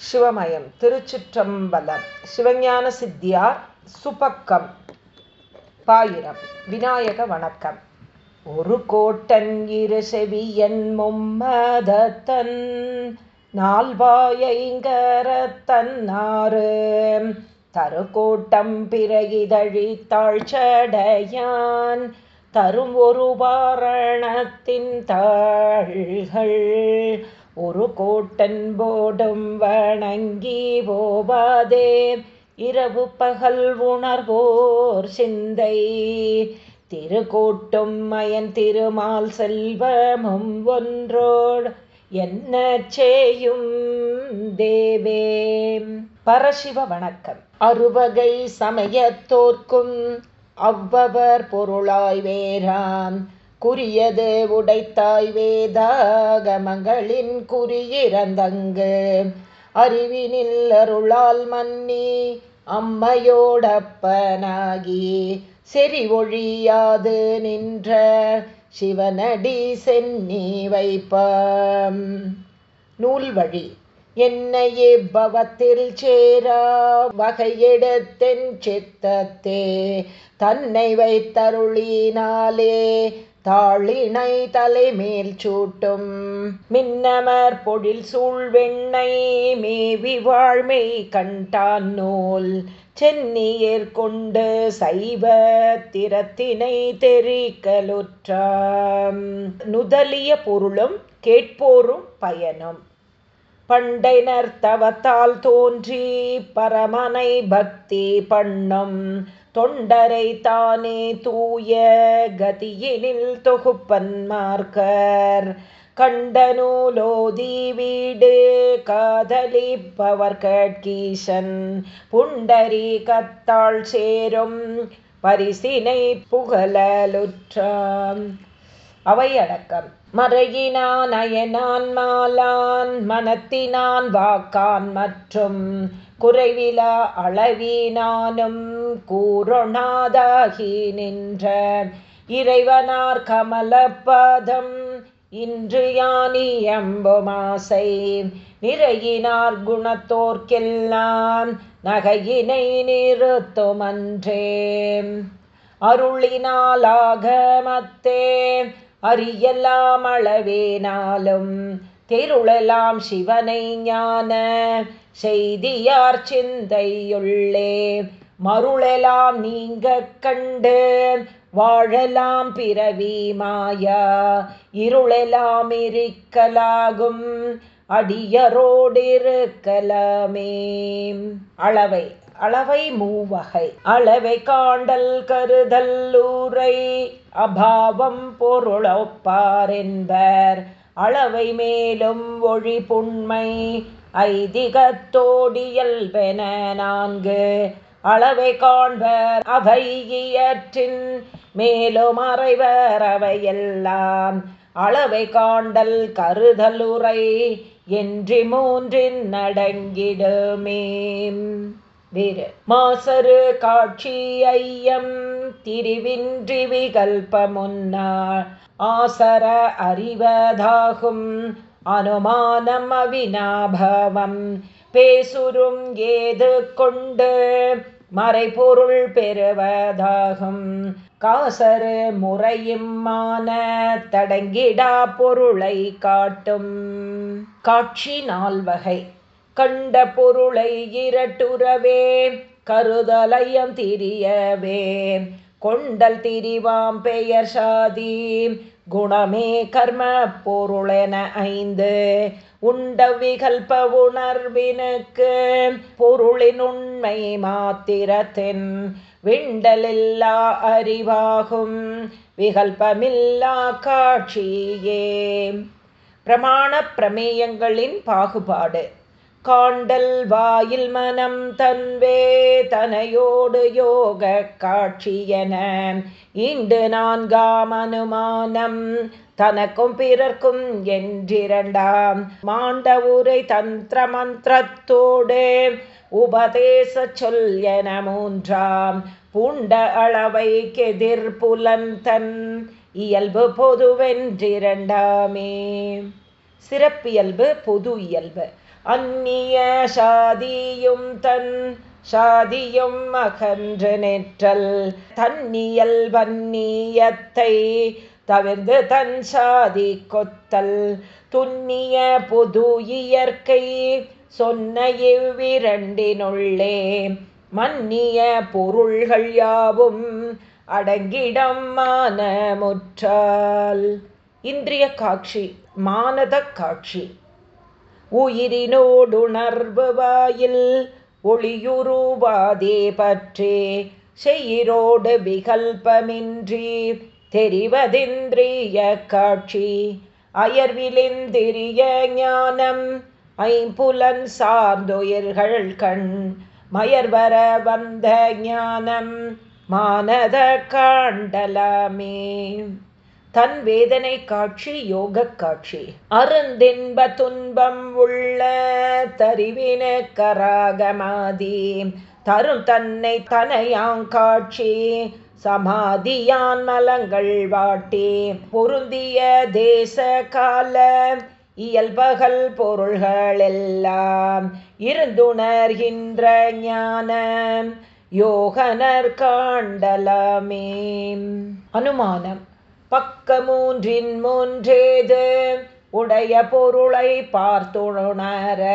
சிவமயம் திருச்சிற்றம்பலம் சிவஞான சித்தியார் சுபக்கம் பாயிரம் விநாயக வணக்கம். ஒரு கோட்டன் இரு செவியன் மும்மதத்தன் நால்வாயங்கரத்தன்னாறு தருகோட்டம் பிறகிதழி தாழ்ச்சடையான் தரும் ஒரு வாரணத்தின் தாழ்கள் ஒரு கோட்டன் போடும் வணங்கி போவாதே. இரவு பகல் உணர்வோர் சிந்தை. திருக்கூட்டும் மயன் திருமால் செல்வமும் ஒன்றோடு என்ன செய்யும் தேவே? பரசிவ வணக்கம். அறுவகை சமயத்தோர்க்கும் அவ்வவர் பொருளாய் வேறாம். குறியது உடைத்தாய் வேதாகமங்களின் குறியிறந்தங்கு. அறிவினில் அருளால் மன்னி அம்மையோடப்பனாகி செறி ஒழியாது நின்ற சிவனடி சென்னி வைப்பாம். நூல் வழி என்னையே பவத்தில் சேரா? வகையெடுத்தென் சித்தத்தே தன்னை வைத்தருளினாலே தாளினை தலைமேல் சூட்டும். மின்னமர் பொழில் சூழ்வெண்ணை மேவி வாழ்மை கண்டான் நூல். சென்னியர் கொண்டு சைவ திறத்தினை தெரிக்கலுற்றாம். நுதலிய பொருளும் கேட்போரும் பயனும். பண்டைனர் தவத்தால் தோன்றி பரமனை பக்தி பண்ணும். தொண்டரை தானே தூய கதியினில் தொகுப்பன்மார்க்கர். கண்டனூலோதி வீடு காதலிப்பவர் கட்கீசன். புண்டரி கத்தாள் சேரும் பரிசினை புகழலுற்றான் அவையடக்கம். மறையினான் அயனான் மாலான் மனத்தினான் வாக்கான் மற்றும் குறைவிலா அளவினானும் கூறொணாதாகி நின்ற இறைவனார் கமலப்பதம் இன்று யானியம்புமாசை நிறையினார் குணத்தோர்க்கெல்லாம் நகையினை நிறுத்துமன்றே. அருளினாலாகமத்தே அறியலாம் அளவேனாலும் திருளலாம் சிவனை ஞான செய்தியார் சிந்தையுள்ளே. மருளலாம் நீங்க கண்டு வாழலாம் பிறவி மாயா. இருளெலாம் இருக்கலாகும் அடியரோடிருக்கலாமே. அளவை அளவை மூவகை அளவை காண்டல் கருதல்லூரை அபாவம் பொருளொப்பார் என்பர். அளவை மேலும் ஒழி புண்மை. ஐதிகத்தோடியல்பென நான்கு. அளவை காண்பர் அவை இயற்றின். மேலும் அறைவர் அவையெல்லாம். அளவை காண்டல் கருதலுரை. என்று மூன்றின் நடங்கிடுமே மாசரு காட்சி ஐயம் திரிவின்றி விகல்பமுன்னாள். ஆசர அறிவதாகும் அனுமானம் அவினாபவம். பேசுரும் ஏது கொண்டு மறைபொருள் பெறுவதாகும். காசரு முறையுமான தடங்கிடா பொருளை காட்டும். காட்சி நால்வகை. கண்ட பொருளை இரட்டுறவே கருதலையம் திரியவே. கொண்டல் திரிவாம் பெயர் சாதி குணமே கர்ம பொருளென ஐந்து. உண்ட விகல்ப உணர்வினுக்கு பொருளின் உண்மை மாத்திரத்தின் விண்டலில்லா அறிவாகும். விகல்பமில்லா காட்சியே. பிரமாண பிரமேயங்களின் பாகுபாடு. காண்டல் வாயில் மனம் தன்வே தனையோடு யோக காட்சியன இண்டு நான்காம் அனுமானம் தனக்கும் பிறர்க்கும் என்றிரண்டாம். மாண்ட உரை தந்திர மந்திரத்தோடு உபதேச சொல் என மூன்றாம். புண்ட அளவை கெதிர் புலந்தன் இயல்பு பொதுவென்றிரண்டாமே. சிறப்பியல்பு பொது இயல்பு. அந்நிய சாதியும் தன் சாதியும் அகன்று நெற்றல். தன்னியல் வன்னியத்தை தவிர்ந்து தன் சாதி கொத்தல். துன்னிய புது இயற்கை சொன்ன இவ்விரண்டினுள்ளே மன்னிய பொருள்கள் யாவும் அடங்கிடம் மானமுற்றால். இந்திரிய காட்சி மானத காட்சி. உயிரினோடுணர்வு வாயில் ஒளியுருவாதே பற்றே செயிரோடு விகல்பமின்றி தெரிவதிந்திரிய காட்சி அயர்விலிந்திரிய ஞானம் ஐம்புலன் சார்ந்துயிர்கள் கண் மயர்வர வந்த ஞானம் மானத காண்டலமே. தன் வேதனை காட்சி யோக காட்சி. அருந்தின்ப துன்பம் உள்ள தறிவின கராகமாதி தரும் தன்னை தனையாங்காட்சி சமாதியான் மலங்கள் வாட்டி. பொருந்திய தேச கால இயல்பகல் பொருள்களெல்லாம் இருந்துணர்கின்ற ஞான யோகனர் காண்டலமே. அனுமானம். பக்க மூன்றின் மூன்றேது? உடைய பொருளை பார்த்துணர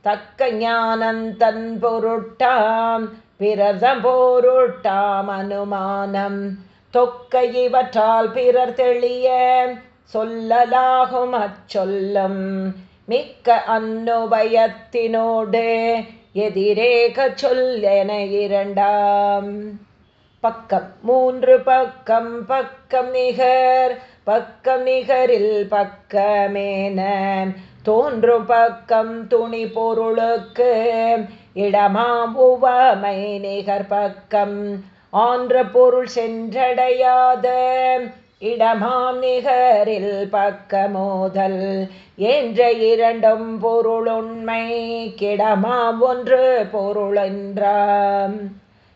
தக்க ஞானந்தன் பொருட்டாம் பிறர்தம் பொருட்டாம் அனுமானம். தொக்க இவற்றால் பிறர் தெளிய சொல்லலாகும் அச்சொல்லும். மிக்க அன்னுபயத்தினோடு எதிரேக சொல் என இரண்டாம். பக்கம் மூன்று பக்கம் பக்கம் நிகர் பக்கம் நிகரில் பக்கமேன தோன்றும் பக்கம் துணி பொருளுக்கு இடமாம் உவமை நிகர் பக்கம். ஆன்ற பொருள் சென்றடையாத இடமாம் நிகரில் பக்கமோதல். என்ற இரண்டும் பொருளுண்மை கிடமாம் ஒன்று பொருளென்றாம்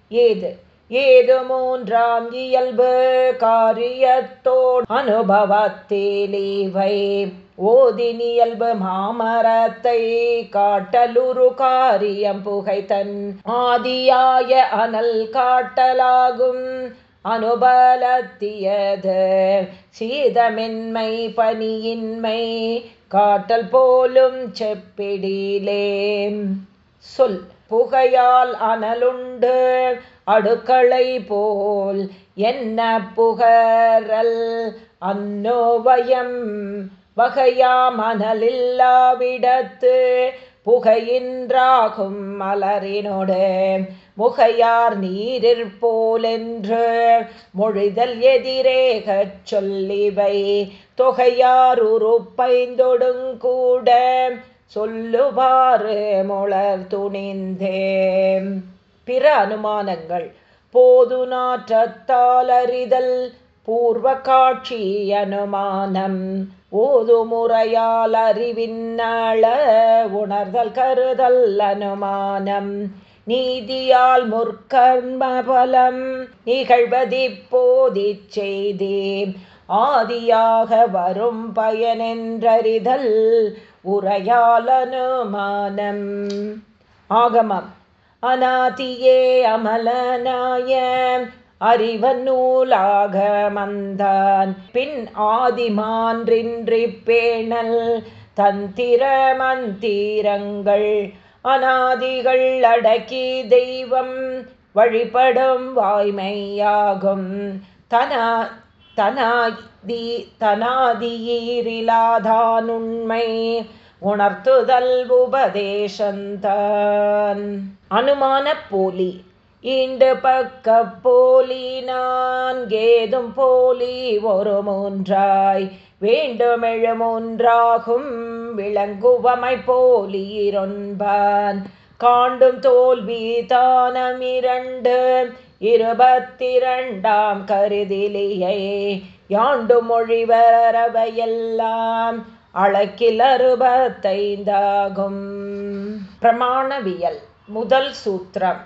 இது ஏது மூன்றாம் இயல்பு காரியத்தோடு அனுபவத்திலீவை ஓதினியல்பு மாமரத்தை காட்டலுரு காரியம் புகைத்தன். ஆதியாய அனல் காட்டலாகும் அனுபலத்தியது. சீதமின்மை பணியின்மை காட்டல் போலும் செப்பிடிலே. சொல் புகையால் அனலுண்டு அடுக்களை போல் என்ன புகரல்? அந்நோவயம் வகையாமனலில்லாவிடத்து புகையின்றாகும் மலரினோடு. முகையார் நீரிற் போலென்று மொழிதல் எதிரேகச் சொல்லிவை. தொகையார் உறுப்பைந்தொடுங்கூட சொல்லுவாறு முளர் துணிந்தேன். பிற அனுமானங்கள். போது நாற்றத்தால் அறிதல் பூர்வ காட்சி அனுமானம். ஓது முறையால் அறிவின்னாள உணர்தல் கருதல் அனுமானம். நீதியால் முற்கர்மபலம் நிகழ்வதிப்போதி செய்தே ஆதியாக வரும் பயனென்றறிதல் உரையால் அனுமானம். ஆகமம். அநாதியே அமலனாய அறிவநூலாக மந்தான். பின் ஆதிமான்றின்றி பேணல் தந்திர மந்திரங்கள் அநாதிகள் அடக்கி தெய்வம் வழிபடும் வாய்மையாகும். தனா தனாதி தனாதியீரிலாதானுண்மை உணர்த்துதல் உபதேசந்தான் அனுமான போலி ஈண்டு பக்க போலி நான்கேதும் போலி ஒரு மூன்றாய் வேண்டுமெழுமொன்றாகும் விளங்குவமை போலீரொன்பான் காண்டும் தோல்வி தானம் இரண்டு இருபத்திரண்டாம் கருதிலியை. யாண்டு மொழிவரவையெல்லாம் அழக்கில் அறுபத்தைந்தாகும் பிரமாணவியல் முதல் சூத்திரம்.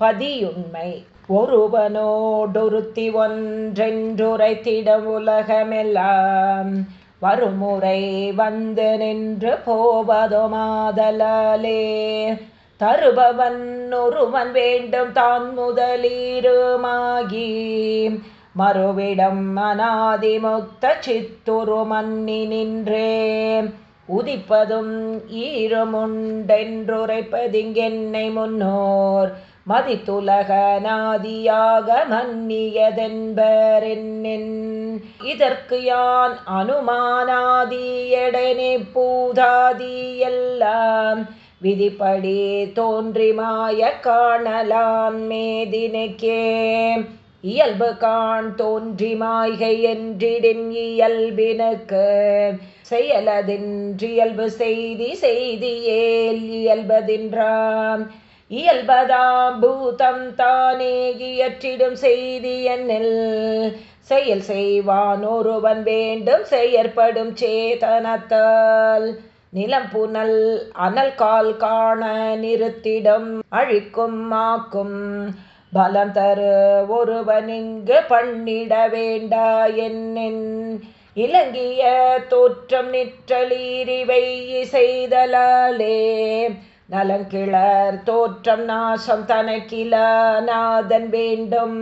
பதியுண்மை ஒருவனோடொருத்தி ஒன்றென்றுரைத்திடம் உலகமெல்லாம். வருமுறை வந்து நின்று போவதுமாதலாலே தருபவன் ஒருவன் வேண்டும் தான் முதலீருமாகி. மறுவிடம் அநாதிமுத்த சித்துரு மன்னி நின்றே. உதிப்பதும் ஈரமுண்டென்றுரைப்பதிங்கென்னை முன்னோர். மதித்துலகநாதியாக நாதியாக இதற்கு யான் அனுமானாதியடனே பூதாதி எல்லாம். விதிப்படி தோன்றி மாய காணலான் மேதினைக்கே. இயல்பு காண் தோன்றி மாய்கை என்றிடின் இயல்பினுக்கு. செயலதின்றியல்பு செய்தி செய்தியேல் இயல்பதின்றாம். இயல்பதாம் பூதம் தானே இயற்றிடும் செய்தி என்னில். செயல் செய்வான் ஒருவன் வேண்டும் செயற்படும் சேதனத்தால். நிலம் புனல் அனல் கால் காண நிறுத்திடம் அழிக்கும் மாக்கும் பலம் தரு ஒருவனிங்கு பண்ணிட வேண்டா என்னென் இலங்கிய தோற்றம் நிற்றலீரிவை செய்தலாலே. நலங்கிளர் தோற்றம் நாசம் தனக்கில நாதன் வேண்டும்.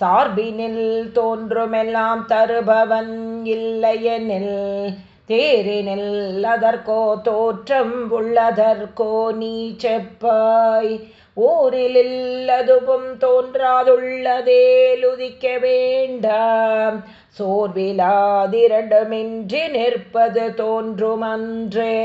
சார்பினில் தோன்றுமெல்லாம் தருபவன் இல்லையெனில். தேரினில் அதற்கோ தோற்றம் உள்ளதற்கோ நீ செப்பாய். ஊரில் அதுவும் தோன்றாதுள்ளதேலுதிக்க வேண்டாம் சோர்விலாதிரண்டுமின்றி நிற்பது தோன்றுமன்றே.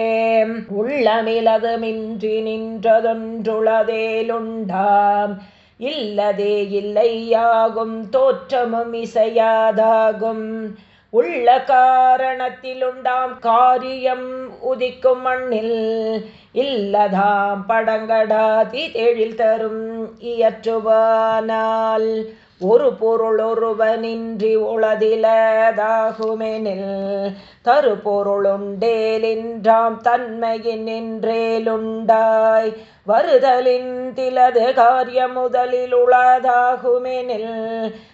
உள்ளமிலதுமின்றி நின்றதொன்றுளதேலுண்டாம் இல்லதே இல்லையாகும் தோற்றமும் இசையாதாகும். உள்ள காரணத்திலுண்டாம் காரியம் உதிக்கும் மண்ணில் இல்லதாம் படங்கடாதி தெழில் தரும் இயற்றுவானால் ஒரு பொருள் ஒருவனின்றி உளதிலதாகுமெனில் தரு பொருளுண்டேலின்றாம் தன்மையின் நின்றேலுண்டாய் வருதலின் திலது காரியம் முதலில் உளதாகுமெனில்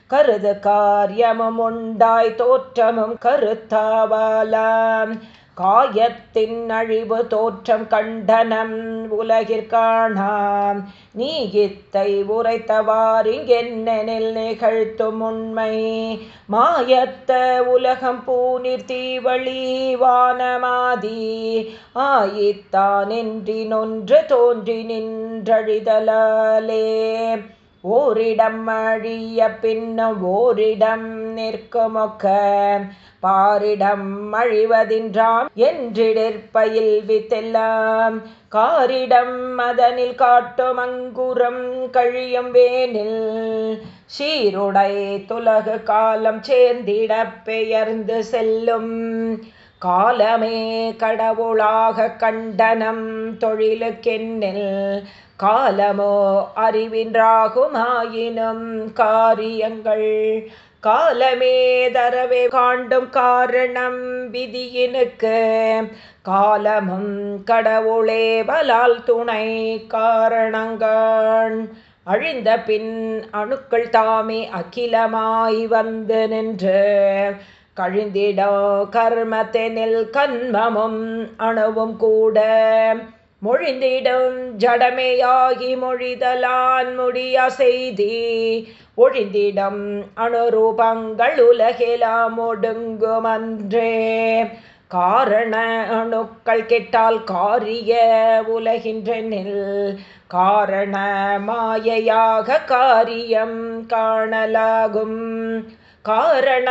கருது காரியமும் உண்டாய் தோற்றமும் கருத்தாவாலாம் காயத்தின் அழிவு தோற்றம் கண்டனம் உலகிற்காணாம் இத்தை உரைத்தவாரிங்கென்னெனில் நிகழ்த்தும் உண்மை. மாயத்த உலகம் பூநீர் தீவழி வானமாதி. ஆயித்தானின்றி நொன்று தோன்றி நின்றழிதலாலே. ஓரிடம் அழிய பின்னும் ஓரிடம் நிற்குமொக்க. பாரிடம் அழிவதின்றாம் என்றிடற்பயில் வித்தெல்லாம் காரிடம் அதனில் காட்டும் அங்குரம் கழியும் வேனில். சீருடை துலகு காலம் சேர்ந்திட பெயர்ந்து செல்லும். காலமே கடவுளாக கண்டனம் தொழிலுக்கென்னில். காலமோ அறிவின்றாகுமாயினும் காரியங்கள் காலமே தரவே காண்டும் காரணம் விதியினுக்கு. காலமும் கடவுளே பலால் துணை காரணங்கான். அழிந்த பின் அணுக்கள் தாமே அகிலமாய் வந்து நின்று. கழிந்திடோ கர்மத்தெனில் கண்மமும் அணுவும் கூட. மொழிந்திடும் ஜடமையாகி மொழிதலான் முடிய செய்தி ஒழிந்திடம் அணுரூபங்கள் உலகெலாம் ஒடுங்குமன்றே காரண அணுக்கள் கெட்டால் காரிய உலகின்றனில் காரண மாயையாக காரியம் காணலாகும். காரண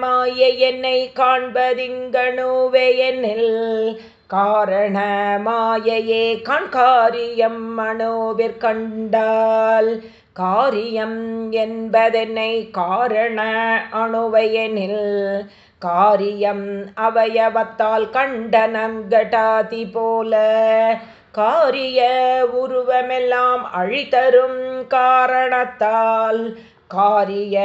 மாயை என்னை காண்பதிங்கணுவேயனில் காரண மாயையே கண்காரியம் மனோவிற்கண்டால் காரியம் என்பதனை காரண அணுவையெனில் காரியம் அவயவத்தால் கண்டனம் கட்டாதி போல காரிய உருவமெல்லாம் அழித்தரும் காரணத்தால் காரிய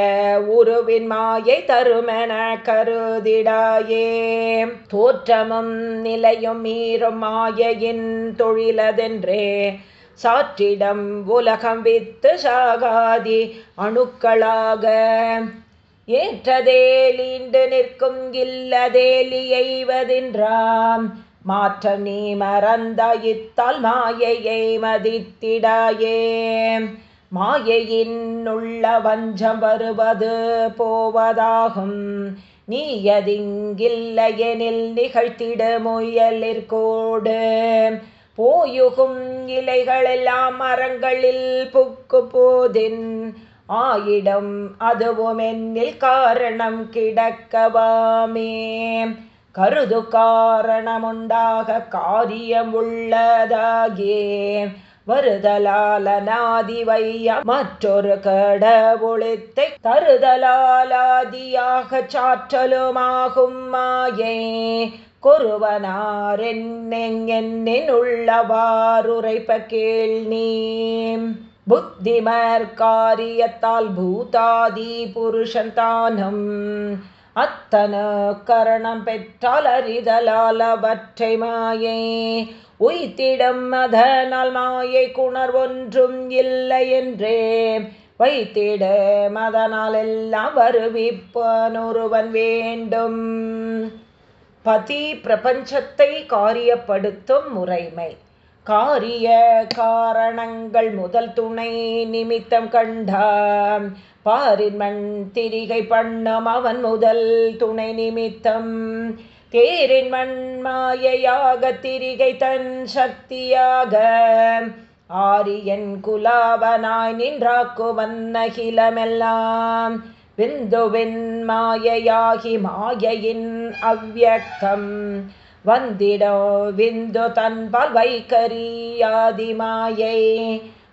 உருவின் மாயை தருமென கருதிடாயே. தோற்றமும் நிலையும் மீறும் மாயையின் தொழிலதென்றே சாற்றிடம் உலகம் வித்து சாகாதி அணுக்களாக. ஏற்றதேலீண்டு நிற்கும் இல்லதேலியைவதின்றாம் மாற்ற நீ மறந்தாயித்தால் மாயையை மதித்திடாயே. மாயையின் உள்ள வஞ்சம் வருவது போவதாகும். நீயதிங்கில்லையெனில் நிகழ்த்திட முயலிற்கோடு. போயுகும் இலைகளெல்லாம் மரங்களில் புக்கு போதின் ஆயிடம் அதுவும் என்னில் காரணம் கிடக்கவாமே. கருது காரணமுண்டாக காரியம் உள்ளதாகே வருதலாலநாதி மற்றொரு கடவுளித்தை தருதலாலாதியாக சாற்றலுமாகும் மாயே. கொருவனாரென்னெங்கென்னுள்ளவாறுரைப்ப கேள் நீ புத்திமர் காரியத்தால் பூதாதி புருஷன் தானம் அத்தன கரணம் பெற்றால் அறிதலால் அவற்றை மாயை. உய்த்திடம் அதனால் மாயை குணர் ஒன்றும் இல்லை என்றே வைத்திட மதனால் எல்லாம் வருவிப்பனொருவன் வேண்டும். பதி பிரபஞ்சத்தை காரியப்படுத்தும் முறைமை. காரிய காரணங்கள் முதல் துணை நிமித்தம் கண்டாம். பாரின்மண் திரிகை பண்ணும் அவன் முதல் துணை நிமித்தம். தேரின் மண்மாயையாக திரிகை தன் சக்தியாக. ஆரியன் குலாவனாய் நின்றாக்கு வந்த ஹிலமெல்லாம் விந்துவின் மாயையாகி மாயையின் அவ்வக்தம் வந்திடோ விந்து தன் பல்வைக்கரியாதி மாயை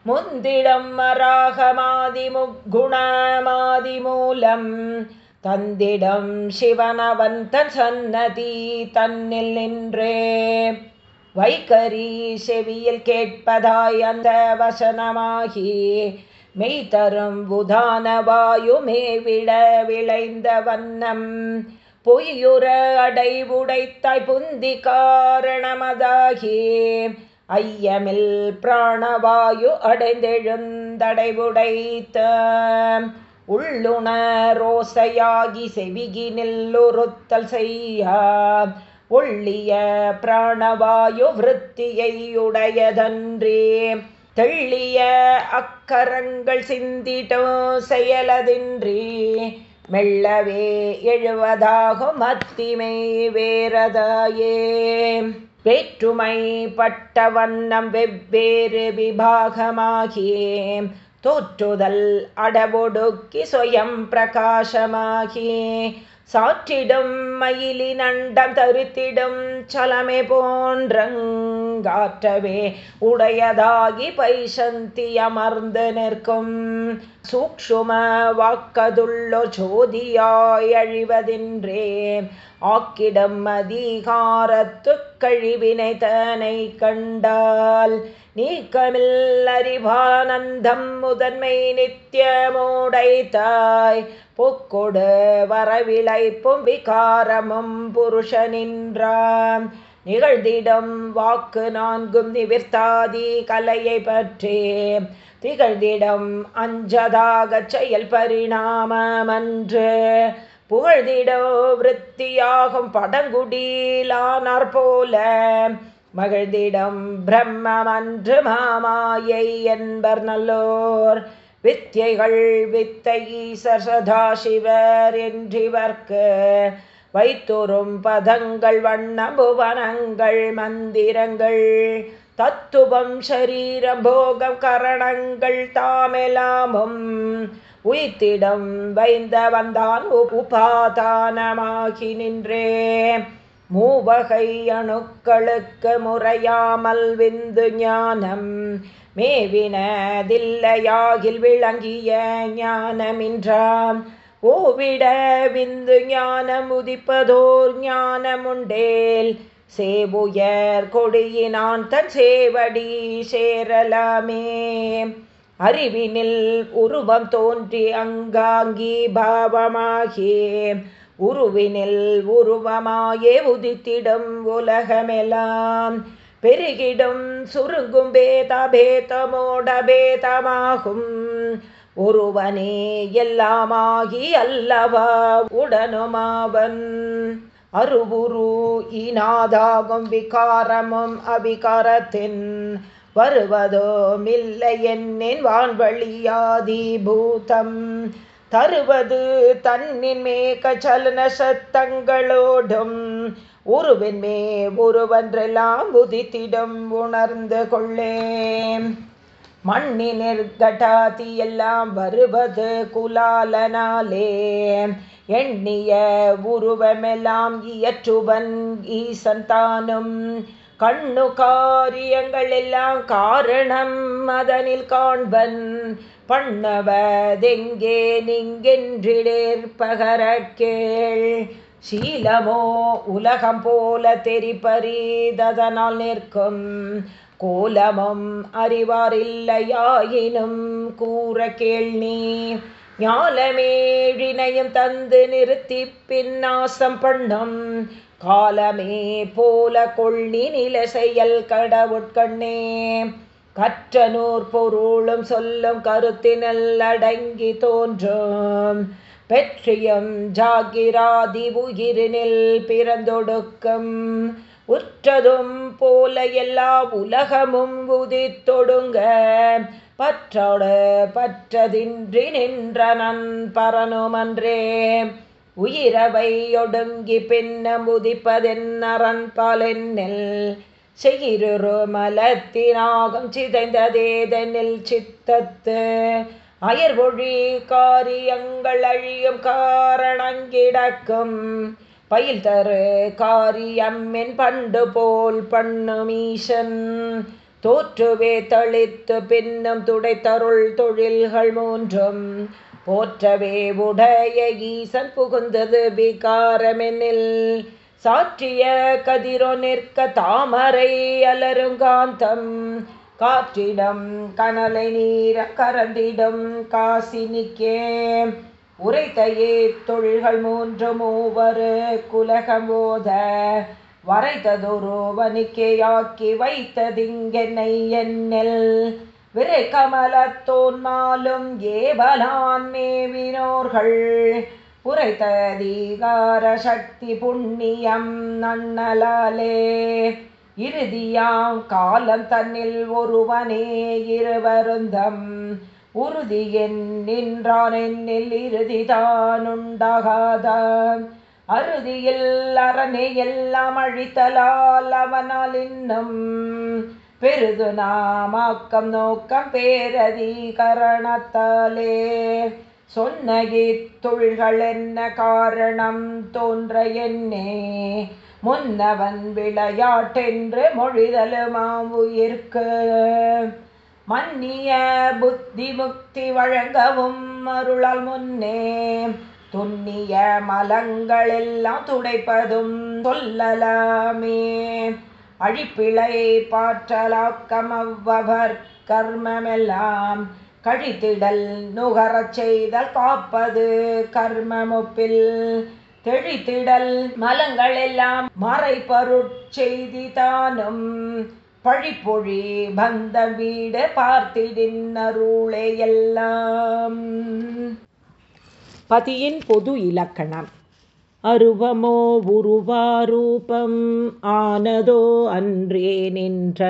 முந்திடம் மராகமாதி முக்குணமாதி மூலம் தந்திடம் சிவனவன் தன் சன்னதி தன்னில் நின்றே. வைகரி செவியில் கேட்பதாய் அந்த வசனமாகி மெய் தரும் புதான வாயுமே விழ விளைந்த வண்ணம். பொய்யுற அடைவுடைத்தாய் புந்தி காரணமதாகி. ஐயமில் பிராணவாயு அடைந்தெழுந்தடைவுடைத்த உள்ளுணரோசையாகி செவிகினில்லுறுத்தல் செய்ய. ஒள்ளிய பிராணவாயு விருத்தியையுடையதன்றே தெள்ளிய அக்கரங்கள் சிந்திட்டோ செயலதின்றி மெல்லவே எழுவதாகும் அத்திமை வேறதாயே. வேற்றுமை பட்ட வண்ணம் வெவ்வேறு விபாகமாகியே தோற்றுதல் அடவொடுக்கி சுயம் பிரகாசமாகியே சாற்றிடும் மயிலி நண்டம் தருத்திடும் சலமே போன்றங்காற்றவே உடையதாகி பைசந்தி அமர்ந்து நிற்கும். சூக்ஷும வாக்கதுள்ளோ ஜோதியாய் அழிவதின்றே. ஆக்கிடம் அதிகாரத்து கழிவினை தனை கண்டால் நீக்கமில் அறிவானந்தம் முதன்மை நித்தியமோடைத்தாய். பொக்கொடு வரவிளைப்பும் விகாரமும் புருஷனின்றாம். நிகழ்ந்திடம் வாக்கு நான்கும் நிவிர்த்தாதி கலையை பற்றி. திகழ்ந்திடம் அஞ்சதாக செயல் பரிணாமன்று புகழ்ந்திடோ விற்த்தியாகும் படங்குடியிலானார் போல. மகிழ்ந்திடம் பிரம்மமன்று மாமாயை என்பர் நல்லோர். வித்தியைகள் வித்தை ஈசர் சதாசிவர் என்றிவர்க்கு. வைத்துறும் பதங்கள் வண்ண புவனங்கள் மந்திரங்கள். தத்துவம் ஷரீரம் போகம் கரணங்கள் தாமெலாமும் உயிர்த்திடம் வைந்த வந்தான் உபாதானமாகி நின்றே மூவகை அணுக்களுக்கு முறையாமல் விந்து ஞானம் மேவினதில்லையாகில் விளங்கிய ஞானமின்றாம். ஓவிட விந்து ஞானம் உதிப்பதோர் ஞானமுண்டேல் சேவுயர் கொடியினான் தன் சேவடி சேரலாமே. அறிவினில் உருவம் தோன்றி அங்காங்கி பாவமாகே உருவினில் உருவமாயே உதித்திடும் உலகமெல்லாம் பெருகிடும் சுருங்கும் பேதபேதமோடபேதமாகும். ஒருவனே எல்லாமாகி அல்லவா? உடனுமாவன் அருவுரு இனாதாகும் விகாரமும் அபிகாரத்தின். வருவதோ மில்லை என்னின் வான்வழியாதி பூதம். தருவது தன்னின் மேக சலன சத்தங்களோடும் உருவின் மே உருவன்றெல்லாம் உதித்திடும் உணர்ந்து கொள்ளேன். மண்ணினிற் எல்லாம் வருவது குலாலனாலே எண்ணிய உருவமெல்லாம் இயற்றுவன் ஈசன் தானும். கண்ணு காரியங்கள் எல்லாம் காரணம் அதனில் காண்பன் பண்ணவதெங்கே நிங்கென்றிடேற்பகரக்கேள் சீலமோ உலகம் போல தெரிப்பரீததனால் நிற்கும். கோலமும் அறிவாரில்லையாயினும் கூற கேள் நீ. ஞாலமேழினையும் தந்து நிறுத்தி பின்னாசம் பண்ணும். காலமே போல கொள்ளி நில செயல் கடவுட்கண்ணே. கற்றனூர் பொருளும் சொல்லும் கருத்தினல் அடங்கி தோன்றும். பெற்றியம் ஜாகிராதி உயிரினில் பிறந்தொடுக்கும். உற்றதும் போல எல்லா உலகமும் உதித்தொடுங்க. பற்றோடு பற்றதின்றி நின்ற நன் பரனுமன்றே. உயிரவை ஒடுங்கி பின்னம் உதிப்பதென்னரன் பாலென்னில் செய்கிரு மலத்தினாகம் சிதைந்ததேதனில் சித்தத்து. அயர்வொழி காரியங்கள் அழியும் காரணங்கிடக்கும். பயில் தரு காரியம்மின் பண்டு போல் பண்ணுமீசன் தோற்றுவே தளித்து பின்னும் துடைத்தருள் தொழில்கள் மூன்றும். போற்றவே உடைய ஈசன் புகுந்தது விகாரமெனில். சாற்றிய கதிரோ நிற்க தாமரை அலருங்காந்தம். காற்றிடம் கனலை நீர கரந்திடும் காசினிக்கே உரைத்தையே தொழில்கள் மூன்று மூவரு குலகமோத வரைத்ததொரு வனிக்கையாக்கி வைத்ததிங்கென்னை என்னில். விரை கமலத்தோன்மாலும் ஏவலான் மேவினோர்கள். புரைத்ததீகார சக்தி புண்ணியம் நன்னலாலே. இறுதியாம் காலம் தன்னில் ஒருவனே இருவருந்தம். உறுதி என் நின்றான் என்னில் இறுதிதானுண்டாகாதான் அறுதியில் அரணே எல்லாம் அழித்தலால் அவனால் இன்னும். பெருது நாமாக்கம் நோக்கம் பேரதிகரணத்தாலே. சொன்ன இத்தொழில்கள் என்ன காரணம் தோன்ற என்னே? முன்னவன் விளையாட்டென்று மொழிதலுமாம் உயிர்க்கு மன்னிய புத்தி முக்தி வழங்கவும் அருளால் முன்னே. துண்ணிய மலங்களெல்லாம் துடைப்பதும் சொல்லலாமே. அழிப்பிழை பாற்றலாக்கம் அவ்வவர் கர்மமெல்லாம். கழித்திடல் நுகரச் செய்தல் காப்பது கர்மமொப்பில் தெழித்திடல் மலங்கள் எல்லாம் மறைப்பருட்செய்தி தானும் பழிப்பொழி பந்த வீடு பார்த்திடின் அருளே எல்லாம். பதியின் பொது இலக்கணம். அருவமோ உருவாரூபம் ஆனதோ அன்றே நின்ற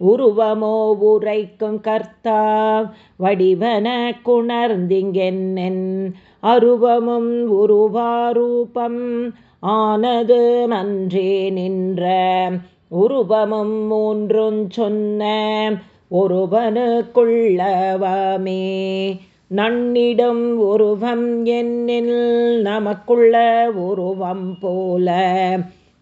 உருவமோ உரைக்கும் கர்த்தா வடிவன குணர்ந்திங்கென்னென் அருவமும் உருவாரூபம். ஆனது மன்றே நின்ற உருவமும் மூன்றும் சொன்ன ஒருவனுக்குள்ளவமே. நன்னிடம் உருவம் என்னில் நமக்குள்ள உருவம் போல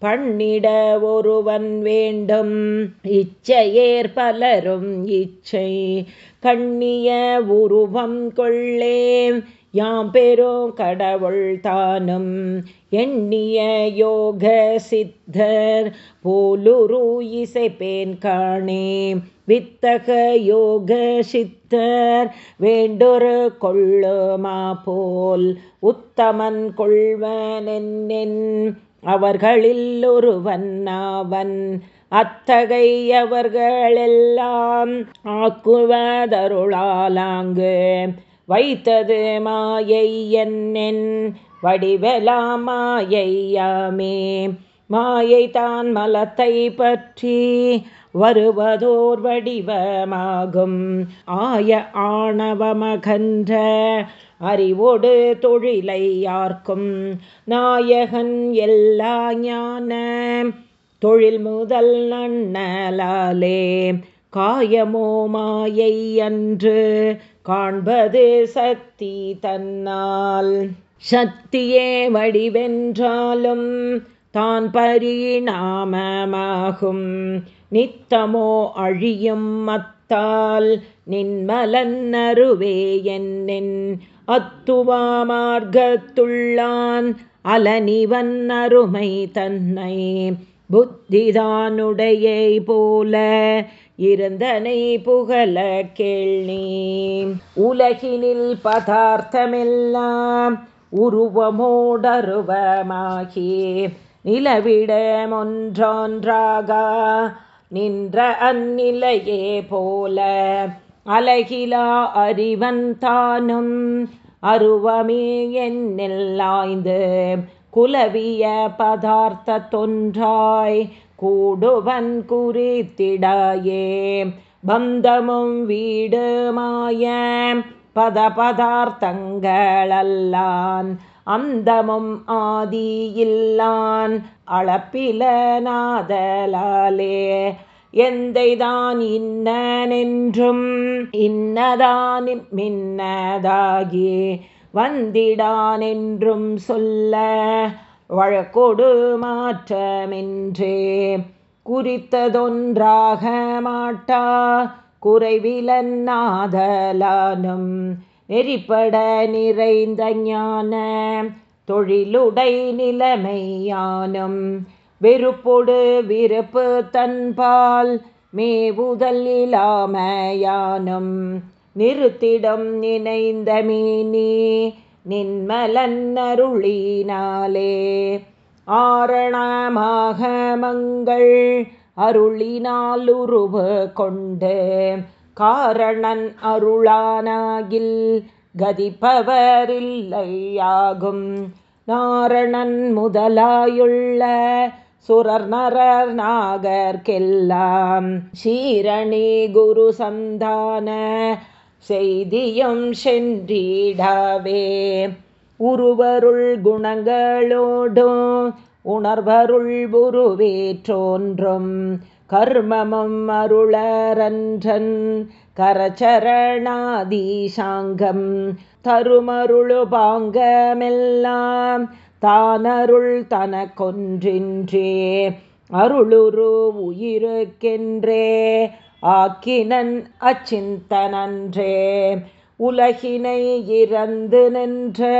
பண்ணிட ஒருவன் வேண்டும். இச்சையேர் பலரும் இச்சை கண்ணிய உருவம் கொள்ளேம் யாம் பெரும் கடவுள் தானும் எண்ணிய யோக சித்தர். போலுரு இசைப்பேன் காணே. வித்தக யோக சித்தர். வேண்டொரு கொள்ளுமா போல் உத்தமன் கொள்வனென் அவர்களில் ஒருவன் அவன். அத்தகையவர்களெல்லாம் ஆக்குவதருளாலாங்கு. வைத்தது மாயை என்னென் வடிவலாம் மாயையாமே. மாயை தான் மலத்தை பற்றி வருவதோர் வடிவமாகும். ஆய ஆணவமகன்ற அறிவோடு தொழிலை யார்க்கும் நாயகன் எல்லா ஞான தொழில் முதல் நன்னலாலே. காயமோ மாயை அன்று காண்பது சக்தி தன்னால். சக்தியே வடிவென்றாலும் தான் பரிணாமமாகும். நித்தமோ அழியும் மத்தால் நின்மலன்னருவே என்னின் அத்துவா மார்க்கத்துள்ளான் அலனிவன் அருமை தன்னை. புத்திதானுடையை போல இருந்தனை புகழ கேள்வி உலகினில் பதார்த்தமெல்லாம் உருவமோடருவமாகி நிலவிடமொன்றொன்றாக நின்ற அந்நிலையே போல அலகிலா அறிவன் தானும் அருவமே என்னெல்லாய்ந்து குலவிய பதார்த்த தொன்றாய் கூடுவன் குறித்திடாயே. பந்தமும் வீடுமாய பத பதார்த்தங்களல்லான் அந்தமும் ஆதியில்லான் அளப்பில நாதலாலே. எந்தைதான் இன்னென்றும் இன்னதான் மின்னதாகி வந்திடானென்றும் சொல்ல வழக்கொடு மாற்றமென்றே. குறித்ததொன்றாக மாட்டா குறைவிலன்னாதலானும் நெறிப்பட நிறைந்த ஞான தொழிலுடை நிலைமையானும் வெறுப்பொடு விருப்பு தன்பால் மேவுதல் இலாமையானும் நிறுத்திடம் நினைந்த மீனி நின்மலன்னருளினாலே ஆரணமாக மங்கள் அருளினால் உருவு கொண்டு காரணன் அருளானாகில் கதிப்பவரில்லையாகும் நாரணன் முதலாயுள்ள சுரர் நரர் நாகர்க்கெல்லாம் சீரணி குரு சந்தான செய்தியும் சென்றிடவே. உருவருள் குணங்களோடும் உணர்வருள் உருவேற்றோன்றும் கர்மமம் அருளரன்றன். கரச்சரணாதீசாங்கம் தருமருளுபாங்கமெல்லாம் தானருள் தனக்கொன்றின்றே. அருளுரு உயிருக்கென்றே. ஆக்கினன் அச்சிந்தனன்றே. உலகினை இறந்து நின்ற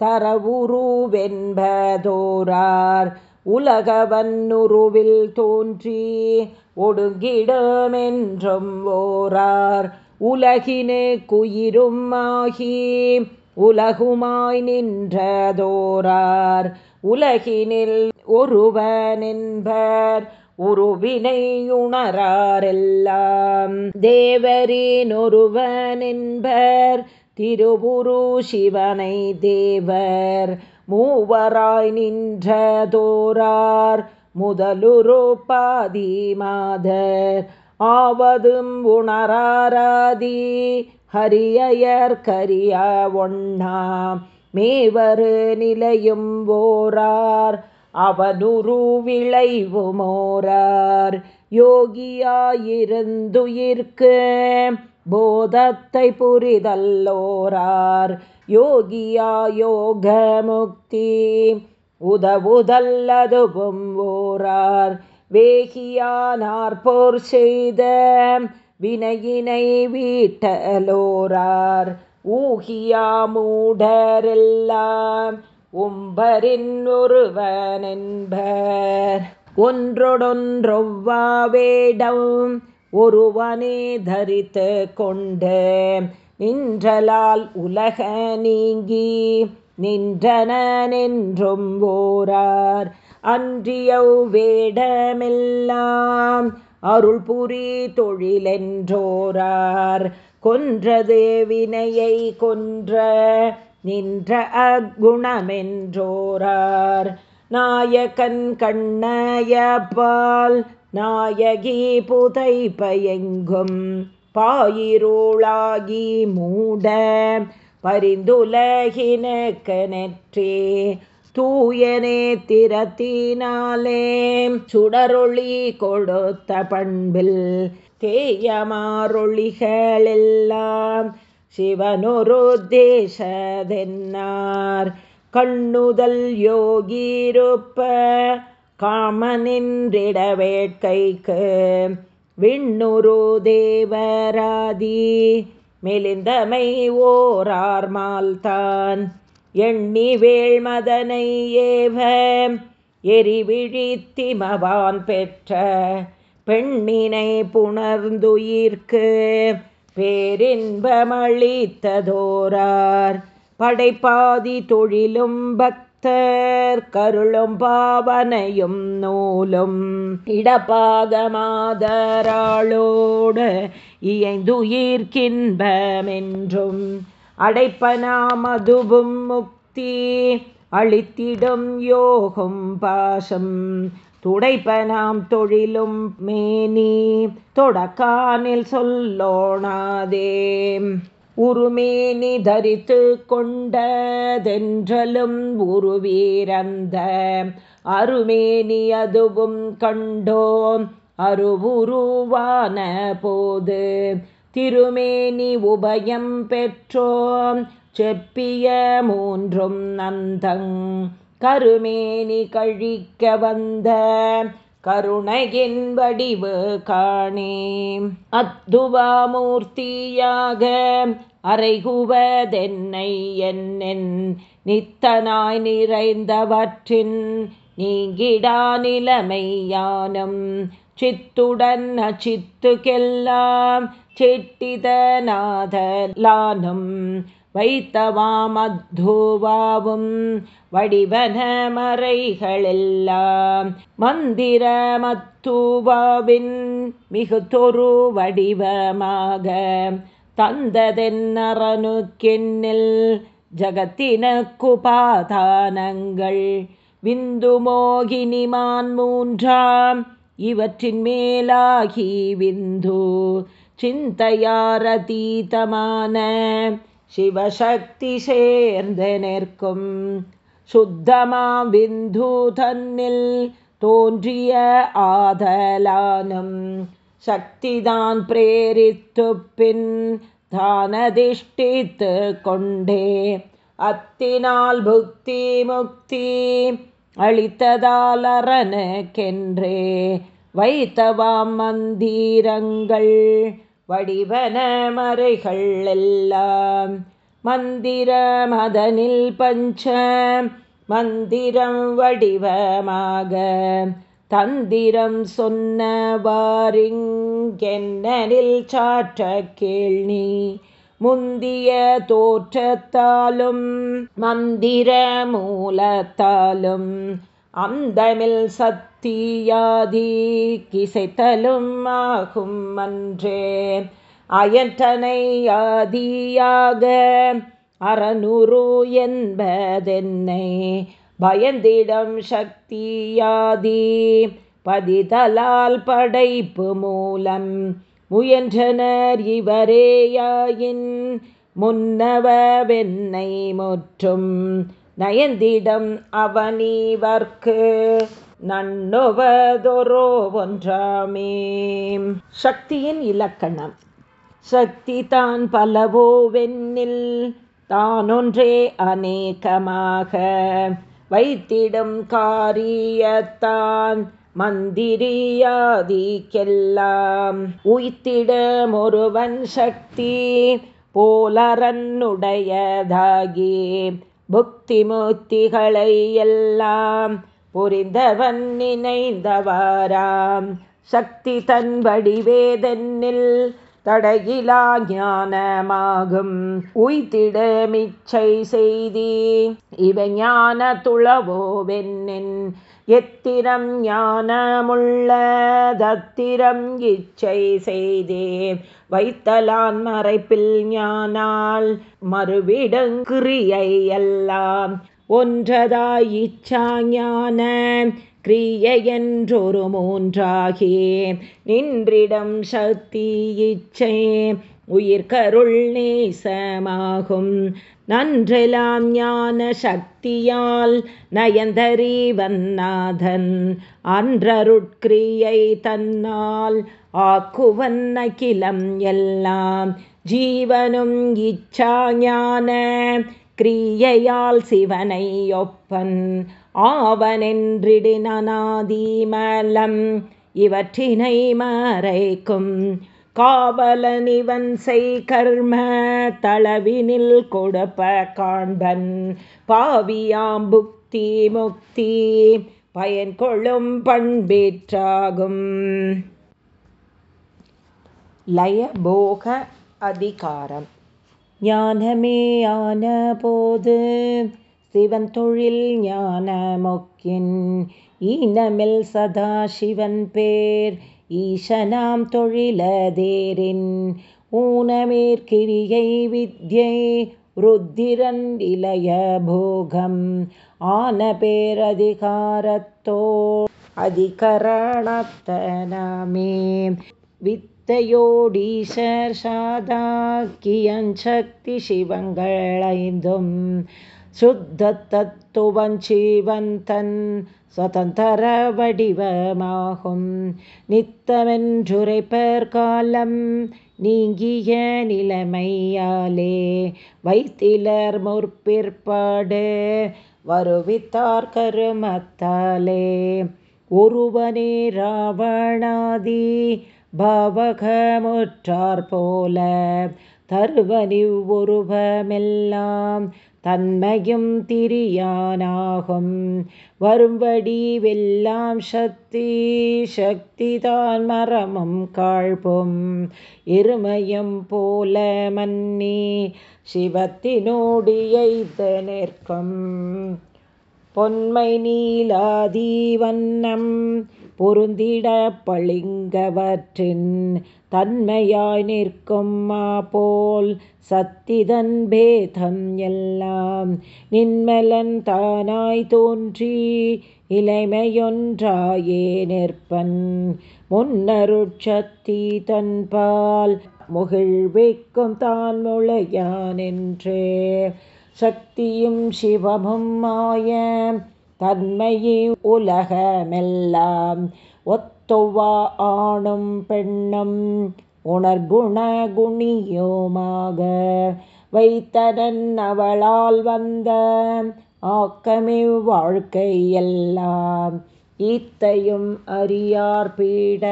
தரவுருவென்பதோரார். உலகவன்னுருவில் தோன்றி ஒடுங்கிடமென்றும் ஓரார். உலகினே குயிரும் ஆகி உலகுமாய் நின்றதோரார். உலகினில் ஒருவனென்பர் உருவினையுணராரெல்லாம் தேவரின் ஒருவனென்பர் திருவுரு சிவனை தேவர். மூவராய் நின்றதோரார் முதலுரு பாதி மாதர். ஆவதும் உணராராதி ஹரியர் கரிய ஒண்ணா. மேவரு நிலையும் ஓரார் அவனுரு விளைவுமோரார். யோகியாயிருந்துயிர்க்கு போதத்தை புரிதல்லோரார் யோகியா யோக முக்தி உதவுதல்லதுவும் ஓரார் வேகியானார்போர் செய்த வினையினை வீட்டலோரார். ஊகியா மூடரெல்லாம் உம்பரின் ஒருவனென்பர். ஒன்றொடொன்றொவ்வாவேடம் ஒருவனே தரித்து கொண்டு நின்றலால் உலக நீங்கி நின்றனென்றும் ஓரார். அன்றியவ் வேடமெல்லாம் அருள் புரி தொழிலென்றோரார். கொன்றது வினையை கொன்ற நின்ற அக்குணமென்றோரார். நாயகன் கண்ணயப்பால் நாயகி புதை பயங்கும் பாயிரோளாகி மூட பரிந்துலகினக்க தூயனே திறத்தினாலே சுடரொளி கொடுத்த பண்பில் தேயமாரொளிகளெல்லாம் சிவனொரு தேசதென்னார். கண்ணுதல் யோகிருப்ப காமனின்றிட வேட்கைக்கு விண்ணுரு தேவராதி மெலிந்தமை ஓரார் மால்தான் எண்ணி வேள்மதனை ஏவ எரிவிழித்திமவான் பெற்ற பெண்ணினை புணர்ந்துயிர்க்கு. பேரின்பமளித்ததோரார் படைப்பாதி தொழிலும் பக்தர் கருளும் பாவனையும் நூலும். இடப்பாகமாதராளோடு இயைந்துயிர்க்கின்பமென்றும். அடைப்பனாமதுவும் முக்தி அழித்திடும் யோகும் பாசம். துடைப்பனாம் தொழிலும் மேனி. தொடக்கானில் சொல்லோணாதே. உருமேனி தரித்து கொண்டதென்றலும் உருவீரந்த அருமேனி அதுவும் கண்டோம். அருவுருவான போது திருமேனி உபயம் பெற்றோம். செப்பிய மூன்றும் நந்தங் கருமேனி கழிக்க வந்த கருணையின்படிவு காணே. அத்துவாமூர்த்தியாக அறைகுவதென்னை என்னென்? நித்தனாய் நிறைந்தவற்றின் நீங்கிடா நிலைமையானம் சித்துடன் அச்சித்துக்கெல்லாம் சிட்டிதநாதலானும் வைத்தவாமத்தூவாவும் வடிவன மறைகளெல்லாம் மந்திரமத்தூவாவின் மிகுதொரு வடிவமாக தந்ததென்னரனுக்கென்னில் ஜகத்தினக்குபாதானங்கள் விந்து மோகினிமான் மூன்றாம் இவற்றின் மேலாகி விந்து சிந்தையாரதீதமான சிவசக்தி சேர்ந்து நிற்கும் சுத்தமா விந்து தன்னில் தோன்றிய ஆதலானும். சக்திதான் பிரேரித்து பின் தானதிஷ்டித்து கொண்டே. அத்தினால் புக்தி முக்தி அளித்ததால் அரணுக்கென்றே. வைத்தவாம் மந்திரங்கள் வடிவன மறைகள் எல்லாம். மந்திரம் அதனில் பஞ்ச மந்திரம் வடிவமாக. தந்திரம் சொன்னவாரிங்கென்னனில் சாற்ற கேள்னி. முந்திய தோற்றத்தாலும் மந்திர மூலத்தாலும் அந்தமில் சத்தியாதி கிசைத்தலும் ஆகும் அன்றே. அயற்றனை அறநூறு என்பதென்னை பயந்திடம் சக்தியாதி பதிதலால் படைப்பு மூலம் முயன்றனர் இவரேயாயின் முன்னவென்னை முற்றும் நயந்திடம் அவனீவர்க்கு நன்னுவதொரோ ஒன்றாமே. சக்தியின் இலக்கணம். சக்தி தான் பலவோ வெண்ணில் தானொன்றே அநேகமாக. வைத்திடும் காரியத்தான் மந்திரியாதிக்கெல்லாம். உய்த்திடம் ஒருவன் சக்தி போலரன்னுடையதாகி புக்தி முக்திகளை எல்லாம் புரிந்தவன் நினைந்தவாராம். சக்தி தன் வடிவேதென்னில் தடகிலா ஞானமாகும். உய்திடமிச்சை செய்தி இவை ஞான துளவோவென்னின் எத்திரம் ஞானமுள்ளதத்திரம் இச்சை செய்தே. வைத்தலான் மறைப்பில் ஞானால் மறுவிடங்கிரியை எல்லாம் ஒன்றதாய் இச்சா ஞான கிரியையென்றொரு மூன்றாகி. நின்றிடம் சக்தி இச்சை உயிர்கருள் நேசமாகும் நன்றெலாம் ஞான சக்தியால் நயந்தரீவன்னாதன் அன்றருட்கிரியை தன்னால் ஆக்குவன் அகிலம் எல்லாம். ஜீவனும் இச்சா ஞான கிரியையால் சிவனை ஒப்பன். ஆவனென்றிடினாதீமலம் இவற்றினை மறைக்கும். காவலனிவன் செய் கர்ம தளவினில் கொடுப்ப காண்பன். பாவியாம் புக்தி முக்தி பயன் கொள்ளும் பண்பேற்றாகும். லயபோக அதிகாரம். ஞானமே ஆன போது சிவன் தொழில் ஞான மொக்கின் ஈனமில் சதா சிவன் பேர் ஈசனாம் தொழிலதேரின் ஊனமேற்கிரியை வித்யை ருத்திரன் இளைய போகம். ஆன பேரதிகாரத்தோ அதிகரணத்தனமே. வித்தையோடீசர் சாதாக்கியஞ்சக்தி சிவங்களைந்தும் சுத்த தத்துவஞ்சீவன் தன் சுதந்திர வடிவமாகும் நித்தமென்றுரைப்பர் காலம் நீங்கிய நிலைமையாலே வைத்திலர் முற்பிற்பாடு வருவித்தார் கருமத்தாலே. ஒருவனே ராவணாதி பாவகமுற்றார் போல தருவனிவ் ஒருவமெல்லாம் தன்மையும் திரியானாகும். வரும்படி வெல்லாம் சக்தி சக்தி தான் மரமும் காழ்பும். இருமயம் போல மன்னி சிவத்தினோடியைத்து நிற்கும். பொன்மை நீலாதீவண்ணம் பொருந்திட பளிங்கவற்றின் தன்மையாய் நிற்கும் மா போல் சத்திதன் பேதம் எல்லாம் நின்மலன் தானாய் தோன்றி இளைமையொன்றாயே நிற்பன். முன்னருட்சத்தி தன்பால் முகிழ்விக்கும் தான் முளையானென்றே சக்தியும் சிவமும் மாய தன்மையே உலகமெல்லாம் தொவ்வா ஆணும் பெண்ணும் உணர்குணகுணியோமாக வைத்ததன் அவளால் வந்த ஆக்கமே வாழ்க்கை எல்லாம் ஈத்தையும் அறியார் பீட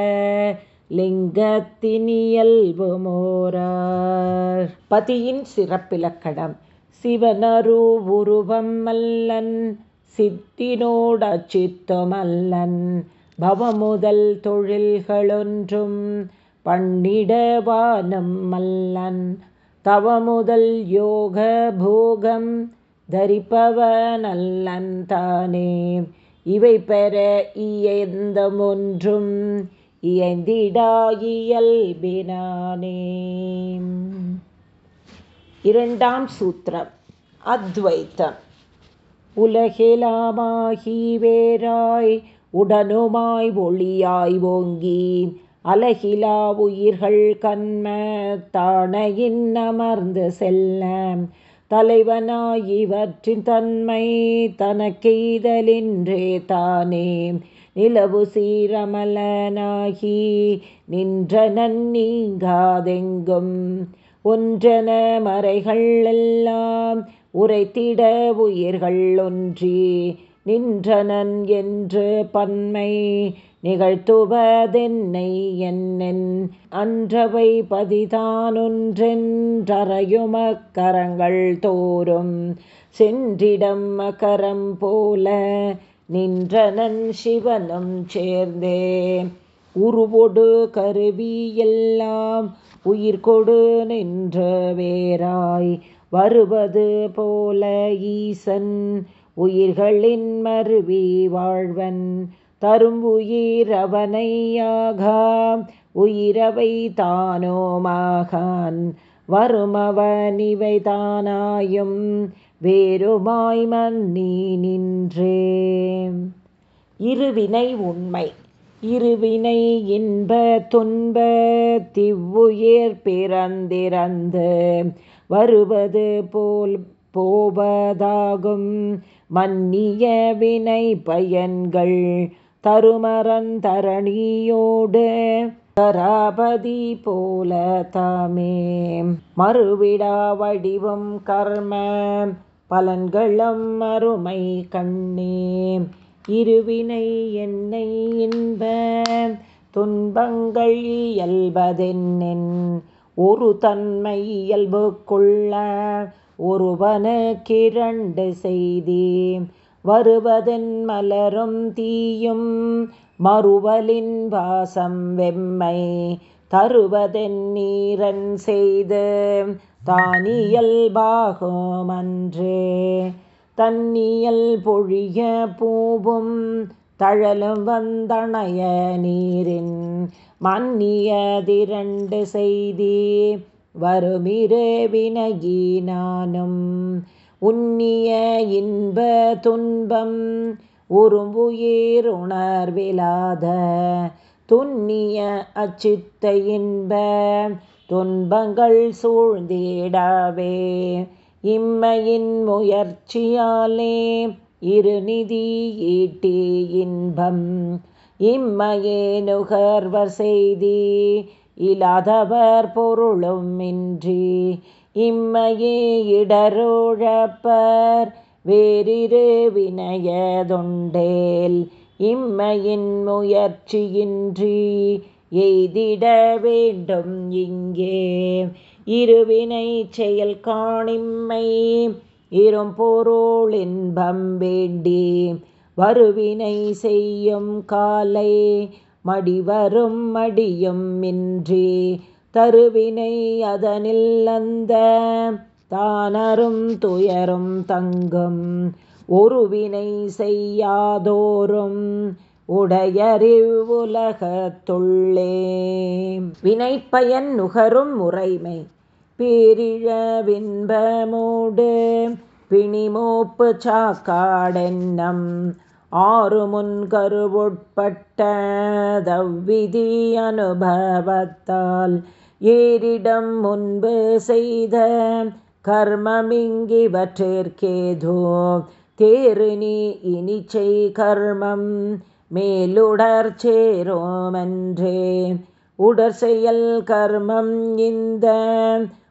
லிங்கத்தினியல்பு மோரார் பதியின் சிறப்பிலக்கடம் சிவனரு உருவம் அல்லன் சித்தினோட சித்தினோடச்சித்தமல்லன் பவமுதல் தொழில்களொன்றும் பண்ணிடவானம் மல்லன். தவமுதல் யோக போகம் தரிப்பவனல்லன் தானே. இவை பெற இயந்தமொன்றும் இயந்திடாயியல்பினானே. இரண்டாம் சூத்திரம். அத்வைத்தம். உலகிலாமாகி வேறாய் உடனுமாய் ஒளியாய் ஓங்கி அலகிலா உயிர்கள் கண்ம தானையின் அமர்ந்து செல்ல தலைவனாய் இவற்றின் தன்மை தனக்கெய்தலின்றே தானே. நிலவு சீரமலனாகி நின்ற நன்னீங்காதெங்கும் ஒன்றென மறைகள் எல்லாம் உரைத்திட உயிர்கள் ஒன்றி நின்றனன் என்று பன்மை நிகழ்த்துவதென்னை என்னென்? அன்றவை பதிதானொன்றென்றறையுமக்கரங்கள் தோறும் சென்றிடம் மகரம் போல நின்றனன் சிவனும் சேர்ந்தே. உருவொடு கருவி எல்லாம் உயிர் கொடு நின்ற வேராய் வருவது போல ஈசன் உயிர்களின் மருவி வாழ்வன் தரும் உயிர் அவனையாக. உயிரவை தானோமாகான் வருமவனிவை தானாயும். வேறுமாய் மன்னி நின்றே. இருவினை உண்மை இருவினை இன்ப துன்ப திவ்வுயிர் பிறந்திறந்து வருவது போல் போவதாகும். மன்னிய வினை பயன்கள் தருமரன் தரணியோடு தராபதி போல தாமே. மறுவிடா வடிவம் கர்ம பலன்களம் அருமை கண்ணே. இருவினை என்னை இன்ப துன்பங்கள் இயல்பதென்னென். ஒரு தன்மை இயல்பு கொள்ள ஒருவனுக்கிரண்டு செய்தி வருவதென் மலரும் தீயும் மறுவலின் வாசம் வெம்மை தருவதென் நீரன் செய்து தானியல் பாகமன்றே தன்னியல் பொழிய பூவும் தழலும் வந்தணைய நீரின் மன்னியதிரண்டு செய்தி. வருமிரே வினகி நானும் உன்னிய இன்ப துன்பம் உரும்புயிர் உணர்விலாத. துன்னிய அச்சித்த இன்ப துன்பங்கள் சூழ்ந்திடவே. இம்மையின் முயற்சியாலே இருநிதி ஈட்டி இன்பம். இம்மையே நுகர்வர் செய்தி இல்லாதவர் பொருளும் இன்றி இம்மையே இடரோழப்பர். வேறிரு வினயதொண்டேல் இம்மையின் முயற்சியின்றி எய்திட வேண்டும் இங்கே. இருவினை செயல் காணிம்மை இரும்பொருள் இன்பம் வேண்டி வருவினை செய்யும் காலை மடிவரும் மடியும் இன்றி தருவினை அதனில் அந்த தானரும் துயரும் தங்கும் ஒருவினை செய்யாதோறும் உடையறிவுலகத்துள்ளே வினைப்பயன் நுகரும் முறைமை பேரிழவின்பமோடு பிணிமோப்பு சாக்காடென்னம் ஆறு முன்கருவுட்பட்ட தவ்விதி அனுபவத்தால் ஏரிடம் முன்பு செய்த கர்மமிங்கிவற்றிற்கேதோ தேரு நீ இனிச்சை கர்மம் மேலுடற் சேரோமென்றே. உடற் செயல் கர்மம் இந்த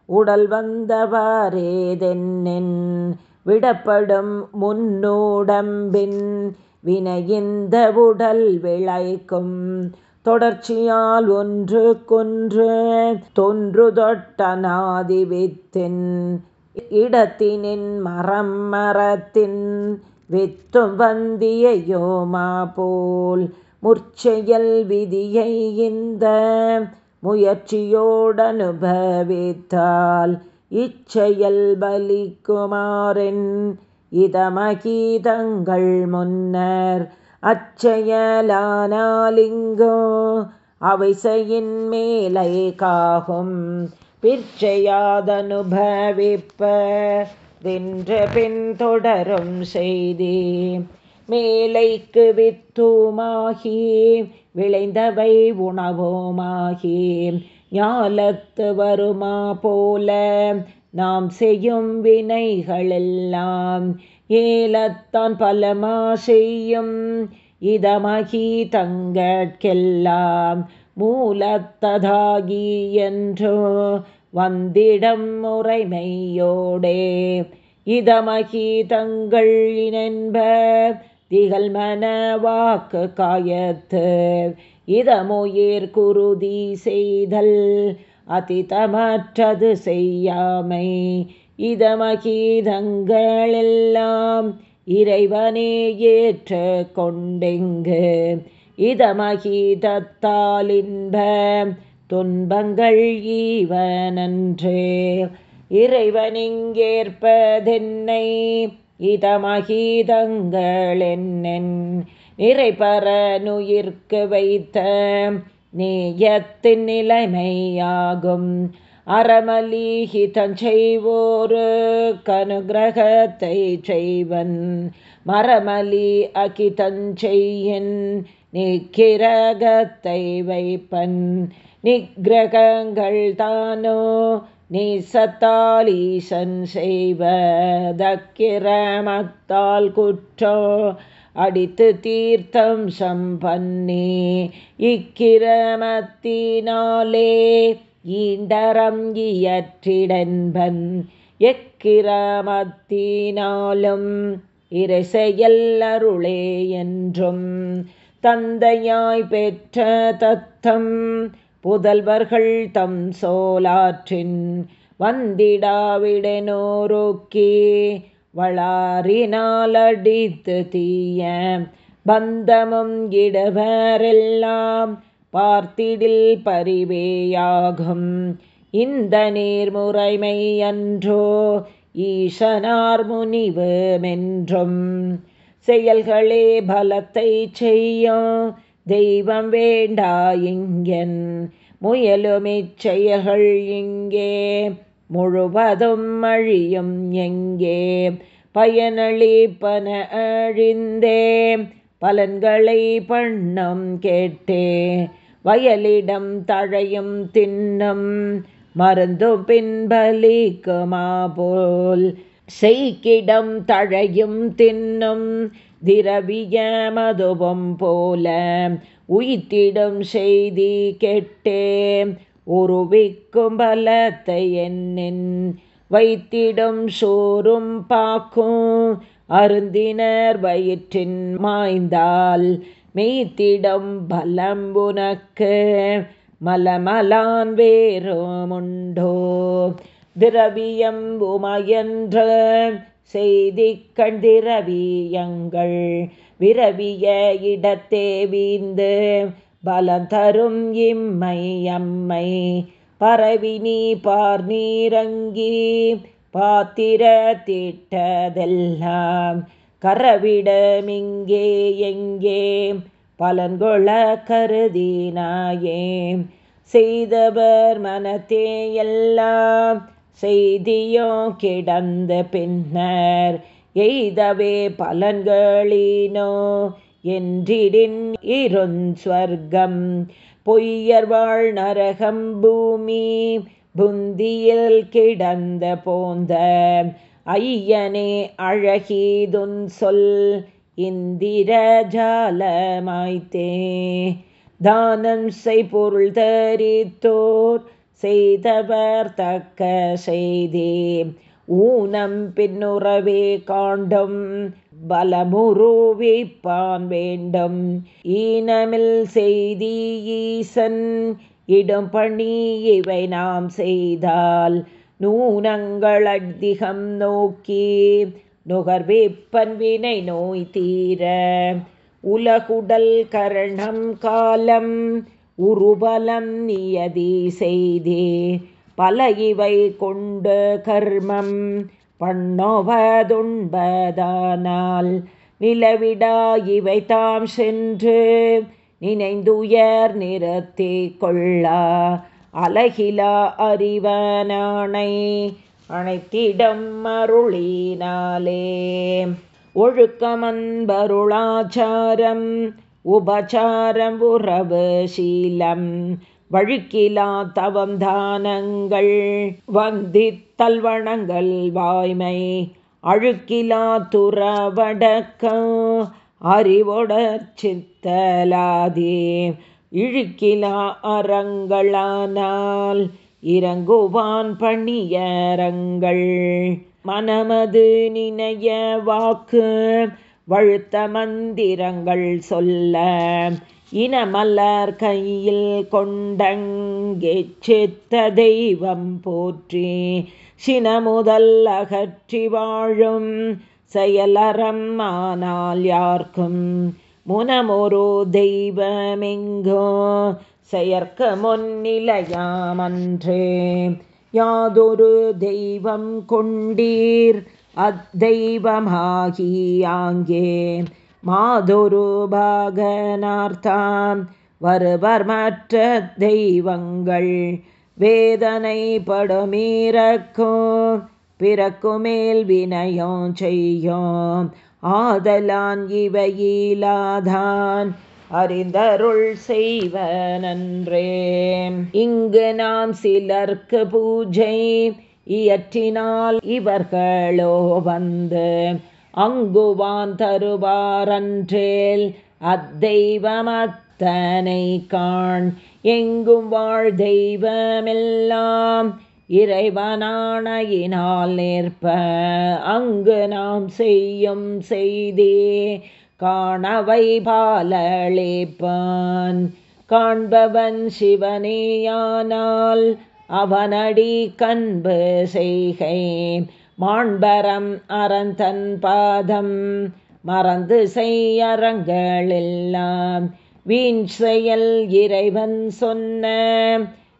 உடல் வந்தவாறேதென்னின்? விடப்படும் முன்னூடம்பின் வினையிந்த உடல் விளைக்கும். தொடர்ச்சியால் ஒன்று கொன்று தொன்று தொட்டனாதி வித்தின். இடத்தினின் மரம் மரத்தின் வித்தும் வந்தியோமா போல் முற்செயல் விதியை இந்த முயற்சியோடனுபவித்தால் இச்செயல் பலிக்குமாறின் இதமகீதங்கள் முன்னர் அச்செயலானாலிங்கோ அவைசையின் மேலை காகும் பிற்சையாதனுபவிப்ப தின்ற பின் தொடரும் செய்தி. மேலைக்கு வித்துமாகி விளைந்தவை உணவோமாகி ஞாலத்து வருமா போல நாம் செய்யும் வினைகளெல்லாம் ஏலத்தான் பலமா செய்யும். இதமகி தங்கட்கெல்லாம் மூலத்ததாகி என்றோ வந்திடம் முறைமையோடே. இதமகி தங்கள் இனென்ப திகழ் மன வாக்கு காயத்து. இதமுயிர் குருதி செய்தல் அதிதமற்றது செய்யாமை. இதமகீதங்களெல்லாம் இறைவனே ஏற்ற கொண்டெங்கு இதமகீதத்தாலின்ப துன்பங்கள் ஈவனன்றே. இறைவனிங்கேற்பதென்னை இதமகீதங்களென்னென். நிறைபர நுயிர்க்கு வைத்த நேயத்தின் நிலைமையாகும். அறமலிஹிதஞ்செய்வோரு கனுகிரகத்தை செய்வன். மரமலி அகிதஞ்செய்யன் நிக்கிரகத்தை வைப்பன். நிகிரகங்கள் தானோ நீசத்தாலீசன் செய்வதக்கிரமத்தால் குற்றோ அடித்து தீர்த்தம் சம்பன்னே. இக்கிரமத்தினாலே ஈண்டரம் இயற்றிடன்பன். எக்கிரமத்தினாலும் இறைசெயல்லருளே என்றும். தந்தையாய் பெற்ற தத்தம் புதல்வர்கள் தம் சோலாற்றின். வந்திடாவிடனோருக்கே வளாரினாலடித்து தீய. பந்தமும் இடவரெல்லாம் பார்த்திடில் பரிவேயாகும். இந்த நீர்முறைமை அன்றோ ஈசனார் முனிவுமென்றும் செயல்களே பலத்தை செய்யும் தெய்வம் வேண்டா இங்கன். முயலுமிச்செயல்கள் இங்கே. முழுவதும் அழியும் எங்கே? பயனளிப்பன அழிந்தே பலன்களை பண்ணம் கேட்டே. வயலிடம் தழையும் தின்னம். மருந்து பின்பலிக்குமா போல். செய்கிடம் தழையும் தின்னும். திரவிய மதுபம் போல. உயித்திடும் செய்தி கெட்டே. உருவிக்கும் பலத்தை என்னின் வைத்திடும் சோறும் பாக்கும் அருந்தினர் வயிற்றின் மாய்ந்தால் மெய்த்திடம் பலம் உனக்கு மலமலான் வேறுமுண்டோ திரவியம் உமையன்ற செய்தி கண்திரவியங்கள் விரவிய இடத்தே வீந்து பலந்தரும் இம்மை அம்மை. பரவி நீ பார் நீரங்கி பாத்திர திட்டதெல்லாம் கரவிடமிங்கே எங்கே. பலன்கொள கருதினாயே. செய்தவர் மனத்தே எல்லாம் செய்தியோ கிடந்த பின்னர் எய்தவே பலன்களினோ என்றிடின் இருஸ்வர்க்கம் பொய்யர்வாழ் நரகம் பூமி புந்தியில் கிடந்த போந்த ஐயனே அழகீதுன் சொல் இந்திரஜாலமாய்த்தே தானம் செய் பொருள் தரித்தோர் செய்தவர் தக்க செய்தே. ஊனம் பின்னுறவே காண்டும் பலமுருவிப்பான் வேண்டும். ஈனமில் செய்தி ஈசன் இடும் பணி இவை நாம் செய்தால். நூனங்கள் அதிகம் நோக்கி நுகர்வேப்பன் வினை நோய் தீர. உலகுடல் கரணம் காலம் உருபலம் நியதி செய்தே. பல இவை கொண்டு கர்மம் பண்ணோவதுண்பதானால் நிலவிடா இவை தாம் சென்று நினைந்துயர் நிறுத்தி கொள்ளா அலகிலா அறிவனானை அனைத்திடம் அருளினாலே. ஒழுக்கமன்பருளாச்சாரம் உபச்சாரம் உறவு சீலம் வழுக்கிலா தவம் தானங்கள் வந்தித்தல்வணங்கள் வாய்மை அழுக்கிலா துறவடக்கம் அறிவொடர் சித்தலாதே இழுக்கிலா அறங்களானால் இறங்குவான் பணியரங்கள். மனமது நினைய வாக்கு வழுத்த மந்திரங்கள் சொல்ல இனமலர் கையில் கொண்டங்கெச்சித்த தெய்வம் போற்றி சினமுதல் அகற்றி வாழும் செயலறம் ஆனால் யார்க்கும்? முனமொரு தெய்வமெங்கோ செயற்க முன்னிலையாமன்றே. யாதொரு தெய்வம் கொண்டீர் அத்தெய்வமாகியாங்கே மாதொரு பாகனார்த்தாம் வருவர் மற்ற தெய்வங்கள். வேதனை படுமீரக்கும் பிறக்குமேல் வினயம் செய்யும். ஆதலான் இவையிலாதான் அறிந்தருள் செய்வனன்றே. இங்கு நாம் சிலர்க்கு பூஜை இயற்றினால் இவர்களோ வந்து அங்குவான் தருவாரன்றேல் அத்தெய்வமத்தனை காண். எங்கும் வாழ் தெய்வமெல்லாம் இறைவனானையினால் நேர்ப்ப அங்கு நாம் செய்யும் செய்தே காணவை பாலளேப்பான். காண்பவன் சிவனேயானால் அவனடி கண்பு செய்கை. மாண்பரம் அறந்தன் பாதம் மறந்து செய்யறங்களெல்லாம் வீண் செயல் இறைவன் சொன்ன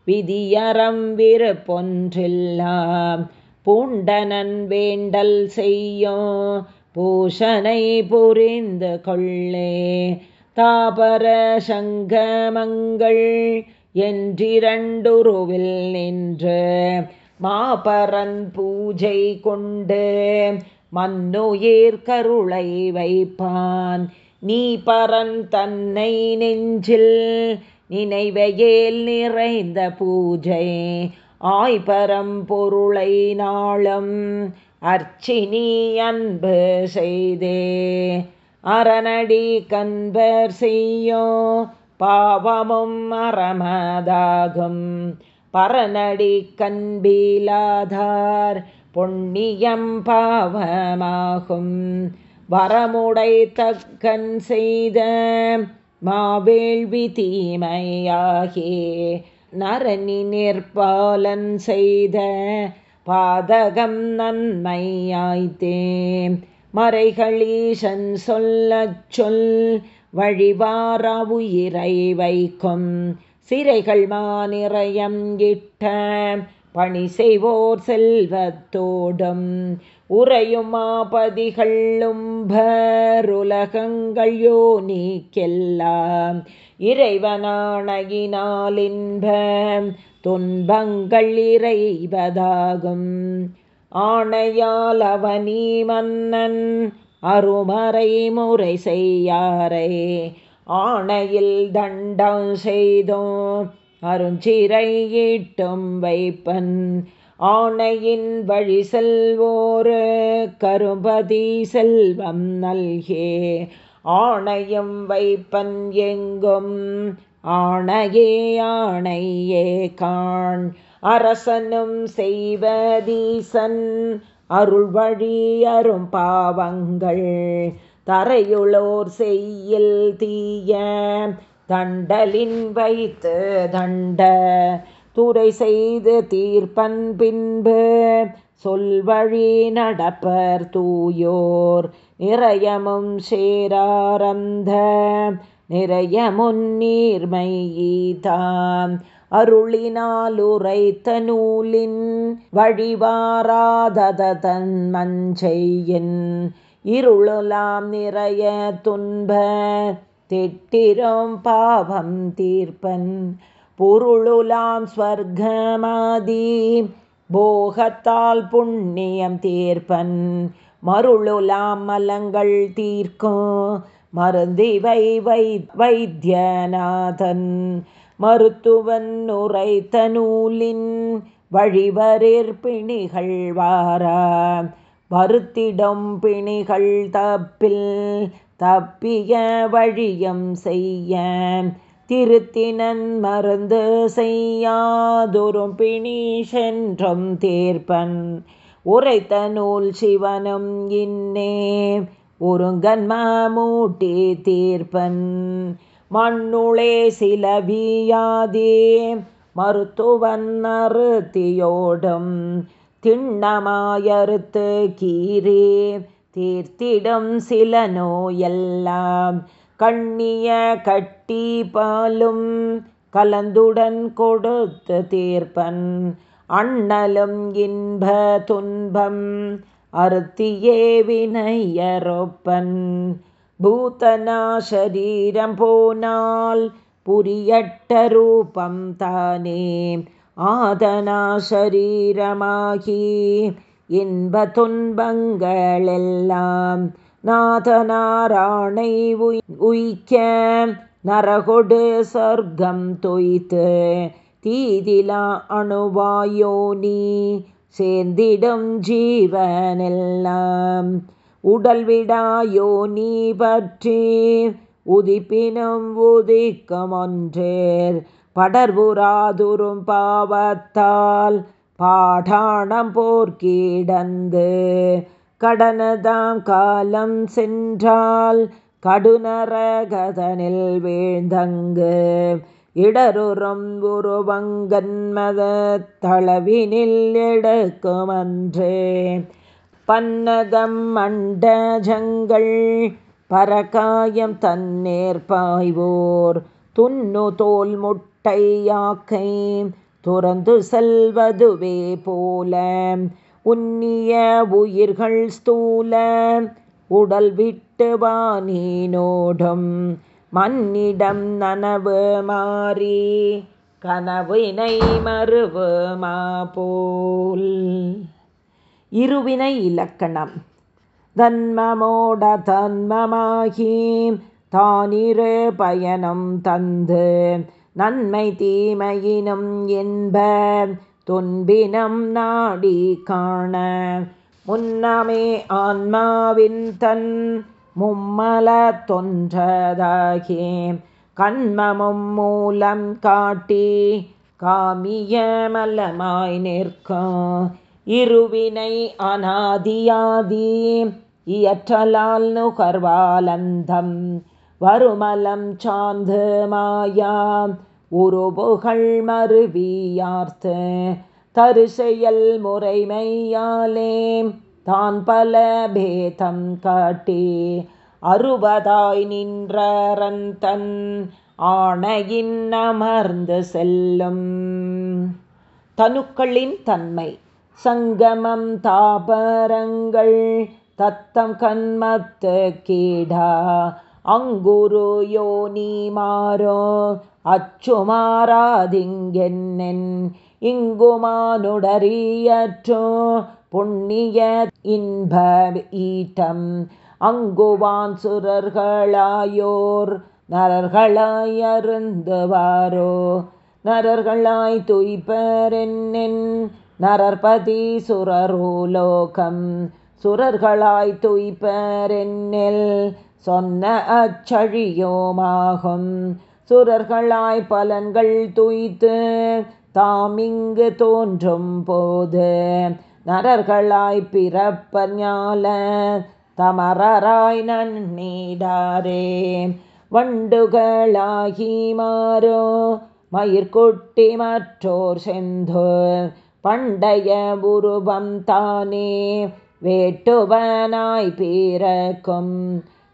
விதியறம் விருப்பொன்றில்லாம். பூண்டனன் வேண்டல் செய்யோ பூஷனை புரிந்து கொள்ளே. தாபர சங்கமங்கள் என்றிரண்டுருவில் நின்று மாபரன் பூஜை கொண்டு மன்னுயிர் கருளை வைப்பான். நீ பரன் தன்னை நெஞ்சில் நினைவையேல் நிறைந்த பூஜை. ஆய்பரம் பொருளை நாளும் அர்ச்சினி அன்பு செய்தே. அரணடி கண்பர் செய்யோ பாவமும் அறமதாகும். பரநடி கண்பீலாதார் பொன்னியம் பாவமாகும். வரமுடை தக்கன் செய்த மாவேள்வி தீமையாகே நரணி நிற்பாலன் செய்த பாதகம் நன்மையாய்த்தே. மறைகளீசன் சொல்லச் சொல் வழிவாரா உயிரை வைக்கும். சிறைகள் மாநிறையம் இட்ட. பணி செய்வோர் செல்வத்தோடும் உறையும் மாபதிகளும் பருலகங்கள் யோ நீக்கெல்லாம் இறைவனானகினால் துன்பங்கள் இறைவதாகும். ஆணையால் அவனி மன்னன் அருமறை முறை செய்யாரே. ஆணையில் தண்டம் செய்தோம். அருஞ்சிறையிட்டும் வைப்பன். ஆணையின் வழி செல்வோரு கருபதி செல்வம் நல்கே. ஆணையும் வைப்பன் எங்கும் ஆணையே ஆணையே காண். அரசனும் செய்வதீசன் அருள் வழி அரும் பாவங்கள் தரையுளோர் செய்யில் தீய. தண்டலின் வைத்து தண்ட துறை செய்து தீர்ப்பன் பின்பு சொல்வழி நடப்பர் தூயோர். நிறையமும் சேராரந்த நிறைய முன்னீர்மையீதாம் அருளினால் உரைத்த நூலின் வழிவாராததன் மஞ்சையின் இருளலாம் நிறைய துன்ப திட்டிரும் பாவம் தீர்ப்பன். பொருளுலாம் ஸ்வர்க்கமாதி போகத்தால் புண்ணியம் தீர்ப்பன். மருளுலாம் மலங்கள் தீர்க்கும் மருந்திவை வை வைத்தியநாதன். மருத்துவன் உரைத்த நூலின் வழிவரிற்பிணிகள் வாரா. வருத்திடம் பிணிகள் தப்பில் தப்பிய வழியம் செய்ய. திருத்தினன் மருந்து செய்யாதொரும் பிணி சென்றும் தேர்ப்பன். உரைத்த நூல் சிவனும் இன்னே ஒருங்கன்மூட்டி தீர்ப்பன். மண்ணுளே சிலவியாதே மருத்துவன் அறுத்தியோடும் திண்ணமாயறுத்து கீரே தீர்த்திடும் சில நோயெல்லாம் கண்ணிய கட்டி பாலும் கலந்துடன் கொடுத்து தீர்ப்பன். அண்ணலும் இன்ப துன்பம் அறுத்தியே வினையரொப்பன் பூத்தனா சரீரம் போனால் புரியட்ட ரூபம் தானே. ஆதனா சரீரமாகி இன்ப துன்பங்களெல்லாம் நாதனாராணை உய்க்க நரகொடு சொர்க்கம் தொய்த்து தீதிலா அணுவாயோ நீ சேர்ந்திடும் ஜீவனெல்லாம் உடல் விடாயோ நீ பற்றி உதிப்பினும் உதிக்கம் ஒன்றேர் படர்வுராதுரும் பாவத்தால் பாடாணம் போர்க்கீடந்து கடனதாம் காலம் சென்றால் கடுநரகதனில் வீழ்ந்தங்கு. இடருறும் உருவங்கன்மத தளவினில் எடுக்குமன்றே. பன்னகம் மண்டஜங்கள் பரகாயம் தன்னேற்பாய்வோர் துண்ணு தோல் முட்டையாக்கை துறந்து செல்வதுவே போல. உன்னிய உயிர்கள் ஸ்தூல உடல் விட்டு வானீனோடும் மன்னிடம் நனவு மாறி கனவினை மறுவுமா போல் இருவினை இலக்கணம். தன்மமோட தன்மமாகி தானிரு பயணம் தந்து நன்மை தீமையினும் என்ப துன்பினம் நாடி காண. முன்னமே ஆன்மாவின் தன் மும்மல தொன்றதாகே. கண்மமும் மூலம் காட்டி காமிய மலமாய் நிற்கும் இருவினை அநாதியாதி இயற்றலால் நுகர்வாலந்தம் வருமலம் சார்ந்து மாயா உருபுகள் மறுவியார்த்து தருசெயல் முறைமையாலே தான் பல பேதம் காட்டி. அறுபதாய் நின்றரன் தன் ஆணையின் அமர்ந்து செல்லும். தனுக்களின் தன்மை. சங்கமம் தாபரங்கள் தத்தம் கண்மத்து கீடா. அங்குரு யோனி மாறோ அச்சுமாராதிங்கென்னென் இங்குமானுடரியற்றோ புண்ணிய இன்ப ஈட்டம். அங்குவான் சுரர்களாயோர் நரர்களாயருந்துவாரோ நரர்களாய் துய்பரென்னென் நரர்பதி சுரரோலோகம். சுரர்களாய் துய்பரென்னில் சொன்ன அச்சழியோமாகும். சுரர்களாய் பலன்கள் துய்த்து தாமிங்கு தோன்றும் போது நரர்களாய் பிறப்பர் ஞால தமரராய் நன்னீடாரே வண்டுகளாகி மாறோ மயிர்கொட்டி மற்றோர் செந்து பண்டைய உருவம் தானே வேட்டுவனாய் பிறக்கும்.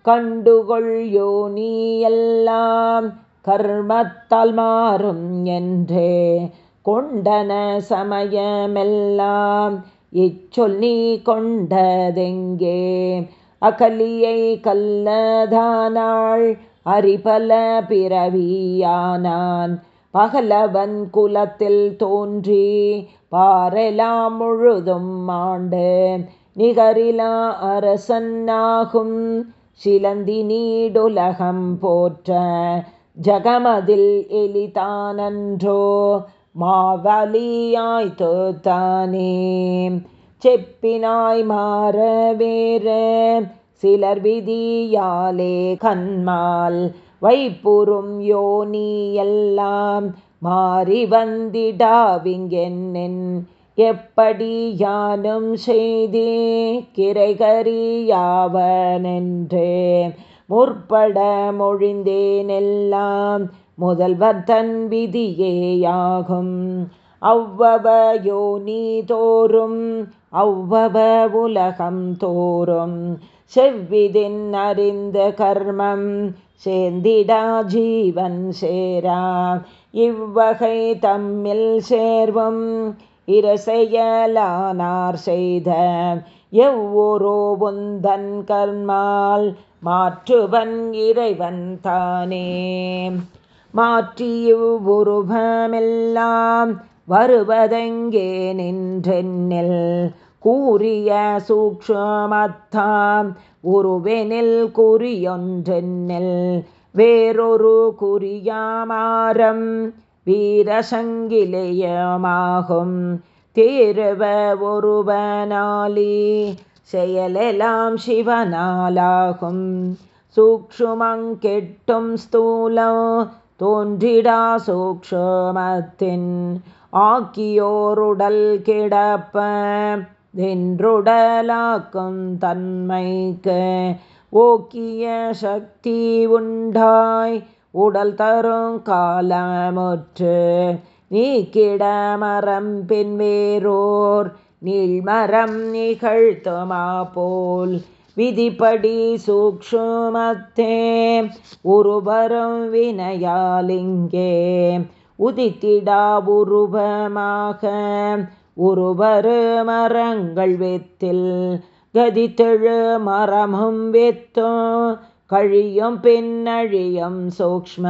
கண்டுகொள் யோனி எல்லாம் கர்மத்தால் மாறும் என்றே. கொண்டன சமயமெல்லாம் இச்சொல் நீ கொண்டதெங்கே? அகலியை கல்லதானாள் அரிபல பிறவியானான். பகலவன் குலத்தில் தோன்றி பாரெலாம் முழுதும் ஆண்டு நிகரிலா அரசன்னாகும் சிலந்தி நீடுலகம் போற்ற ஜகமதில் எலிதானன்றோ மாவலியாய் தோத்தானே. செப்பினாய் மாற வேறு சிலர் விதியாலே கண்மால் வைப்புறும் யோனி எல்லாம் மாறி வந்திடாவிங்கென்னின் எப்படி யானும் செய்தே கிரைகரியாவனென்றே முற்பட மொழிந்தேனெல்லாம் முதல்வர் தன் விதியேயாகும் அவ்வவ யோனி தோறும் அவ்வவ உலகம் தோறும். செவ்விதின் அறிந்த கர்மம் சேர்ந்திடா ஜீவன் சேரா. இவ்வகை தம்மில் சேர்வும் இரசையலானார் செய்த எவ்வொரோ உந்தன் கர்மால் மாற்றுவன் இறைவன் தானே. மாற்றியுருவமெல்லாம் வருவதெங்கே நின்றென்னில் கூறிய சூக்ஷமத்தாம் உருவெனில் குறியொன்றென்னில் வேறொரு குறியாமாரம் வீரசங்கிலேயமாகும். தேருவ ஒருவனாலி செயலெல்லாம் சிவனாலாகும். சூக்ஷுமங் கெட்டும் ஸ்தூலம் தோன்றிடா சூக்ஷமத்தின் ஆக்கியோருடல் கிடப்ப நின்றுடலாக்கும் தன்மைக்கு ஓக்கிய சக்தி உண்டாய். உடல் தரும் காலமுற்று. நீக்கிடமரம் பின் வேறோர். நீள்மரம் நிகழ்த்துமா போல் விதிப்படி சூக்ஷுமத்தே. உருவரும் வினையாலிங்கே உதித்திடா உருவமாக. உருவரு மரங்கள் வெத்தில். கதித்தெழு மரமும் வெத்தும். கழியும் பின்னழியும் சூக்ம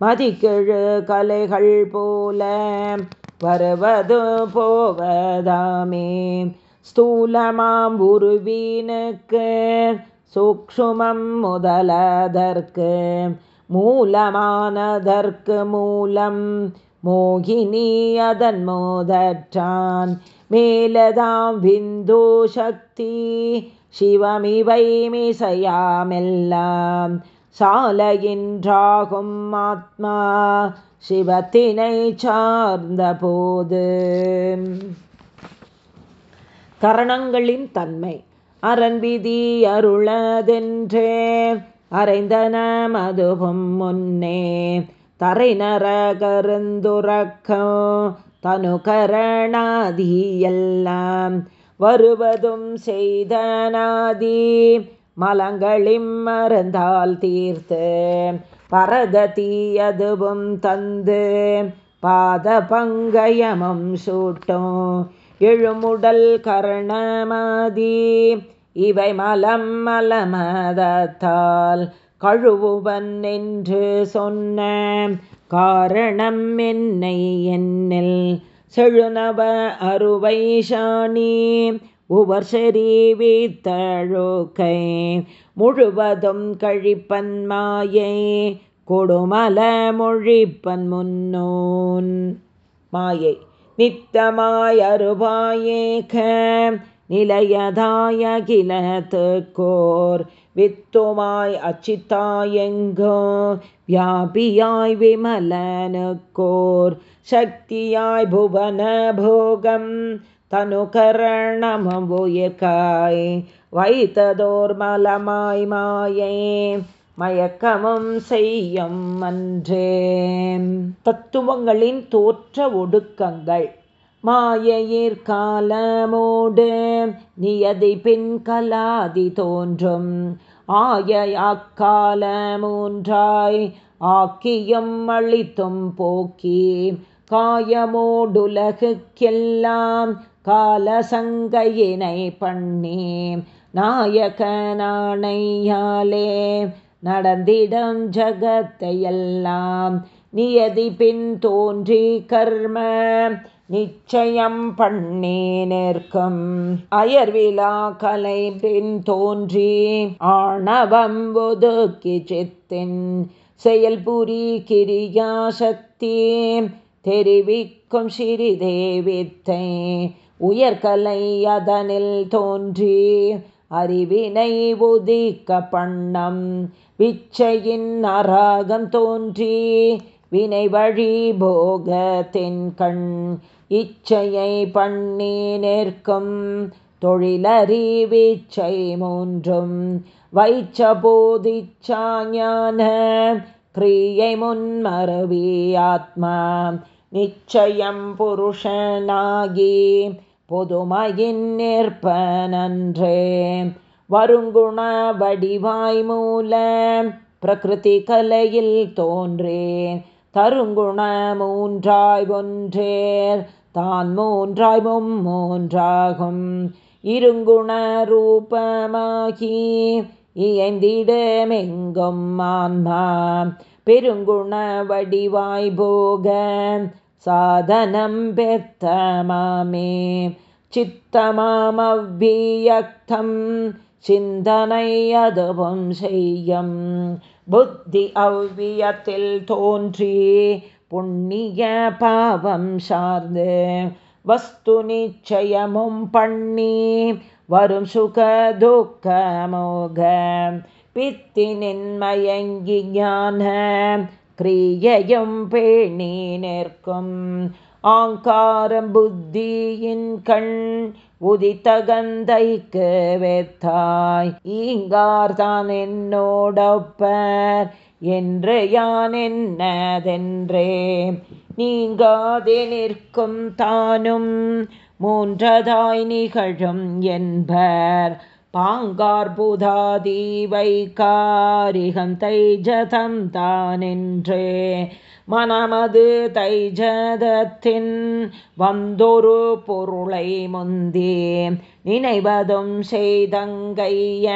மதிக்கிழு கலைகள் போல வருவது போவதாமே. ஸ்தூலமாம் உருவீனுக்கு சூக்ஷுமம் முதலதற்கு மூலமானதற்கு மூலம் மோகினி அதன் மோதற்றான். மேலதாம் விந்து சக்தி சிவமிவைமிசையாமெல்லாம் சாலையின்றாகும் ஆத்மா சிவத்தினை சார்ந்த போது கரணங்களின் தன்மை அரண் விதி அருளதென்றே அரைந்தன மதுவும் முன்னே தரைநர கருந்துறக்கம் தனு கரணாதியெல்லாம் வருவதும் செய்தனாதி. மலங்களிம் மறந்தால் தீர்த்து. பரகதி அதுவும் தந்து. பாத பங்கயமும் சூட்டும். எழுமுடல் கரணமதி. இவை மலம் மலமதத்தால் கழுவுவன் என்று சொன்ன. காரணம் என்னை என்னில் செழுநவ அறுவை சாணி உவர் செறிவித்தழுக்கை முழுவதும் கழிப்பன் மாயை கொடுமல மொழிப்பன் முன்னோன். மாயை நித்தமாய் அருவாயேக நிலையதாய கிலத்துக்கோர் வித்துமாய் அச்சித்தாயெங்கோ வியாபியாய் விமலனுக்கோர். சக்தியாய் புவன போகம் தனுகரணமும் உயிர்காய் வைத்ததோர் மலமாய் மாயே மயக்கமும் செய்யும் அன்றே தத்துவங்களின் தோற்ற ஒடுக்கங்கள் மாயையிற் காலமோடு நியதி பின் கலாதி தோன்றும் ஆய அக்காலமூன்றாய் ஆக்கியும் அழித்தும் போக்கி காயமோடுலகுக்கெல்லாம் காலசங்கையினை பண்ணி நாயகனானையாலே நடந்திடம் ஜகத்தையெல்லாம் நியதி பின் தோன்றி கர்ம நிச்சயம் பண்ணி நிற்கும் அயர்விழா கலை பின் தோன்றி ஆணவம் ஒதுக்கி சித்தின். செயல்புரி கிரியாசக்தி தெரிவிக்கும் சிறிதேவித்தை உயர்கலை அதனில் தோன்றி அறிவினை உதிக்க பண்ணம் விச்சையின் அராகம் தோன்றி வினை வழி போக தென்கண் இச்சையை பண்ணி நிற்கும் தொழிலறிவிச்சை மூன்றும் வைச்ச போதிச்சாஞான கிரியை முன்மரவி ஆத்மா நிச்சயம் புருஷனாகி பொதுமையின் நிற்பனன்றே வருங்குண வடிவாய் மூல பிரகிருதி கலையில் தோன்றே தருங்குண மூன்றாய் ஒன்றேர் தான் மூன்றாய் மும்மூன்றாகும் இருங்குண ரூபமாகி இயந்திடமெங்கும் ஆன்மா. பெருங்குண வடிவாய் போக சாதனம் பெத்த மாமே. சித்தமாமவ்வியக்தம் சிந்தனை அதுவும் செய்யும். புத்தி அவ்வியத்தில் தோன்றி புண்ணிய பாவம் சார்ந்து வஸ்து நிச்சயமும் பண்ணி வரும் சுக துக்க மோக பித்தி நின்மயங்கி ஞான கிரியையும் பேணி நிற்கும். ஆங்காரம் புத்தியின் கண் உதித்தகந்தைக்கு வெத்தாய். ஈங்கார் தான் என்னோடப்பர் என்று யான் என்னதென்றே. நீங்காதே நிற்கும் தானும் மூன்றதாய் நிகழும் என்பர். பாங்கார்புதாதீவை காரிகம் தைஜதம் தானென்றே. மனமது தைஜதத்தின் வந்தொரு பொருளை முந்தே. நினைவதும் செய்தங்கைய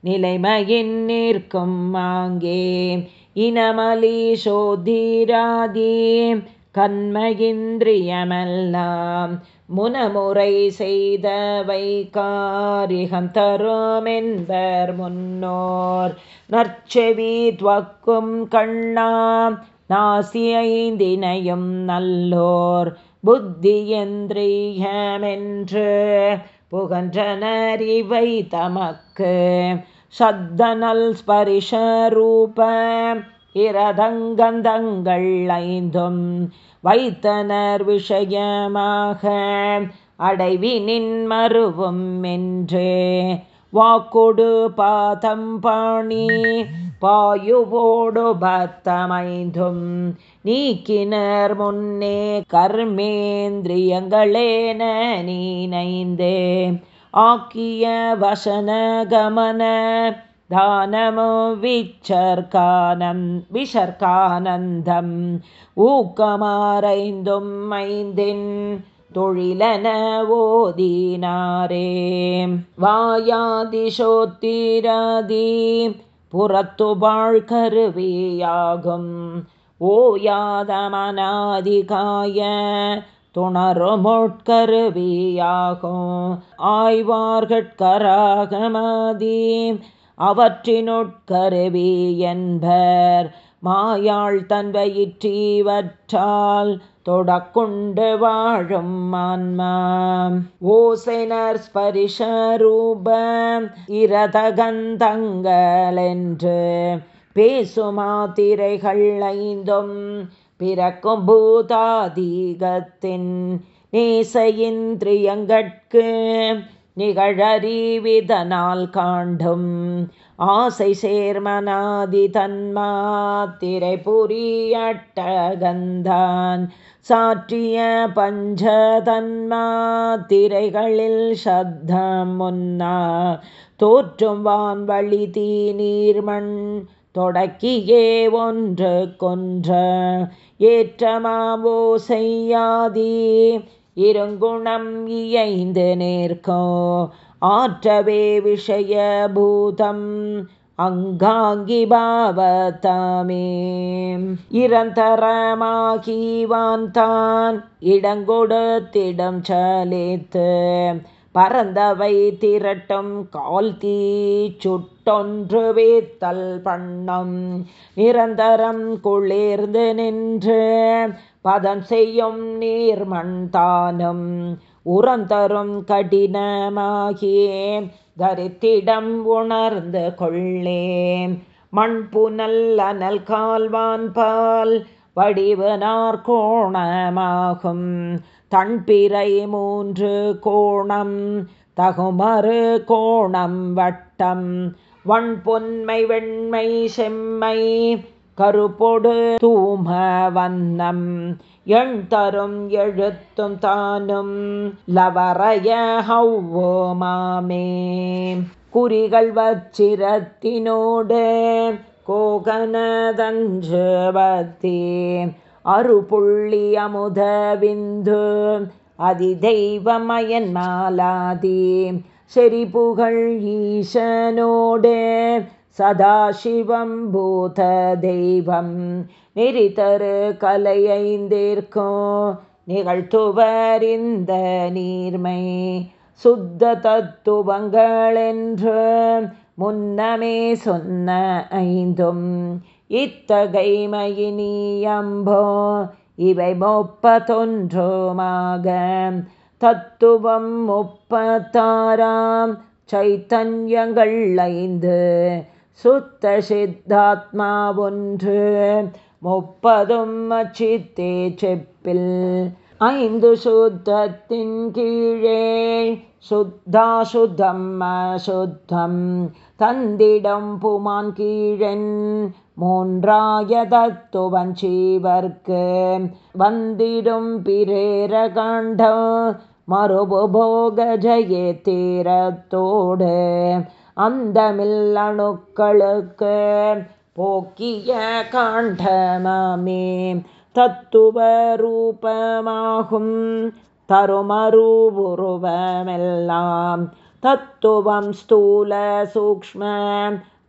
நிலைமையின் நிற்கும் மாங்கே இனமலி சோதிராதீ கண்மகிந்திரியமெல்லாம் முனமுறை செய்தவை காரிகம் தருமென்பர் முன்னோர் நற்செவி துவக்கும் கண்ணாம் நாசி ஐந்தினையும் நல்லோர் புத்தியந்திரியமென்று புகன்றனர் இவை தமக்கு சத்தனல் ஸ்பரிஷரூப இரதங்கந்தங்கள் ஐந்தும் வைத்தனர் விஷயமாக. அடைவினின் மருவும் என்றே வாக்கொடு பாதம் பாணி. பாயுவோடு பத்தமைந்தும். நீக்கினர் முன்னே கர்மேந்திரியங்களேன நீனைந்தே ஆக்கிய வசன கமன தானமோ விச்சர்கானம் விஷர்கானந்தம் ஊக்கமாரைந்தும் மைந்தின் தொழிலன ஓதினாரே வாயாதிசோத்திரதி புறத்து வாழ்கருவியாகும் ஓயாதமனாதிகாய துணருமொட்கருவியாகும் ஆய்வார்கட்கராகமாதி அவற்றினுட்கருவி என்பர் மாயாள் தன்வயிற்றீவற்றால் தொடக்குண்டு வாழும் மான்மாம் ஓசைனர் ஸ்பரிஷரூப இரதகந்தங்களென்று பேசுமாத்திரைகள் ஐந்தும் பிறக்கும் பூதாதீகத்தின் நேசையிந்திரியங்கட்கு நிகழறிவிதனால் காண்டும். ஆசை சேர்மனாதி தன்மாத்திரை புரியட்டகந்தான் சாற்றிய பஞ்ச தன்மாத்திரைகளில் சத்தம் முன்னா. தோற்றும் வான்வழி தீ நீர்மண் தொடக்கியே ஒன்று கொன்ற. ஏற்றமாவோ செய்யாதீ இருங்குணம் இயைந்து நேர்கோ ஆற்றவே விஷய பூதம் அங்காங்கி பாவத்தாமே. இரந்தரமாகிவான் தான் இடங்கொடுத்திடம் சலித்து. பறந்தவை திரட்டும் கால் தீ சுட்டொன்று வேத்தல் பண்ணம். நிரந்தரம் குளிர்ந்து நின்று பதம் செய்யும் நீர்மண் தானும் உரந்தரும் கடினமாகியே தரித்திடம் உணர்ந்து கொள்ளேன். மண் புனல் அனல் கால்வான் பால் வடிவனார் கோணமாகும் தன்பிறை மூன்று கோணம் தகுமறு கோணம் வட்டம். வன் பொன்மை வெண்மை செம்மை கருப்பொடு தூம வண்ணம் எண் தரும் எழுத்தும் தானும் லவரைய ஹவ்வோ மாமே. குறிகள் வச்சிரத்தினோடு கோகனதஞ்சு பத்தி அருபுள்ளி அமுத விந்து அதிதெய்வமயன் மாலாதி செறிபுகழ் ஈசனோடு சதாசிவம் பூத தெய்வம் நெறிதரு கலையைந்தேற்கும் நிகழ்த்துவர் இந்த நீர்மை சுத்த தத்துவங்களென்று முன்னமே சொன்ன ஐந்தும். இத்தகைமையினியம்போ இவை முப்பத்தொன்றுமாக தத்துவம் முப்பத்தாறாம் சைத்தன்யங்கள் ஐந்து சுத்த சித்தாத்மா ஒன்று முப்பதும் அச்சித்தே செப்பில். ஐந்து சுத்தத்தின் கீழே சுத்தா சுத்தம் அசுத்தம். தந்திடம் புமான் கீழன் மூன்றாய தத்துவஞ்சீவர்க்கு வந்திடும் பிரேர காண்டம் மறுபோக ஜெய தீரத்தோடு. அந்தமில் அணுக்களுக்கு போக்கிய காண்டமாமே. தத்துவ ரூபமாகும் தருமரூபுருவமெல்லாம். தத்துவம் ஸ்தூல சூக்ம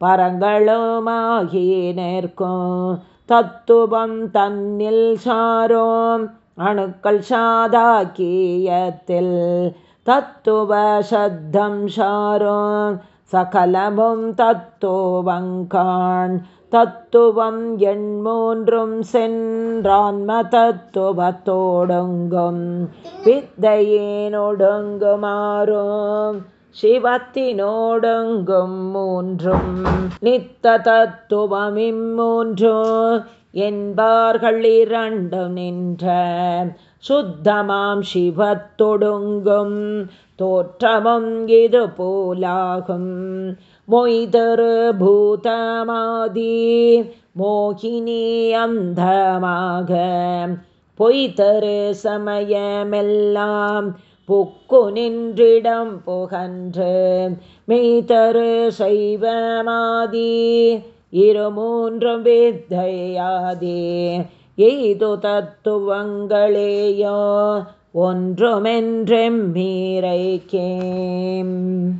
பரங்களுமாகி நிற்கும். தத்துவம் தன்னில் சாரோம் அணுக்கள் சாதாக்கியத்தில். தத்துவ சத்தம் சாரோம் சகலமும் தத்துவங்கான் தத்துவம் எண் மூன்றும் சென்றான்ம தத்துவத்தோடுங்கும். வித்தையேனொடுங்குமாறும் சிவத்தினோடுங்கும் மூன்றும். நித்த தத்துவம் இம்மூன்றும் என்பார்கள் இரண்டும் நின்ற சுத்தமாம் சிவத்தொடுங்கும். தோற்றமும் இது போலாகும் மொய்தரு பூதமாதி மோகினி அந்தமாக. பொய்தரு சமயமெல்லாம் புக்கு நின்றிடம் புகன்று. மெய்தரு சைவமாதி இரு மூன்றும் வித்தையாதே. எய்து தத்துவங்களேயோ ஒன்றுமென்றெம்மீரைக்கேம்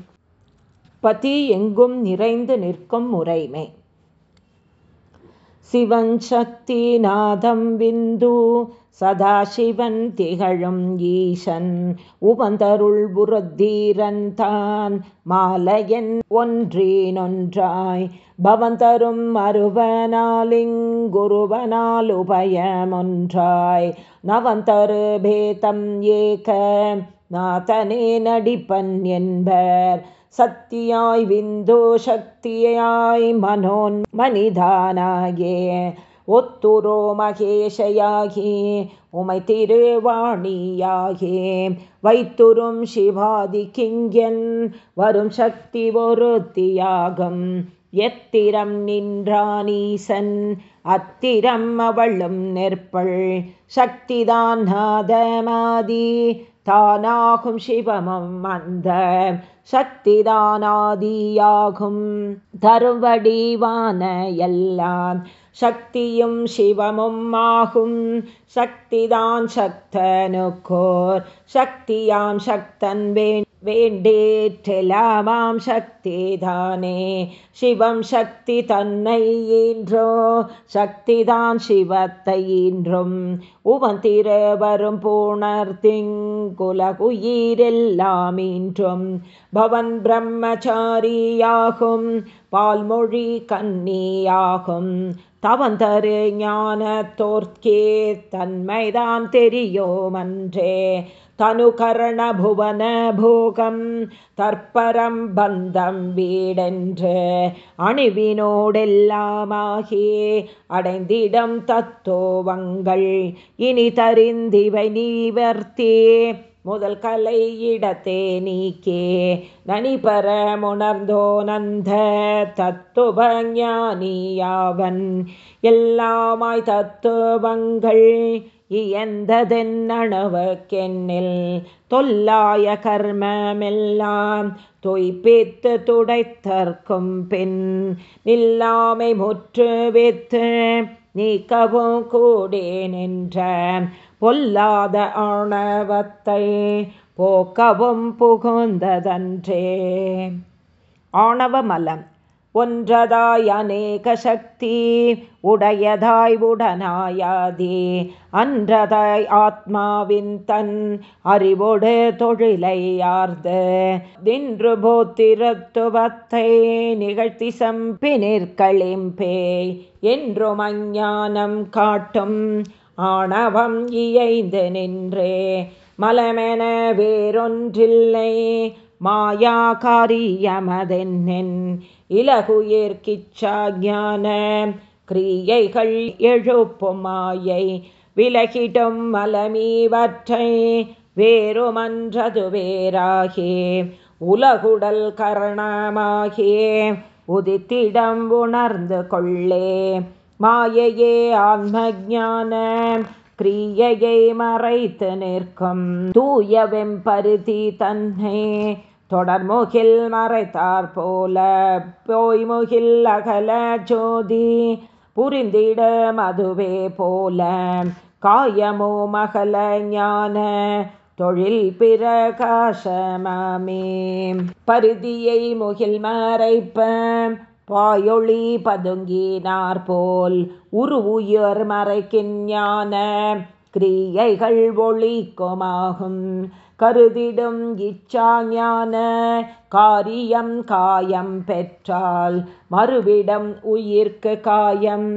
பதி எங்கும் நிறைந்து நிற்கும் முறைமை. சிவன் சக்தி நாதம் விந்து சதாசிவன் திகழும் ஈசன் உவந்தருள் புரத்தீரன்தான் மாலையன் ஒன்றீனொன்றாய் பவந்தரும் மருவனாலிங்குருவனால் உபயமொன்றாய். நவந்தரு பேதம் ஏக நாதனே நடிப்பன் என்பர். சக்தியாய் விந்தோ சக்தியாய் மனோன் மனிதானாயே ஒத்துரோ மகேஷயாகி உமை திருவாணியாகே. வைத்துரும் சிவாதி கிங்கன் வரும் சக்தி ஒருத்தியாகும். எத்திரம் நின்றானீசன் அத்திரம் அவளும் நெற்பள் சக்திதான் நாதமாதி தானாகும் சிவமம் அந்த. சக்திதானாதியாகும் தருவடிவான எல்லாம். சக்தியும் சிவமும் ஆகும். சக்திதான் சக்தனுக்கோர். சக்தியாம் சக்தன் வேண் வேண்டேற்றெலாமாம் சக்தி தானே சிவம் சக்தி தன்னை ஈன்றோ. சக்திதான் சிவத்தை ஈன்றும். உவன் வரும் பூணர் திங்குலகுயிரெல்லாம் ஈன்றும். பவன் பிரம்மச்சாரியாகும். பால்மொழி கன்னியாகும். தவந்தரு ஞானத்தோர்க்கே தன்மைதான் தெரியோமன்றே. தனுகரண புவன போகம் தற்பரம் பந்தம் வீடென்று அணிவினோடெல்லாமாகி அடைந்திடம் தத்தோவங்கள் இனி தரிந்திவை நீவர்த்தே. முதல் கலை இடத்தே நீக்கே நனிபரமுணர்ந்தோ நந்த தத்துவஞானியாவன். எல்லாமாய் தத்துவங்கள் இயந்ததென்னணவக்கெண்ணில் தொல்லாய கர்மமெல்லாம் தொய்ப்பித்து துடைத்தற்கும் பின் நில்லாமை முற்று வைத்து நீக்கவும் கூடே நின்ற பொல்லாத ஆணவத்தை போக்கவும் புகுந்ததன்றே. ஆணவமலம் ஒன்றதாய் அநேக சக்தி உடையதாய் உடனாயாதே. அன்றதாய் ஆத்மாவின் தன் அறிவோடு தொழிலை யார்ந்து தின்று போத்திரத்துவத்தை நிகழ்த்தி சம்பினிற்களிம்பே என்றும் அஞ்ஞானம் காட்டும் ஆணவம் இயைந்து நின்றே. மலமென வேறொன்றில்லை. மாயா காரியமதென்னென் இலகுயிர்கிச்சாஞான கிரியைகள் எழுப்புமாயை விலகிடும் மலமீவற்றை வேறுமன்றது வேறாகே. உலகுடல் கரணமாகே. உதித்திடம் உணர்ந்து கொள்ளே. மாயையே ஆன்மஜான கிரியையை மறைத்து நிற்கும். தூய வெம்பருதி தன்னை தொடர்முகில் மறைத்தார் போல போய்முகில் அகல ஜோதி புரிந்திட மதுவே போல. காயமோ மகள ஞான தொழில் பிரகாசமாமே. பருதியை முகில் மறைப்ப பாயொளி பதுங்கினார் போல் உருவுயர் மறைக்கிஞான கிரியைகள் ஒழிக்குமாகும் கருதிடும் இச்சாஞான காரியம் காயம் பெற்றால் மறுவிடம் உயிர்க்கு காயம்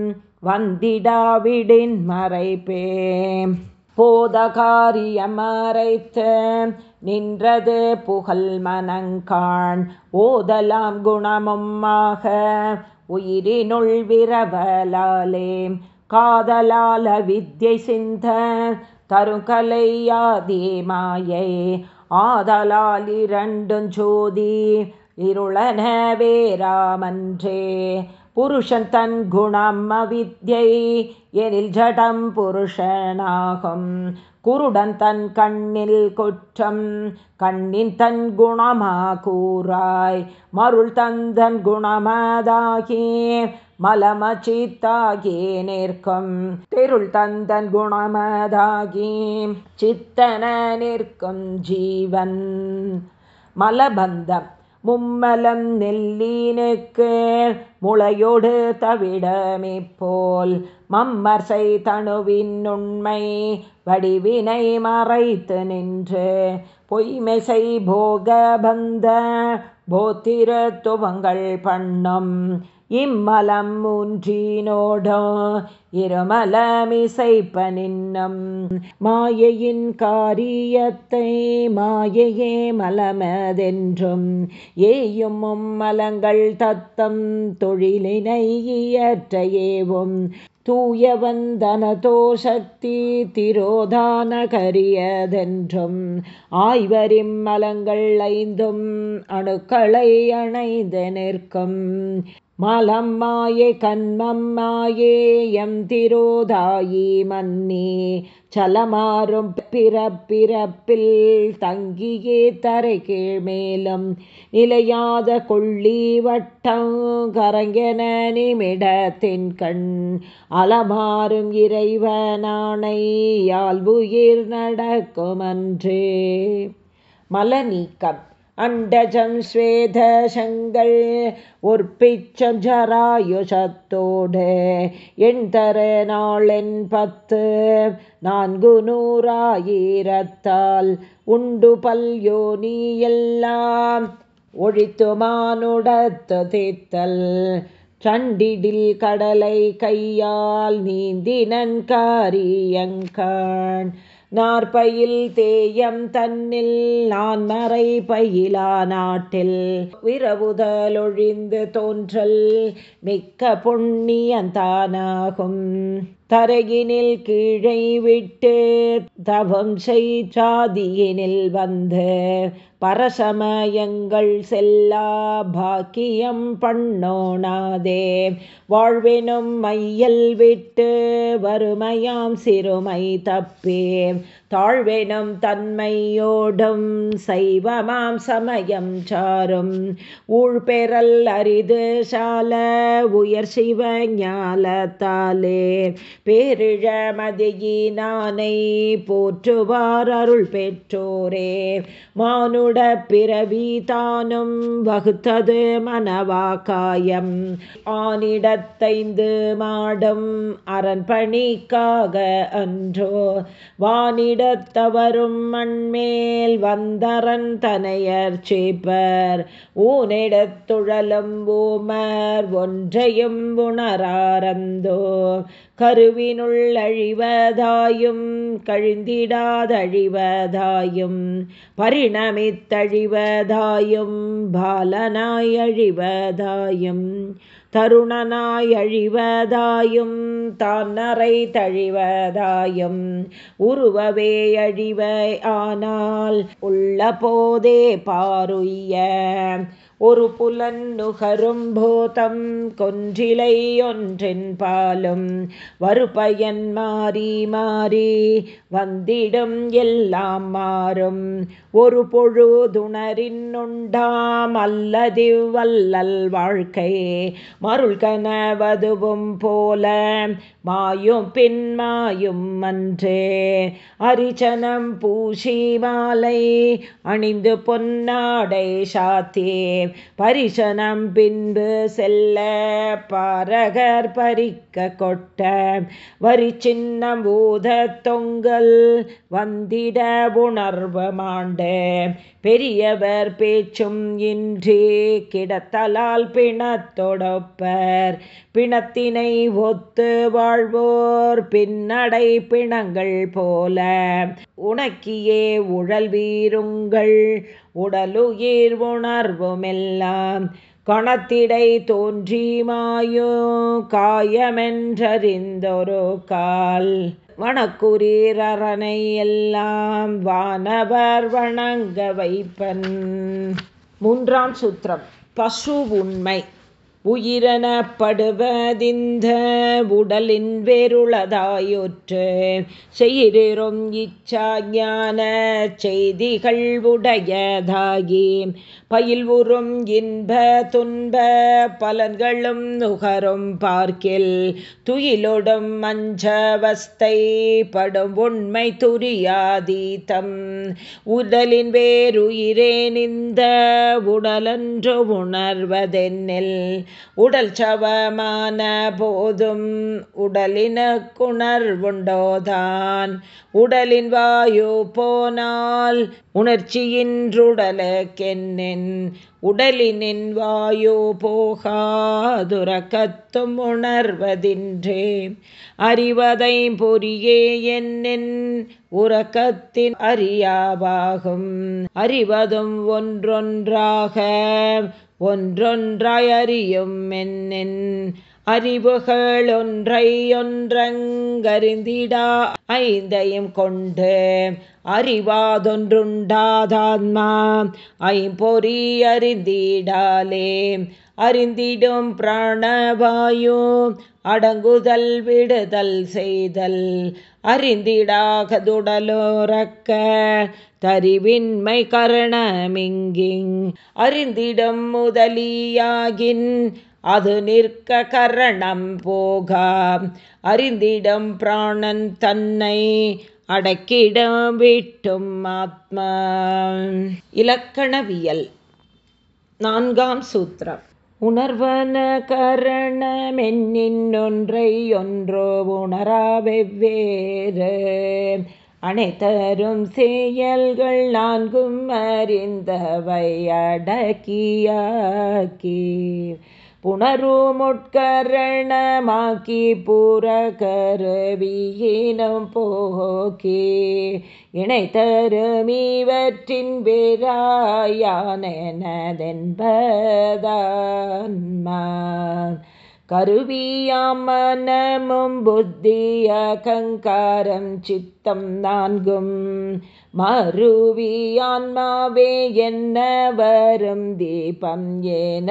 வந்திடாவிடின் மறைப்பே. போத காரியம் நின்றது புகழ் மனங்கான் ஓதலாம் குணமும்மாக உயிரினுள் விரவலாலே. காதலால வித்யை சிந்த தருகலையாதே மாயை. ஆதலால் இரண்டும் ஜோதி இருளன வேராமன்றே புருஷன் தன் குணம் அவித்யை எனில் ஜடம் புருஷனாகும். குருடன் தன் கண்ணில் குற்றம் கண்ணின் தன் குணமா கூறாய். மருள் தந்தன் குணமதாகி மலமச்சித்தாகி நிற்கும். தெருள் தந்தன் குணமதாகி சித்தன நிற்கும் ஜீவன். மலபந்தம். மும்மலம் நெல்லீனுக்கு முளையொடு தவிடமிப்போல் மம்மர்சை தனுவின் உண்மை வடிவினை மறைத்து நின்று பொய்மெசை போகபந்த போத்திரத்துவங்கள் பண்ணும் இம்மலம் மூன்றினோடோ இருமலமிசைப்ப நின்னம் மாயையின் காரியத்தை மாயையே மலமதென்றும் ஏயும் மலங்கள் தத்தம் தொழிலினை இயற்ற ஏவும் தூயவந்தனதோ சக்தி திரோதான கரியதென்றும் ஆய்வரிம் மலங்கள் ஐந்தும் அணுக்களை அணைந்து நிற்கும். மலம் மாயே கண்மம் மாயேயம் திரோதாயி மன்னி சலமாறும் பிறப்பிறப்பில் தங்கியே தரை கீழ் மேலும் நிலையாத கொள்ளி வட்டம் கரங்கென நிமிடத்தின் கண்। அலமாறும் இறைவனானை யாழ்வுயிர் நடக்குமன்றே। மலநீக்கம். அண்டஜம் ஸ்வேதசங்கள் உற்பிச்சம் ஜராயுஷத்தோடு எண்தர நாளென் பத்து நான்கு நூறாயிரத்தால் உண்டு பல்யோனி எல்லாம் ஒழித்துமானுடத்து தீத்தல் சண்டிடில் கடலை கையால் நீந்தினன் காரியங்கான் நாற்பயில் தேயம் தன்னில் நான் மறை பயிலா நாட்டில். விரவுதலொழிந்து தோன்றல் மிக்க புண்ணியந்தானாகும் தரையினில் கீழை விட்டு தவம் செய்தியினில் வந்து பரசமயங்கள் செல்லா பாக்கியம் பண்ணோனாதே வாழ்வினும் மையல் விட்டு வறுமையாம் சிறுமை தப்பே. தாழ்வெனும் தன்மையோடும் சைவமாம் சமயம் சாரும். ஊழ்பெறல் அரிது சால உயர் சிவ ஞாலத்தாலே. பேரிழ மதியினானை போற்றுவார் அருள் பெற்றோரே. மானுட பிறவி தானும் வகுத்தது மனவாக்காயம் ஆனிடத்தைந்து மாடம் அரண்பணிக்காக அன்றோ. வானிடத்தவரும் மண்மேல் வந்தரன் தனையர் சேப்பர். ஊனிடத்துழலும் பூமர் ஒன்றையும் உணராரந்தோ கருவினுள் அழிவதாயும் கழிந்திடாதழிவதாயும் பரிணமித்தழிவதாயும் பாலனாய் அழிவதாயும் தருணனாய் அழிவதாயும் தான் நரை தழிவதாயும் உருவவே அழிவ ஆனால் உள்ள போதே பாருய்ய. ஒரு புலன் நுகரும் போதம் கொன்றிலை ஒன்றின் பாலும் வருபயன் மாறி மாறி வந்திடும் எல்லாம் மாறும். ஒரு பொழுதுணரின்னுண்டாம் அல்லதிவல்லல் வாழ்க்கை. மருள் கனவதுவும் போல மாயும் பின்மாயும் அன்றே. அரிச்சனம் பூசி மாலை அணிந்து பொன்னாடை சாத்தே. பரிசனம் பின்பு செல்ல பாரகர் பறிக்க கொட்ட. வரி சின்னம் ஊத தொங்கல் வந்திட உணர்வு பெரியவர் பேச்சும் இன்றி கிடத்தலால் பிணத்தொடப்பர். பிணத்தினை ஒத்து வாழ்வோர் பின்னடை பிணங்கள் போல. உனக்கியே உழல் வீருங்கள் உடலுயிர் உணர்வுமெல்லாம். கணத்திடை தோன்றி மாயோ காயமென்றறிந்தொரு கால். வணக்குரீரனை எல்லாம் வானவர் வணங்க வைப்பன். மூன்றாம் சூத்திரம் பசு உண்மை. உயிரனப்படுவதிந்த உடலின் வேருளதாயொற்று. செய்கிறோம் இச்சாஞான செய்திகள் உடையதாகி பயில்வுறும் இன்ப துன்ப பலன்களும் நுகரும் பார்க்கில் துயிலொடும் மஞ்சவஸ்தை படும் உண்மை துரியாதீதம். உடலின் வேறுயிரே நிந்த உடலன்று உணர்வதென்னில் உடல் சவமான போதும் உடலினுக்குணர்வுண்டோதான் உடலின் வாயு போனால் உணர்ச்சியின்றுடலுக்கென்னின் உடலினின் வாயு போகாதுரக்கத்தும் உணர்வதின்றே. அறிவதை பொறியே என்னின்? உறக்கத்தின் அறியாவாகும். அறிவதும் ஒன்றொன்றாக ஒன்றொன்றாய் அறியும் என்னின் அறிவுகள் ஒன்றை ஒன்றங்கறிந்திடா ஐந்தையும் கொண்டு அறிவாதொன்றுண்டாதாத்மா ஐம்பொறி அறிந்திடாலே. அறிந்திடும் பிராணவாயு அடங்குதல் விடுதல் செய்தல். அறிந்திடாகதுடலோரக்க தறிவின்மை கரணமிங்கிங். அறிந்திடம் முதலியாகின் அது நிற்க கரணம் போகா அறிந்திடம் பிராணன் தன்னை அடக்கிடம் விட்டும் ஆத்மா. இலக்கணவியல். நான்காம் சூத்திரம். உணர்வன கரணமென்னின் ஒன்றை ஒன்றோ உணரா வெவ்வேறு. அனைத்தரும் செயல்கள் நான்கும் அறிந்தவை அடக்கியாக்கி புனருமுட்கரணமாக்கி புறகருவியினம் போக்கி இணைத்தருமீவற்றின் பேராயானெனதென்பதான்மா கருவியாம் மனமும் புத்திய கங்காரம் சித்தம் நான்கும். மருவியான்மாவே என்ன வரும் தீபம் ஏன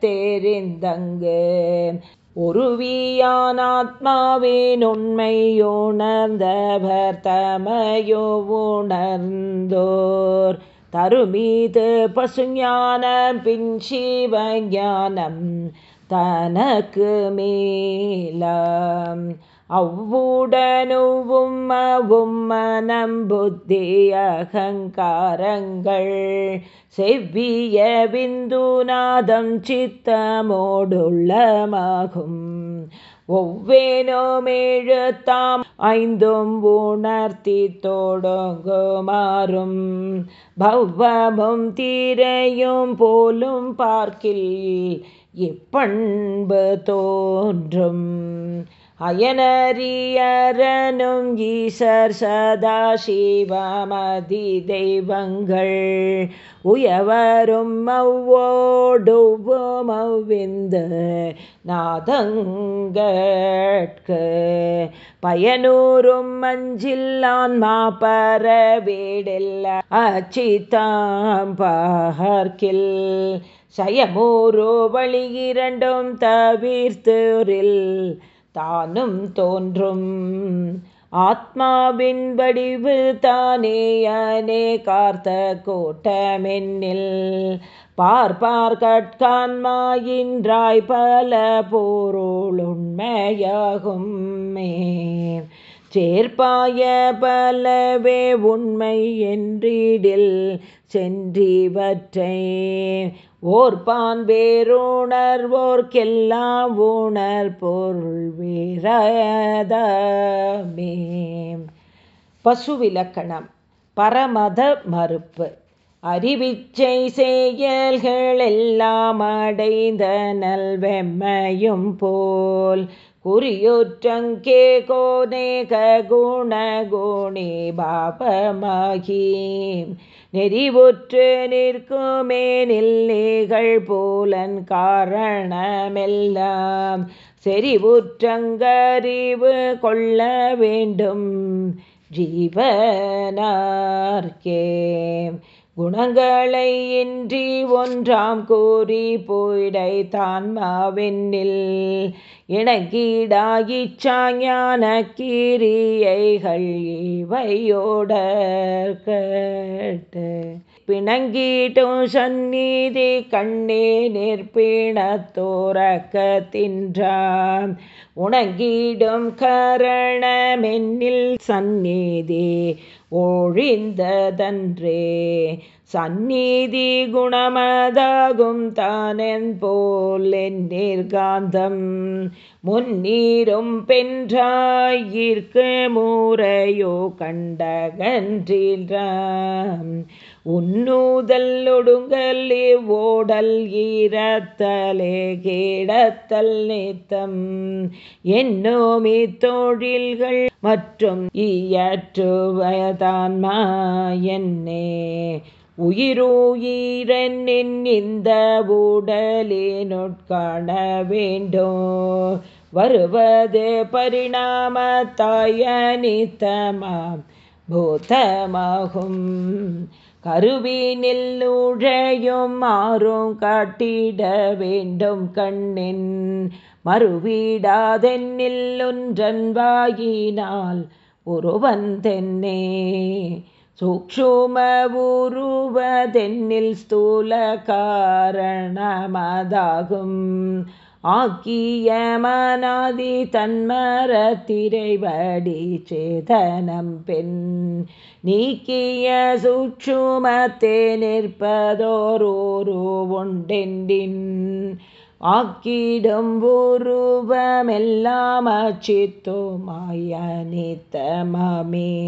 தெரிந்தங்கு. ஒருவியான் ஆத்மாவின் உண்மையுணர்ந்தவர் தமையோ உணர்ந்தோர். தருமீது பசுஞானம் பின் சிவஞானம் தனக்கு மேலாம். அவ்வுடனுவும் அவும் புத்தி அகங்காரங்கள். செவ்விய விந்துநாதம் சித்தமோடுள்ளமாகும். ஒவ்வேனோமேழுத்தாம் ஐந்தும் உணர்த்தி தொடங்குமாறும். பவ்வமும் தீரையும் போலும் பார்க்கில் இப்பண்பு தோன்றும்? அயனரியரனும் ஈசர் சதா சிவமதி தெய்வங்கள். உயவரும் மவ்வோடுவோம் அவ்விந்து நாதங்கட்கு. பயனூரும் மஞ்சில்லான் மாப்பர வீடில்ல அச்சித்தாம் பார்க்கில் சயமூரோ வழி இரண்டும் தவிர்த்தூரில் தானும் தோன்றும். ஆத்மாவின் வடிவு தானேயனே கார்த்த கோட்டமென்னில். பார்ப்பார் கட்கான்மாயின்றாய் பல பொருளுண்மையாகும் மே சேர்ப்பாய பலவே உண்மை என்றிடில் சென்றிவற்றை. ஓர்பான் வேறுணர்வோர்க்கெல்லாம் ஊணர் பொருள் வீரதமே. பசுவிலக்கணம். பரமத மறுப்பு. அறிவிச்சை செயல்கள் எல்லாம் அடைந்த நல்வெம்மையும் போல் குறியுற்றங்கே கோனேக குண குணி பாபமாகி. நெறிவுற்று நிற்குமே நில்லைகள் போலன் காரணமெல்லாம். செறிவுற்றங்கறிவு கொள்ள வேண்டும் ஜீவனார்க்கே. குணங்களை இன்றி ஒன்றாம் கூறி போயிடை தான்மாவென்னில் இணங்கீடாயிச்சாஞான கீரியைகள் இவையோட கேட்டு. பிணங்கீட்டும் சந்நீதி கண்ணே நிற்பிணத்தோரக்க தின்றாம் உணங்கீடும் கரணமென்னில் சந்நீதி ஒழிந்ததன்றே. சந்நீதி குணமதாகும் தானென் போல் நிர்காந்தம் முன்னீரும் பென்றாயிற்கு மூரையோ கண்டகன்றின்றாம் உன்னூதல் ஒடுங்கல் ஓடல் ஈரத்தலே கேடத்தல் நேத்தம். என்னோமே தொழில்கள் மற்றும் இயற்றுவதான்மா என்னே. உயிருயிரனின் இந்த உடலினுட்காண வேண்டும் வருவது பரிணாமத்தாயனித்தமாம் பூதமாகும் கருவினில் உழையும் மாறும் காட்டிட வேண்டும் கண்ணின் மறுவிடாதென்னில் ஒன்றன் வாயினால் ஒருவன் தென்னே. சூக்ஷும உருவதென்னில் ஸ்தூல காரணமதாகும் ஆக்கிய மனாதி தன்மரத்திரைவடி சேதனம் பெண். நீக்கிய சுற்றுமத்தே நிற்பதோரூரு ஒண்டெண்டின் ஆக்கிடும் உருவமெல்லாம் அச்சித்தோமாய நித்தமமே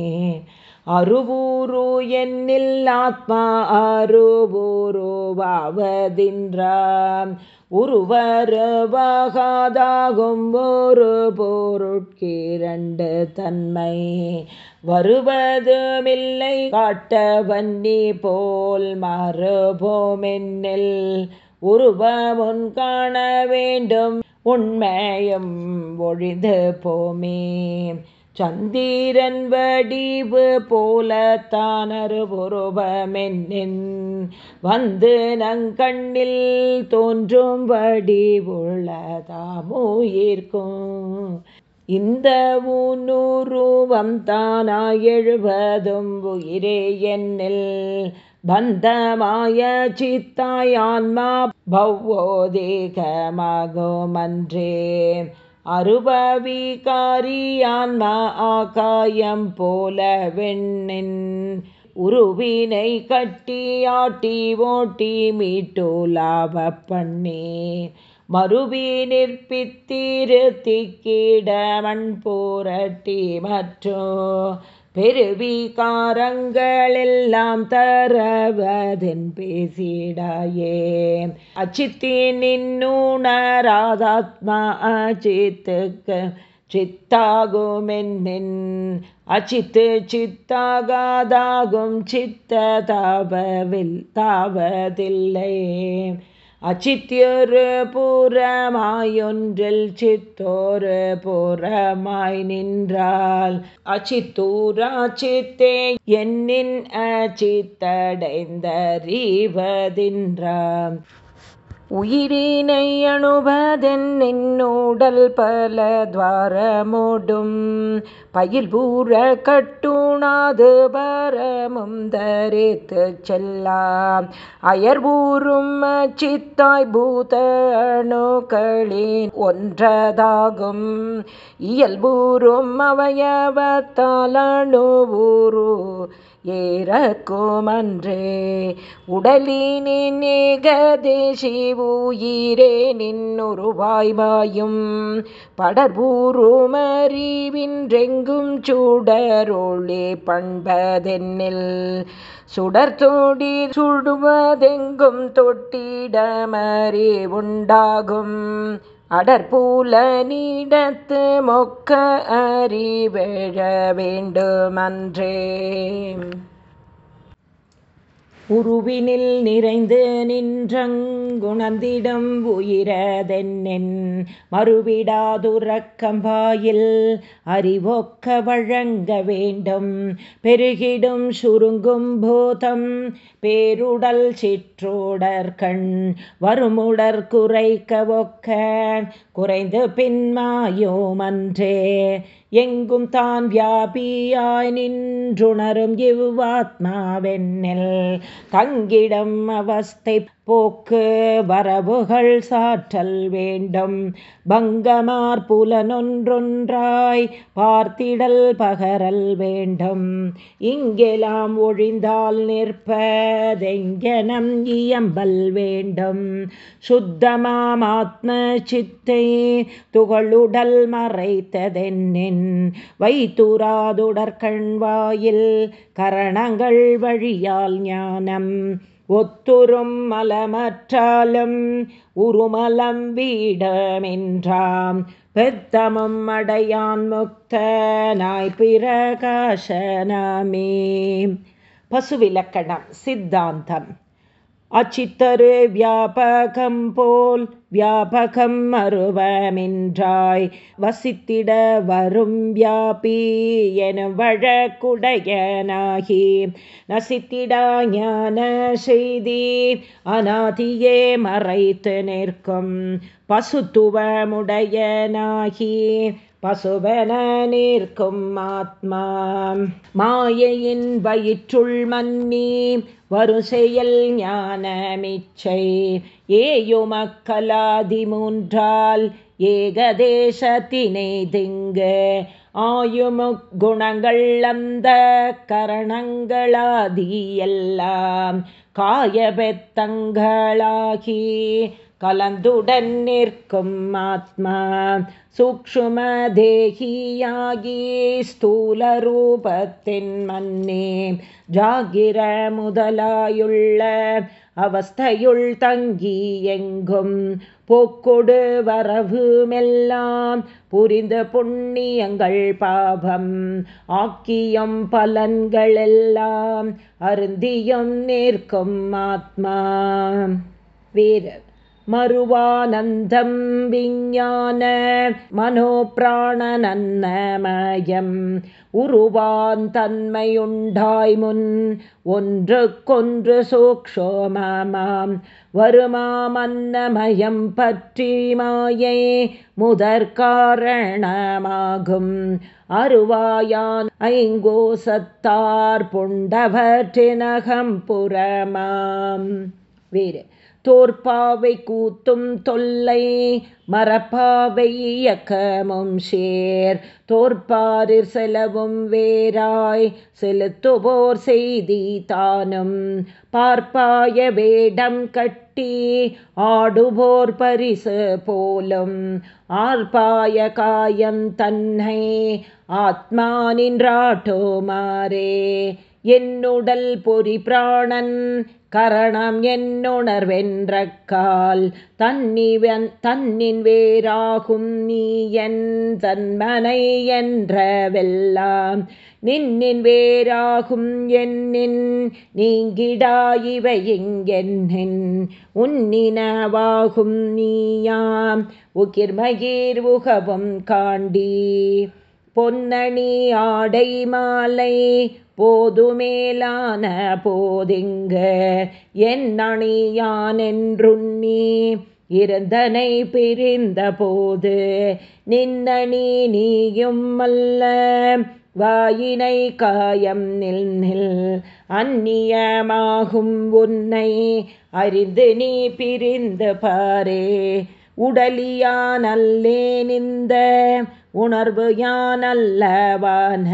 அருவூரு என்னில் ஆத்மா அருவூருவாவதின்றாம் உருவருவாகாதாகும் ஒரு பொருட்கிரண்டு தன்மை. வருவதுமில்லை காட்ட வன்னி போல் மறுபோமென்னில். உருவமுன் காண வேண்டும் உண்மையும் ஒழிந்து போமே. சந்திரன் வடிவு போலத்தானரு பொருபமென்னின் வந்து நங்கண்ணில் தோன்றும் வடிவுள்ளதாமுயிர்க்கும். இந்த ஊனுருவம் தானாய் எழுவதும் உயிரே என்னில் பந்தமாய சித்தாய் ஆன்மா பௌவோதேகமாகுமன்றே. அருபவிகாரியான்மா ஆகாயம் போல வெண்ணின் உருவினை கட்டி ஆட்டி ஓட்டி மீட்டோலாவ பண்ணே. மறுவி நிற்பித்திருத்திக்கிட மண் போரட்டி மற்றும் மற்றோ பெருவிகாரங்களெல்லாம் தரவதென் பேசிடாயே. அச்சித்தின் நின்னுணராதாத்மா அச்சித்துக்கு சித்தாகுமென்னின். அச்சித்து சித்தாகாதாகும் சித்த தாபவில் தாவதில்லை. அச்சித்தியொரு புறமாயொன்றில் சித்தோரு புறமாய் நின்றால் அச்சித்தூரா சித்தே என்னின் அச்சித்தடைந்தறிவதின்றாம். உயிரினை அணுபதென் நின்னூடல் பல துவாரமோடும். பயில் பூர கட்டுணாது பரமும் தரித்து செல்லாம். அயர்வூரும் சித்தாய் பூத அணுக்களின் ஒன்றதாகும் இயல்பூரும் அவயவத்தால் அணுவூரு ஏறக்குமன்றே. உடலினின் ஏகதேசி உயிரே நின்னுருவாய்மாயும் எங்கும் சுடரொளி பண்பதென்னில். சுடர்தோடி சுடுவதெங்கும் தொட்டிடமறி உண்டாகும். அடற்பூல நீடத்து மொக்க அறிவெழ வேண்டுமன்றே. உருவினில் நிறைந்து நின்றங்குணந்திடம் உயிரதென்னென்? மறுவிடாதுறக்கம்பாயில் அறிவொக்க வழங்க வேண்டும். பெருகிடும் சுருங்கும் போதம் பேருடல் சிற்றோடற்கண். வருமுடற் குறைக்க ஒக்க குறைந்து பின்மாயோமன்றே எங்கும் தான் வியாபியாய் நின்றுணரும் இவ்வாத்மாவெண்ணில் தங்கிடம் அவஸ்தை போக்கு வரவுகள் சாற்றல் வேண்டும். பங்கமார் புலனொன்றொன்றாய் பார்த்திடல் பகரல் வேண்டும். இங்கெலாம் ஒழிந்தால் நிற்பதெங்கனம் இயம்பல் வேண்டும். சுத்தமாம் ஆத்ம சித்தை துகளுடல் மறைத்ததென்னின் வைத்துராதுடற்கண் வாயில் கரணங்கள் வழியால் ஞானம். ஒத்துரும் மலமற்றாலும் உருமலம் வீடமென்றாம். பெத்தமும் அடையான் முக்த நாய் பிரகாசனமே. பசுவிலக்கணம் சித்தாந்தம். அச்சித்தரு வியாபகம் போல் வியாபகம் மறுவமின்றாய். வசித்திட வரும் வியாபி என வழக்குடையனாகி. நசித்திடா ஞான செய்தி அநாதியே மறைத்து நிற்கும். பசுத்துவமுடையனாகி. பசுவன நிற்கும் ஆத்மா. மாயையின் வயிற்றுள் மன்னி வருசெயல் ஞானமிச்சை. ஏயுமக்கலாதி மூன்றால் ஏகதேசத்தினை திங்கு ஆயுமுக்குணங்கள் அந்த கரணங்களாதி எல்லாம் காயபெத்தங்களாகி கலந்துடன் நிற்கும் ஆத்மா. சூக்ஷும தேகியாகி ஸ்தூல ரூபத்தின் மன்னே. ஜாகிர முதலாயுள்ள அவஸ்தையுள் தங்கி எங்கும். போக்கொடு வரவுமெல்லாம் புரிந்த புண்ணியங்கள் பாபம். ஆக்கியம் பலன்களெல்லாம் அருந்தியும் நிற்கும் ஆத்மா. வீரர். மறுவானந்தம் விஞ்ஞான மனோபிராணநன்னமயம் உருவான் தன்மையுண்டாய் முன் ஒன்றுக்கொன்று சூக்ஷோமமாம். வருமாமன்னமயம் பற்றி மாயை முதற்காரணமாகும். அருவாயான் ஐங்கோசத்தார் புண்டவற்றினகம் புறமாம். வேறு தோற்பாவை கூத்தும் தொல்லை மரப்பாவை இயக்கமும் சேர் தோற்பாரிற் செலவும் வேராய் செலுத்துவோர் செய்தி தானும். பார்ப்பாய வேடம் கட்டி ஆடுவோர் பரிசு போலும். ஆர்ப்பாய காயம் தன்னை ஆத்மா நின்றாட்டோமாரே என்னுடல் பொறி பிராணன் கரணம் என்னுணர்வென்ற கால் தன்னிவன் தன்னின் வேறாகும் நீ என் தன்மனை என்றவெல்லாம். நின்னின் வேறாகும் என்னின் நீங்கிடாயிவை இங்கென்னின். உன்னினவாகும் நீயாம். உகிர்மகிர் உகவும் காண்டி. பொன்னணி ஆடை மாலை போதுமேலான போதிங்கு. என் அணியானென்றுண்ணி இருந்தனை பிரிந்த போது நின்னணி நீயும் அல்ல. வாயினை காயம் நில் நில் அந்நியமாகும் உன்னை அறிந்து நீ பிரிந்து பாரே. உடலியானல்லேன் இந்த உணர்வு யானல்லவான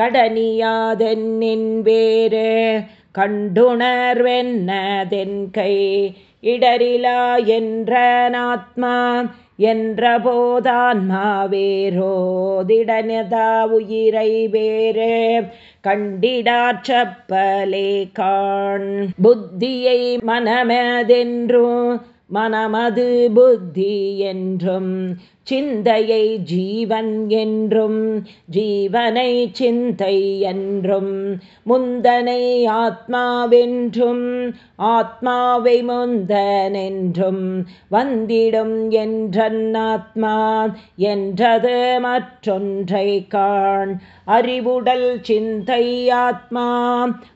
கடனியாதென்னின் வேறு கண்டுணர்வென்னதென் கை இடரிலா என்ற நாத்மா என்ற போதான்மா வேரோதிடனதா உயிரை வேறு கண்டிடாற்றப்பலே காண். புத்தியை மனமதென்றும் மனமது புத்தி என்றும் சிந்தையை ஜீவன் என்றும் ஜீவனை சிந்தை என்றும் முந்தனை ஆத்மாவென்றும் ஆத்மாவை முந்தனென்றும் வந்திடும் என்றன் ஆத்மா என்றது மற்றொன்றை காண். அறிவுடல் சிந்தை ஆத்மா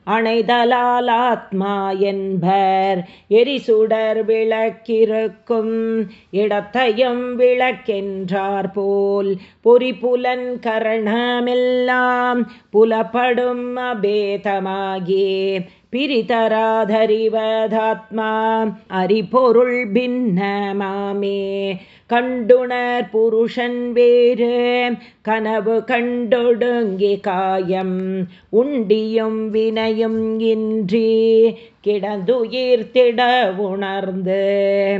அணைதலால் ஆத்மா என்பர். எரிசுடர் விளக்கிருக்கும் இடத்தையும் விளக்கே என்றார் போல் பொறிப்புலன் கரணமெல்லாம் புலப்படும் அபேதமாகே. பிரிதராதறிவதாத்மா அரிபொருள் பின்னமாமே. கண்டுணர் புருஷன் வேறு கனவு கண்டொடுங்கி காயம். உண்டியும் வினையும் இன்றி கிடந்துயிர்த்திட உணர்ந்து.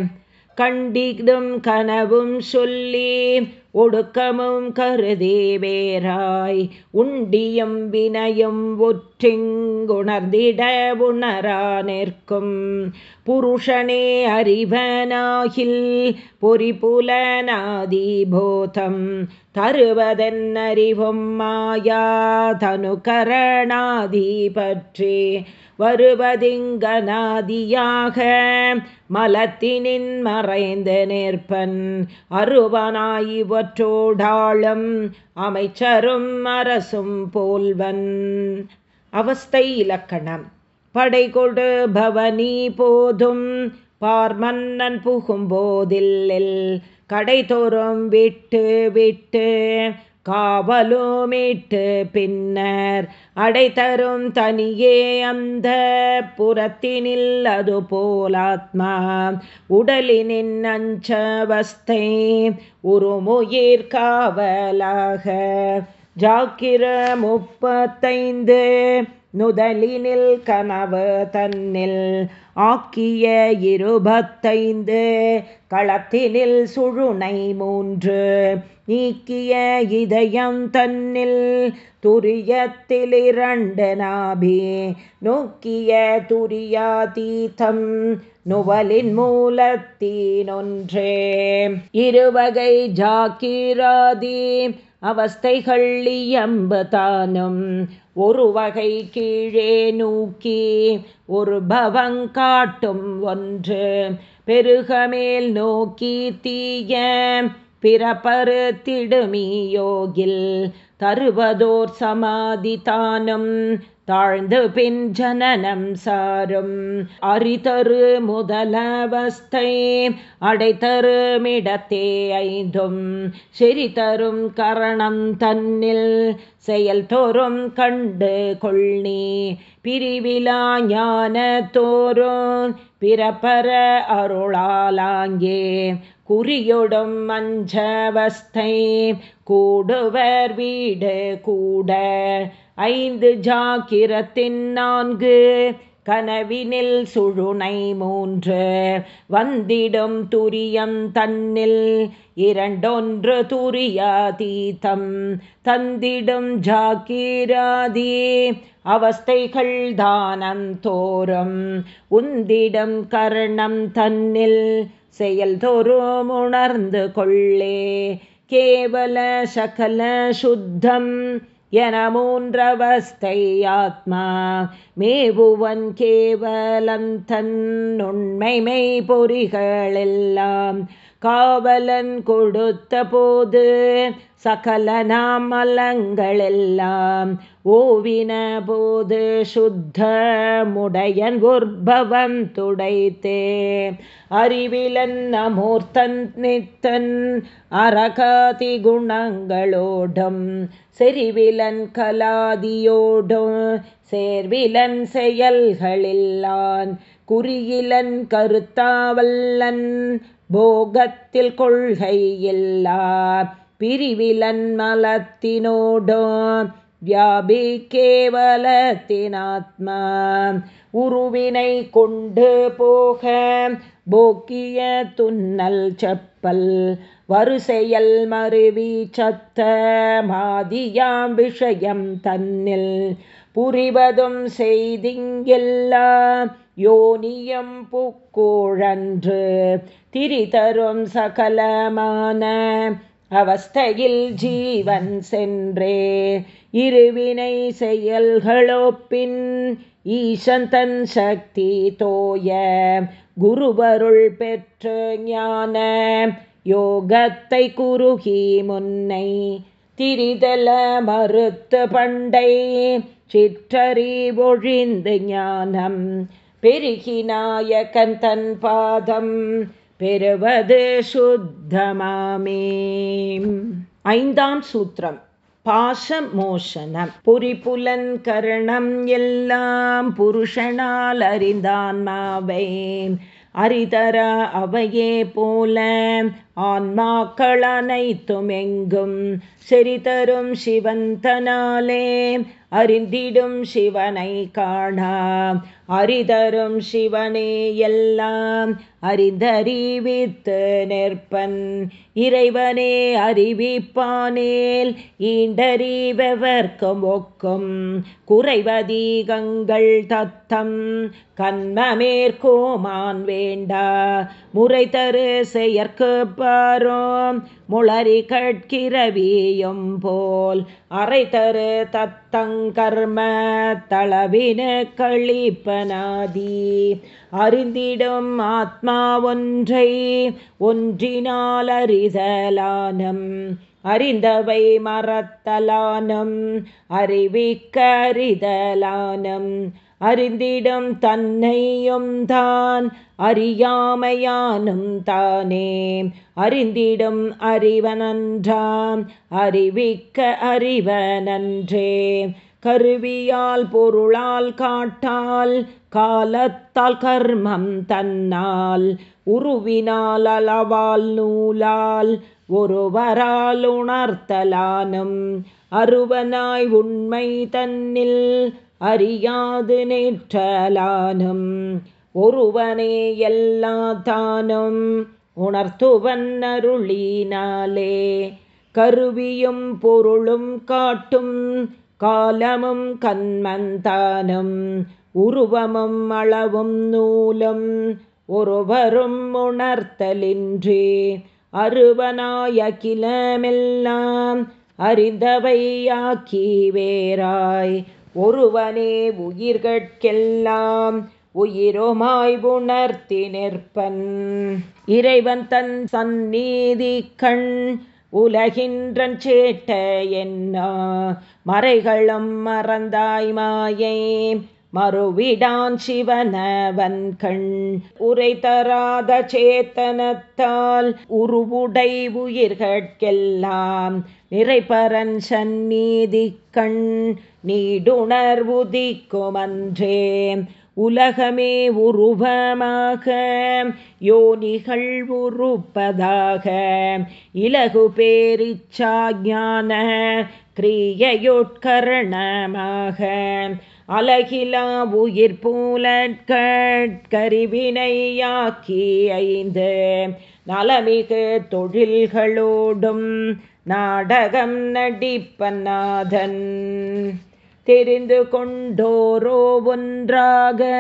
கண்டிதும் கனவும் சொல்லி ஒடுக்கமும் கருதி வேறாய். உண்டியும் வினையும் ஒற்றிங்குணர்ந்திட உணரா நிற்கும் புருஷனே அறிவனாகில் பொறிபுலனாதி போதம் தருவதென் அறிவும் மாயா தனுகரணாதி பற்றி வருவதிங்கனாதியாக மலத்தினின் மறைந்து நிற்பன் அருவனாயிவற்றோடாளும் அமைச்சரும் அரசும் போல்வன். அவஸ்தை இலக்கணம். படை கொடு பவனி போதும் பார்மன்னன் புகும்போதில்லில் கடை தோறும் விட்டு விட்டு காவலுமிட்டு பின்னர் அடைத்தரும் தனியே அந்த புறத்தினில் அது போலாத்மா. உடலினின் அஞ்சவஸ்தை உருமுயிர் காவலாக. ஜாக்கிர முப்பத்தைந்து நுதலினில் கனவு தன்னில் ஆக்கிய இருபத்தைந்து களத்தினில் சுழுனை மூன்று நீக்கிய இதயம் தன்னில் துரியத்தில் இரண்டு நாபி நோக்கிய துரியாதீதம் நுவலின் மூலத்தீனொன்றே. இருவகை ஜாக்கிராதீம் அவஸ்தைகள் இயம்புதானும் ஒரு வகை கீழே நூக்கி ஒரு பவங்காட்டும் ஒன்று. பெருகமேல் நோக்கி தீய பிறப்பரு திடுமியோகில் தருவதோர் சமாதி தானம் தாழ்ந்து பின் ஜனனம் சாரும். அரிதரு முதலவஸ்தை அடைத்தருமிடத்தே ஐந்தும். செறி தரும் கரணம் தன்னில் செயல் தோறும் கண்டு கொள்னி பிரிவிலா ஞான தோறும் பிறப்பர அருளாலாங்கே. குறியொடும் மஞ்சவஸ்தை கூடுவர் வீடு கூட. ஐந்து ஜாக்கிரத்தின் நான்கு கனவினில் சுழுனை மூன்று வந்திடும் துரியம் தன்னில் இரண்டொன்று துரியாதீதம். தந்திடும் ஜாக்கிராதி அவஸ்தைகள் தானம் தோறும். உந்திடும் கர்ணம் தன்னில் செயல் தோறும் உணர்ந்து கொள்ளே. கேவல சகல சுத்தம் என மூன்றவஸ்தையாத்மா மேவுவன் மேவுவன் கேவலந்தன் உண்மைமை பொறிகளெல்லாம் காவலன் கொடுத்த போது சகல நாமலங்களெல்லாம் ஓவின போது சுத்த முடையன் உற்பவம் துடைத்தே. அறிவிலன் அமூர்த்தன் நித்தன் அரகாதி குணங்களோடும் செறிவிலன் கலாதியோடும் சேர்விலன் செயல்களில்லான் குறியிலன் கருத்தாவல்லன் போகத்தில் கொள்கை எல்லா பிரிவிலன்மலத்தினோடோ வியாபி கேவலத்தினாத்மா உருவினை கொண்டு போக போக்கிய துன்னல் செப்பல் வரிசையல் மருவி சத்த மாதியாம் விஷயம் தன்னில். புரிவதும் செய்திங்கெல்லா யோனியம் புக்கோழன்று திரிதரும் சகலமான அவஸ்தையில் ஜீவன் சென்றே. இருவினை செயல்களோப்பின் ஈசன் தன் சக்தி தோய. குருவருள் பெற்று ஞான யோகத்தை குறுகி முன்னை. திரிதல மறுத்து பண்டை சிற்றறி ஒழிந்து ஞானம். பெருகினாயக்கன் தன் பாதம் பெறுவது சுத்தமாமே. ஐந்தாம் சூத்திரம். பாசமோஷனம். புரிபுலன் கரணம் எல்லாம் புருஷனால் அறிந்தான் மாவை அரிதர அவையே போல ஆன்மாக்கள் அனைத்தும் எங்கும் செறிதரும் சிவந்தனாலே அறிந்திடும் சிவனை காணா அரிதரும் சிவனே எல்லாம் அறிந்தறிவித்து நிற்பன். இறைவனே அறிவிப்பானேல் ஈண்டறிபவர்க்கும் ஒக்கும். குறைவதீகங்கள் தத்தம் கண்மமேற்கோமான் வேண்டா. முறை தரு செயற்கு பாரோம் முளறி கட்கிரவியும் போல் அரை தத்தங்கர்ம தளவின கழிப்பனாதி. அறிந்திடும் ஆத்மா ஒன்றை ஒன்றினால் அறிதலானம் அறிந்தவை மறத்தலானம். அறிவிக்க அறிதலானம் அறிந்திடும் தன்னையும் தான் அறியாமையானும் தானே அறிந்திடும் அறிவனன்றாம். அறிவிக்க அறிவனன்றே கருவியால் பொருளால் காட்டால் காலத்தால் கர்மம் தன்னால். உருவினால் அளவால் நூலால் ஒருவரால் உணர்த்தலானும். அருவனாய் உண்மை தன்னில் அறியாது நேற்றலானும். ஒருவனே எல்லா தானும் உணர்த்துவன் அருளினாலே. கருவியும் பொருளும் காட்டும் காலமும் கண்மந்தானும் உருவமும் அளவும் நூலும் ஒருவரும் உணர்த்தலின்றே. அருவனாயகிலமெல்லாம் அறிந்தவையாக்கி வேராய் ஒருவனே உயிர்கட்கெல்லாம் உயிரோமாய் உணர்த்தி நிற்பன். இறைவன் தன் சந்நீதி கண் உலகின்றன் சேட்ட என்ன? மறைகளும் மறந்தாய் மாயை மறுவிடான் சிவனவன் கண். உரை தராத சேத்தனத்தால் உருவுடை உயிர்கட்கெல்லாம் நிறைபரன் சந்நீதி கண் நீடுணர்வுதிக்குமன்றே. உலகமே உருவமாக யோனிகள் உருப்பதாக. இலகு பேரிச்சாஞான கிரியையுட்கரணமாக. அலகிலா உயிர் பூலற்கரிவினையாக்கி ஐந்து. நலமிகு தொழில்களோடும் நாடகம் நடிப்பநாதன் தெரிந்து கொண்டோரோ ஒன்றாக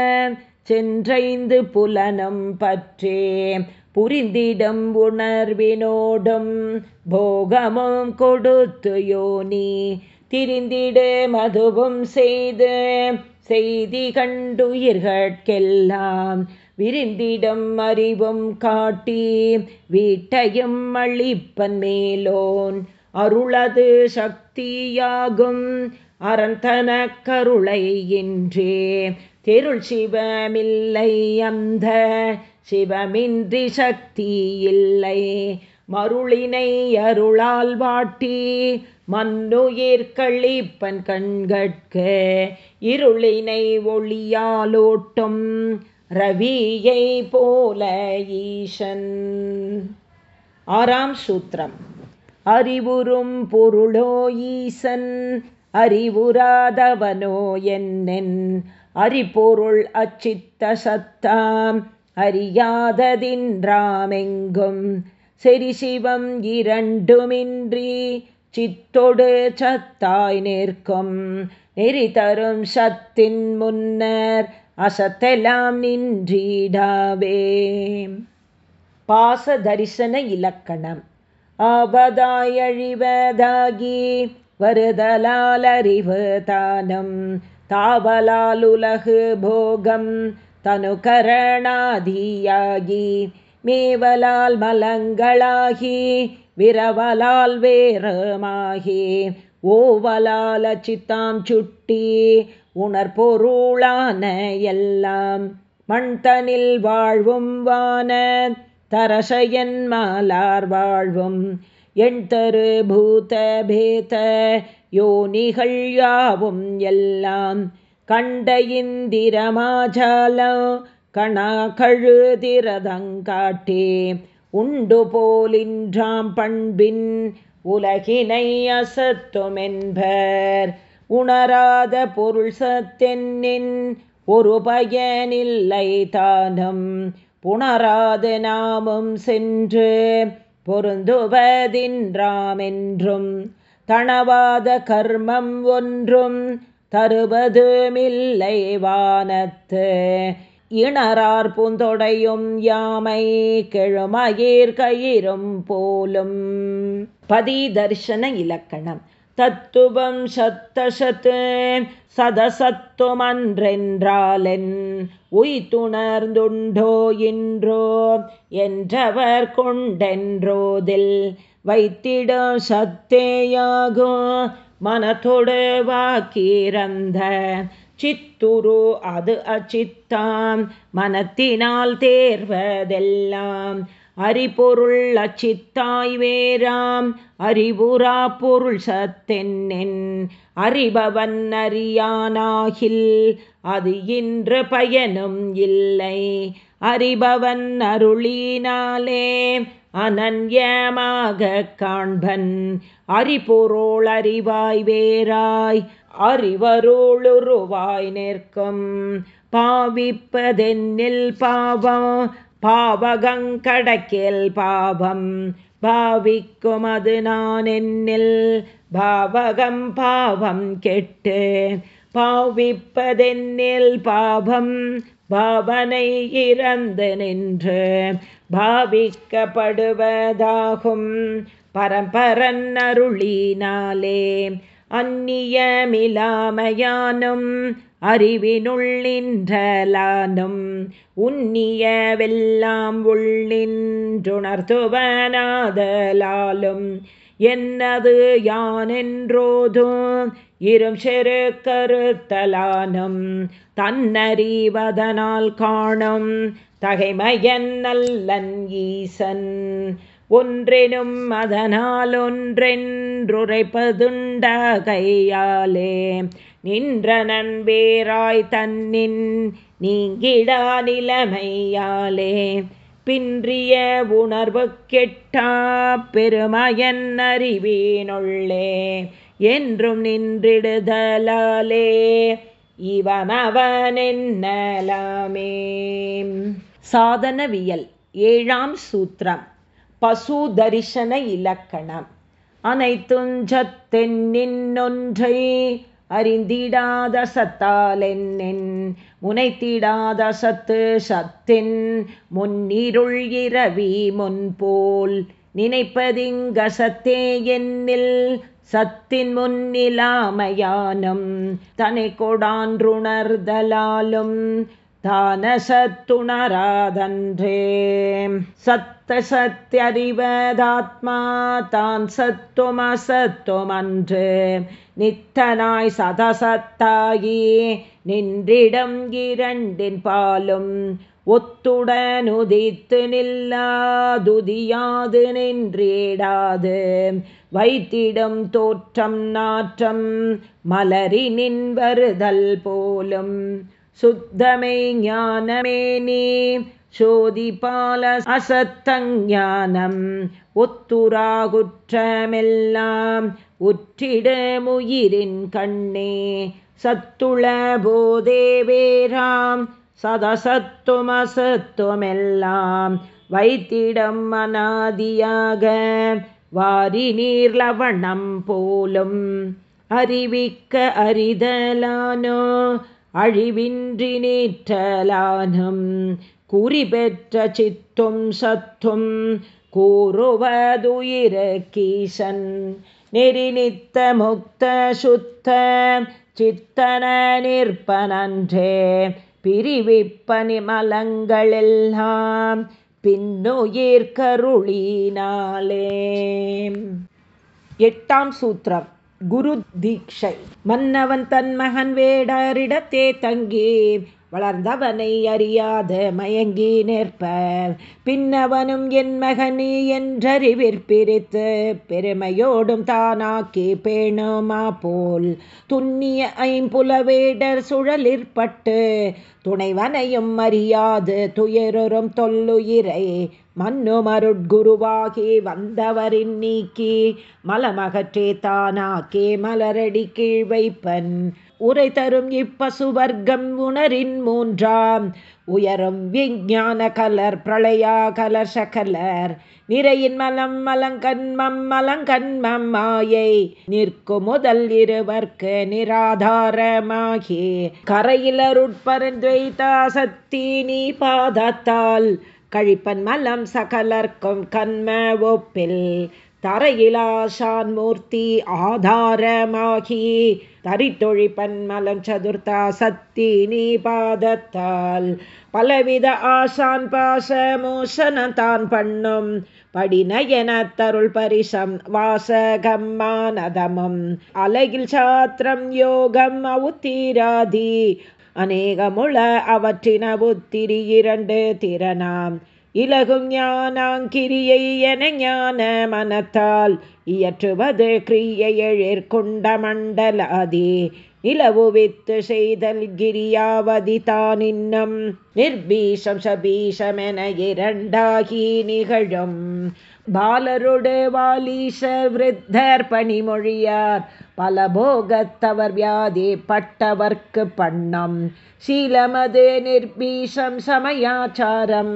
சென்றைந்து புலனம் பற்றே. புரிந்திடம் உணர்வினோடும் போகமும் கொடுத்து யோனி திரிந்திடு மதுவும் செய்து செய்தி கண்டுயிர்கட்கெல்லாம் விரிந்திடம் அறிவும் காட்டி வீட்டையும் அழிப்பன் மேலோன். அருளது சக்தியாகும் அரந்தன கருளை என்றே தெருள் சிவமில்லை அந்த சிவமின்றி சக்தி இல்லை. மருளினை அருளால் வாட்டி மன்னுயிர் கழிப்பன் கண்கட்க. இருளினை ஒளியாலோட்டும் ரவியை போல ஈசன். ஆறாம் சூத்திரம். அறிவுறும் பொருளோ ஈசன். அறிவுராதவனோ என்னென் அறிபொருள் அச்சித்த சத்தாம் அறியாததின்றாமெங்கும் செரிசிவம் இரண்டுமின்றி சித்தொடு சத்தாய் நிற்கும். நெறி தரும் சத்தின் முன்னர் அசத்தெல்லாம் நின்றீடாவே. பாச தரிசன இலக்கணம். ஆபதாயழிவதாகி வருதலாலறிவு தானம் தாவலாலுலகு போகம் தனுகரணாதியாகி மேவலால் மலங்களாகி விரவலால் வேறமாகி ஓவலால் அச்சித்தாம் சுட்டி உணர்பொருளான எல்லாம் மண்தனில் வாழ்வும் வான தரசையன் மாலார் வாழ்வும் எண்தரு பூத பேத யோனிகள் யாவும் எல்லாம் கண்ட இந்திரமாஜாலம் கணா கழுதிரதங்காட்டே உண்டு போலின்றாம் பண்பின் உலகினை அசத்துமென்பர். உணராத பொருள் சத்தென்னின் ஒரு பயனில்லை தானம். புணராது நாமும் சென்று பொருந்துவதின்றாமென்றும் தனவாத கர்மம் ஒன்றும் தருவதுமில்லை வானத்து. இணரார் பூந்தொடையும் யாமை கெழுமயிர் கயிரும் போலும். பதி தர்ஷன இலக்கணம். தத்துவம் சத்தசத்து சதசத்துமன்றென்றாலென் உய்துணர்ந்துண்டோ இன்றோ என்றவர் கொண்டென்றோதில் வைத்திடும் சத்தேயாகும் மனத்தொடு வாக்கிறந்த சித்துரு அது அச்சித்தாம் மனத்தினால் தேர்வதெல்லாம் அறிபொருள் அச்சித்தாய் வேறாம் அறிவுரா பொருள் சத்தென்னென் அறிபவன் அறியானாகில் அது இன்று பயனும் இல்லை. அறிபவன் அருளினாலே அனன்யமாக காண்பன் அறிபொருள் அறிவாய் வேறாய் அறிவருளுருவாய் நிற்கும். பாவிப்பதென்னில் பாவம் பாவகங்கடக்கில் பாவம். பாவிக்கும் அது நான் என்னில். பாவகம் பாவம் கெட்டு. பாவிப்பதென்னில் பாவம். பாவனை இறந்து நின்று. பாவிக்கப்படுவதாகும். பரம்பரன் அருளினாலே. அந்நியமிலாமையானும் அறிவினுள்ளின்றலானும் உன்னியவெல்லாம் உள்ளின்றுணர்த்துவனாதலாலும். என்னது யானென்றோதும் இரும் செரு கருத்தலானும் தன்னறிவதனால் காணும் தகைமையன் நல்லன் ஈசன். ஒன்றெனும் அதனால் ஒன்றென்றுரைப்பதுண்ட கையாலே நின்ற நண்பேராய் தன்னின் நீங்கிடா நிலைமையாலே. பின்றிய உணர்வு கெட்டா பெருமயன் அறிவீனுள்ளே. என்றும் நின்றிடுதலாலே இவனவன் என்னலாமே சாதனவியல் ஏழாம் சூத்திரம். பசு தரிசன இலக்கணம் அனைத்துஞ்சத்தென்னின்னொன்றை அறிந்திடாத சத்தாலென்னென்? முனைத்திடாத சத்து சத்தின்? முன்னிருள் இரவி முன்போல் நினைப்பதிங்கசத்தே என்னில்? சத்தின் முன்னிலாமையானும் தனை கொடான்றுணர்தலாலும் தான சத்துணராதன்றே சத்த சத்தியறிவதாத்மா தான் சத்துமசத்துமன்று நித்தனாய் சதசத்தாயி நின்றிடம் இரண்டின் பாலும் ஒத்துடனுதித்து நில்லாதுதியாது நின்றேடாது. வைத்திடம் தோற்றம் நாற்றம் மலரி நின்வருதல் போலும் சுத்தமே ஞானமே நீ சோதிபால அசத்தஞானம் ஒத்துராகுற்றமெல்லாம் உற்றிடமுயிரின் கண்ணே. சத்துள போதே வேராம் சதசத்துவமசத்துவமெல்லாம் வைத்திடம் அனாதியாக வாரி நீர் லவணம் போலும் அறிவிக்க அறிதலானோ அழிவின்றி நீற்றலானும் குறிபெற்ற சித்தும் சத்தும் கூறுவதுயிர கீசன் நெறிநித்த முக்த சுத்த சித்தன நிற்பனன்றே பிரிவிப்பனி மலங்களெல்லாம் பின்னுயிர் கருளினாலே. எட்டாம் சூத்திரம் குரு தீட்சை. மன்னவன் தன் மகன் வேடரிடத்தே தங்கி வளர்ந்தவனை அறியாத மயங்கி நிற்பர் பின்னவனும் என் மகனி என்றறிவிற்பிரித்து பெருமையோடும் தானாக்கி பேணுமா போல். துண்ணிய ஐம்புலவேடர் சுழலிற்பட்டு துணைவனையும் அறியாது துயருறும் தொல்லுயிரை. மன்னு மருட்குருவாகி வந்தவரின் நீக்கி மலமகற்றே தானாக்கே மலரடி கீழ் வைப்பன் உரை தரும் இப்பசுவர்க்கம் உணரின் மூன்றாம். உயரும் விஞ்ஞான கலர் பிரளயா கலர் சகலர். நிறையின் மலம் மலங்கண்மம் மலங்கண்மம் மாயை. நிற்கும் முதல் இருவர்க்கு நிராதாரமாகி. கரையிலருட்பரந்தைதா சக்தி நீ பாதத்தால். கழிப்பன் மலம் சகலர்க்கும் கண்ம ஒப்பில். தரையிலாசான்மூர்த்தி ஆதாரமாகி தரித்தொழிப்பன்மலம் சதுர்த்தா சத்தி நீ பாதத்தால் பலவித ஆசான் பாச மோசனம் தான் பண்ணும். படிநயன தருள் பரிசம் வாசகம்மானதமும் அலகில் சாத்திரம் யோகம் அவுத்தீராதி. அநேகமுள அவற்றின புத்திரி இரண்டு திறனாம். இலகும் ஞானாங்கிரியை என ஞான மனத்தால் இயற்றுவது கிரியை எழிற்குண்ட மண்டலாதி. நிலவுவித்து செய்தல் கிரியாவதி தான் இன்னும் நிர்பீஷம் சபீஷமென இரண்டாகி நிகழும். பாலருடு வாலீசர் விருத்தர் பணிமொழியார் பல போகத்தவர் வியாதி பட்டவர்க்கு பண்ணம். சீலமது நிர்பீஷம் சமயாச்சாரம்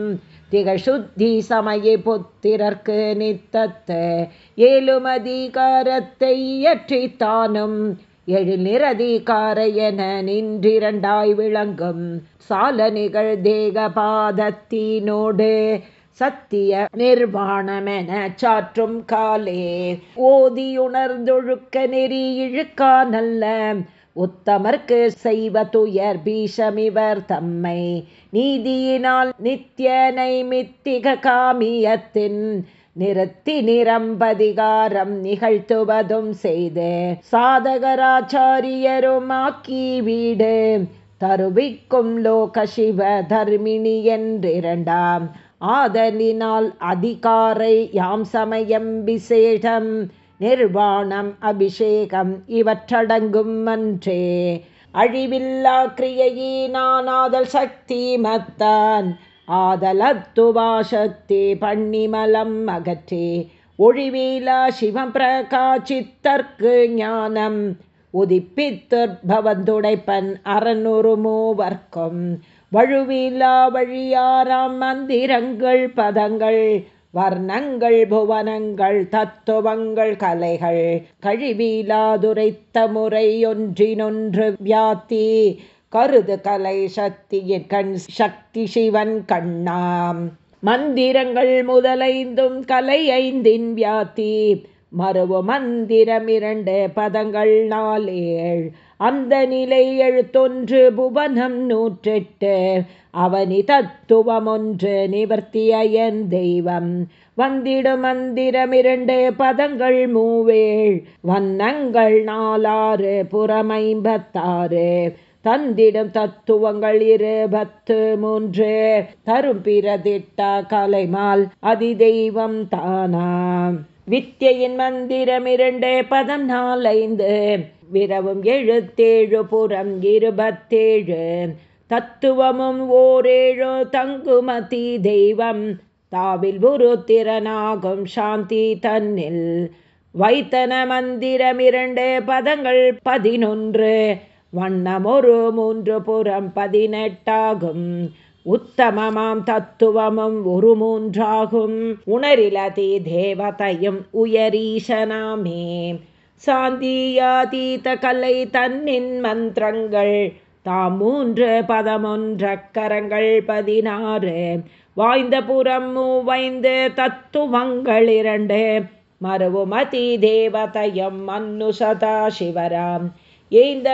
திகசுத்தி சமய புத்திரர்க்கு நித்தத்து ஏழுமதிகாரத்தை இயற்றித்தானும். எழில் என நின்றிரண்டாய் விளங்கும் சால நிகழ் தேக பாதத்தினோடு சத்திய நிர்வாணமென சாற்றும் காலே. ஓதியுணர்ந்தொழுக்க நெறி இழுக்கா நல்ல உத்தமர்க்கு செய்வ துயர் பீஷமிவர் தம்மை நீதியினால் நித்திய நைமித்திக காமியத்தின் நிறுத்தி நிரம்பதிகாரம் நிகழ்த்துவதும் செய்து சாதகராச்சாரியருமாக்கி வீடு தருவிக்கும் லோக சிவ தர்மிணி என்றிரண்டாம். ஆதலினால் அதிகாரை யாம் சமயம் விசேஷம் நிர்வாணம் அபிஷேகம் இவற்றடங்கும் அன்றே. அழிவில்லா கிரியையினானாதல் சக்தி மத்தான். ஆதலத்துவா சக்தி பண்ணிமலம் அகற்றே. ஒழிவீலா சிவம் பிரகாச்சித்தற்கு ஞானம். உதிப்பித்துற்பவந்துடைப்பன் அறநூறு மூவர்க்கும். வழுவிலா வழியாராம் மந்திரங்கள் பதங்கள் வர்ணங்கள் புவனங்கள் தத்துவங்கள் கலைகள் கழிவிலாதுரைத்த முறையொன்றினொன்று வியாத்தி. கருது கலை சக்தியின் கண் சக்தி சிவன் கண்ணாம். மந்திரங்கள் முதலைந்தும் கலை ஐந்தின் வியாத்தி. மறுவு மந்திரம் இரண்டு பதங்கள் நாலேழ் அந்த நிலை எழுத்தொன்று புவனம் நூற்றெட்டு. அவனி தத்துவம் ஒன்று நிவர்த்தியன் தெய்வம். வந்திடும் மந்திரம் இரண்டு பதங்கள் மூவேள். வண்ணங்கள் நாலாறு புறமைம்பத்தாறு தந்திடும் தத்துவங்கள் இரு பத்து மூன்று. தரும் பிரதிட்ட கலைமால் அதிதெய்வம் தானாம். வித்தியின் மந்திரம் இரண்டு பதம் நாலைந்து விரவும் எழுத்தேழு புறம் இருபத்தேழு. தத்துவமும் ஓரேழு தங்குமதி தெய்வம். தாவில் ஒரு திறனாகும் சாந்தி தன்னில். வைத்தன மந்திரம் இரண்டு பதங்கள் பதினொன்று. வண்ணம் ஒரு மூன்று புறம் பதினெட்டாகும். உத்தமமாம் தத்துவமும் ஒரு மூன்றாகும். உணரிலதி தேவதையும் உயரீசனாமே. சாந்தியாதீத கலை தன்னின் மந்திரங்கள். தாம் மூன்று பதமொன்றக்கரங்கள் பதினாறு. வாய்ந்த புறம் மூவைந்து தத்துவங்கள் இரண்டு. மருவுமதி தேவதயம் மன்னு சதா சிவராம்.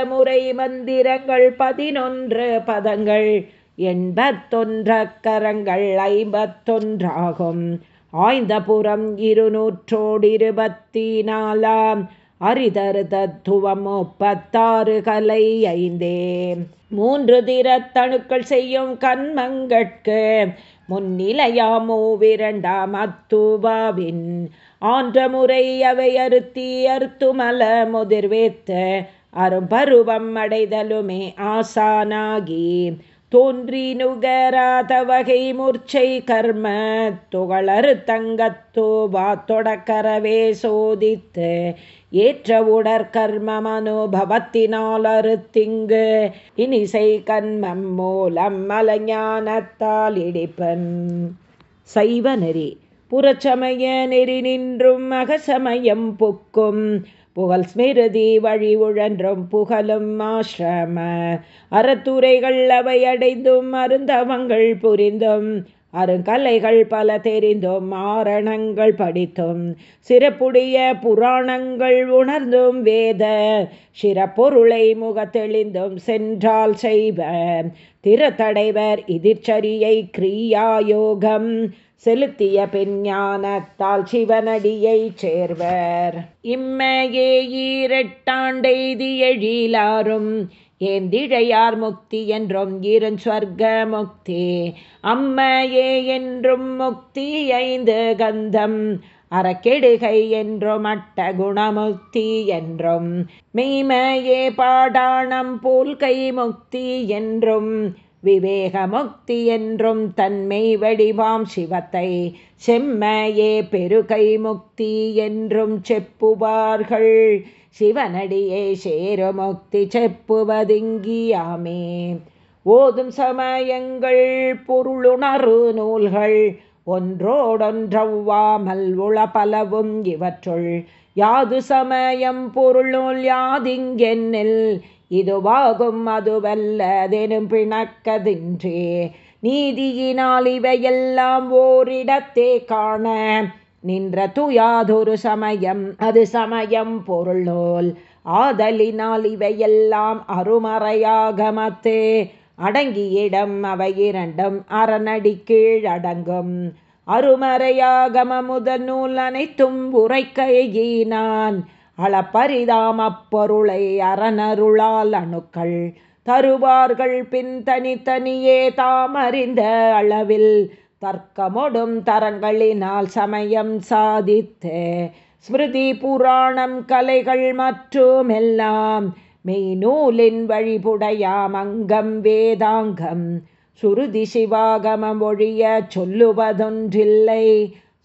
முறை மந்திரங்கள் பதினொன்று பதங்கள். எண்பத்தொன்றக்கரங்கள் ஐம்பத்தொன்றாகும். ஆய்ந்த புறம் இருநூற்றோடு இருபத்தி நாலாம் அரிதரு தத்துவம் முப்பத்தாறு கலை ஐந்தே மூன்று திறத்தணுக்கள் செய்யும் கண்மங்கட்கு முன்னிலையாமோ விரண்டாம் அத்துவாவின். ஆன்ற முறை அவை அறுத்தி அறுத்துமல முதிர்வேத்த அரும்பருவம் அடைதலுமே ஆசானாகி. தோன்றி நுகராத வகை மூர்ச்சை கர்ம துகளறு தங்கத்தோபா தொடக்கரவே சோதித்து ஏற்ற உடற்கர்ம மனோபவத்தினால் இனிசை கண்மம் மூலம் மலஞானத்தால் இடிப்பன். சைவ நெறி. புறச்சமய நெறி நின்றும் அகசமயம் புக்கும். புகழ் ஸ்மிருதி வழி உழன்றும் புகழும் ஆசிரம. அறத்துறைகள் அவை அடைந்தும் அருந்தவங்கள் புரிந்தும். அருங்கலைகள் பல தெரிந்தும் மாரணங்கள் படித்தும் சிறப்புடைய புராணங்கள் உணர்ந்தும் வேத சிறப்பொருளை முகத்தெளிந்தும் சென்றால் செய்வ. திறத்தடைவர் எதிர்ச்சரியை கிரியாயோகம் செலுத்திய பெஞ்ஞானத்தால் சிவனடியை சேர்வர். இம்மையே ஈரெட்டாண்டெய்தி எழிலாரும் ஏந்திழையார் முக்தி என்றும் இருஞ்சர்க்க முக்தி அம்மையே என்றும் முக்தி ஐந்து கந்தம் அறக்கெடுகை என்றும் அட்ட குணமுக்தி என்றும். மெய்மையே பாடாணம் போல்கை முக்தி என்றும் விவேகமுக்தி என்றும் தன்மை வடிவாம் சிவத்தை. செம்மையே பெருகை முக்தி என்றும் செப்புவார்கள். சிவனடியே சேருமுக்தி செப்புவதிங்கியாமே ஓதும் சமயங்கள் பொருளுணரு நூல்கள் ஒன்றோடொன்றவ்வாமல் உளபலவும் இவற்றுள் யாது சமயம் பொருளுள் யாதிங்கென்னில் இதுவாகும் அதுவல்லதெனும் பிணக்கதின்றே நீதியினால் இவையெல்லாம் ஓரிடத்தே காண நின்ற துயாதொரு சமயம் அது சமயம் பொருளோல் ஆதலினால் இவையெல்லாம் அருமறையாகமத்தே. அடங்கியிடம் அவை இரண்டும் அறநடி கீழ் அடங்கும் அருமறையாகம முதல் நூல் அனைத்தும் உரைக்கையினான். அளப்பரிதாம் அப்பொருளை அறனருளால் அணுக்கள். தருவார்கள் பின் தனித்தனியே தாம் அறிந்த அளவில். தர்க்கமொடும் தரங்களினால் சமயம் சாதித்து. ஸ்மிருதி புராணம் கலைகள் மற்றும் எல்லாம் மெய்நூலின் வழிபுடையாம் அங்கம் வேதாங்கம். சுருதி சிவாகமம் ஒழிய சொல்லுவதொன்றில்லை.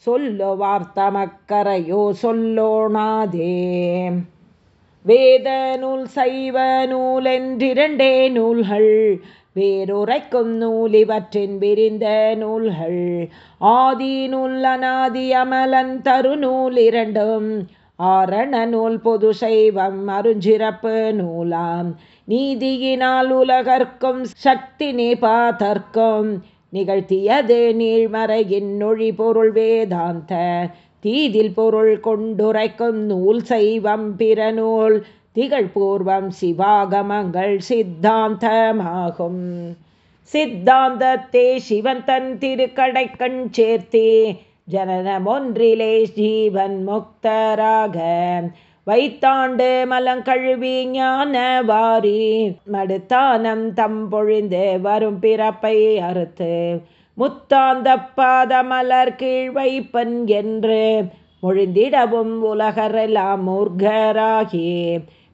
சொல்லு வார்த்தமக்கரையோ சொல்லோணாதே வேத நூல் சைவ நூல் என்றிரண்டே நூல்கள் வேறுரைக்கும் நூல் இவற்றின் விரிந்த நூல்கள் ஆதி நூல் அநாதி அமலன் தருநூல் இரண்டும் ஆரண நூல் பொது சைவம் அருஞ்சிறப்பு நூலாம். நீதியினால் உலகர்க்கும் சக்தி நிபாதற்கும் நிகழ்த்தியது நீழ்மறையின் நொழி பொருள் வேதாந்த. தீதில் பொருள் கொண்டுரைக்கும் நூல் சைவம் பிறநூல் திகழ்பூர்வம் சிவாகமங்கள் சித்தாந்தமாகும். சித்தாந்தத்தே சிவன் தன் திருக்கடை கண் சேர்த்தே ஜனனமொன்றிலே ஜீவன் முக்தராக. வைத்தாண்டு மலங்கழுவி ஞான வாரி மடுத்தானம் தம்பொழிந்து வரும் பிறப்பை அறுத்து முத்தாந்த பாத மலர் கீழ் வைப்பன் என்று மொழிந்திடவும் உலகரெல்லாம் மூர்கராகி.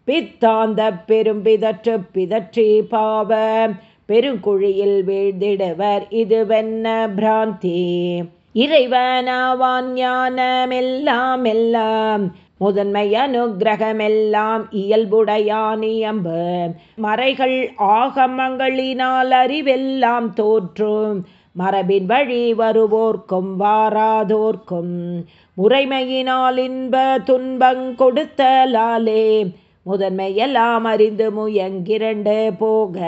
பித்தாந்த பெரும் பிதற்று பிதற்றி பாவ. பெருங்குழியில் வீழ்ந்திடுவர் இதுவென்ன பிராந்தி. இறைவனாவான் ஞானமெல்லாம் எல்லாம் முதன்மை அனுகிரகமெல்லாம் இயல்புடையானியம்பு. மறைகள் ஆகமங்களினால் அறிவெல்லாம் தோற்றும். மரபின் வழி வருவோர்க்கும் வாராதோர்க்கும். முறைமையினால் இன்ப துன்பங் கொடுத்தலாலே முதன்மையெல்லாம் அறிந்து முயங்கிரண்டு போக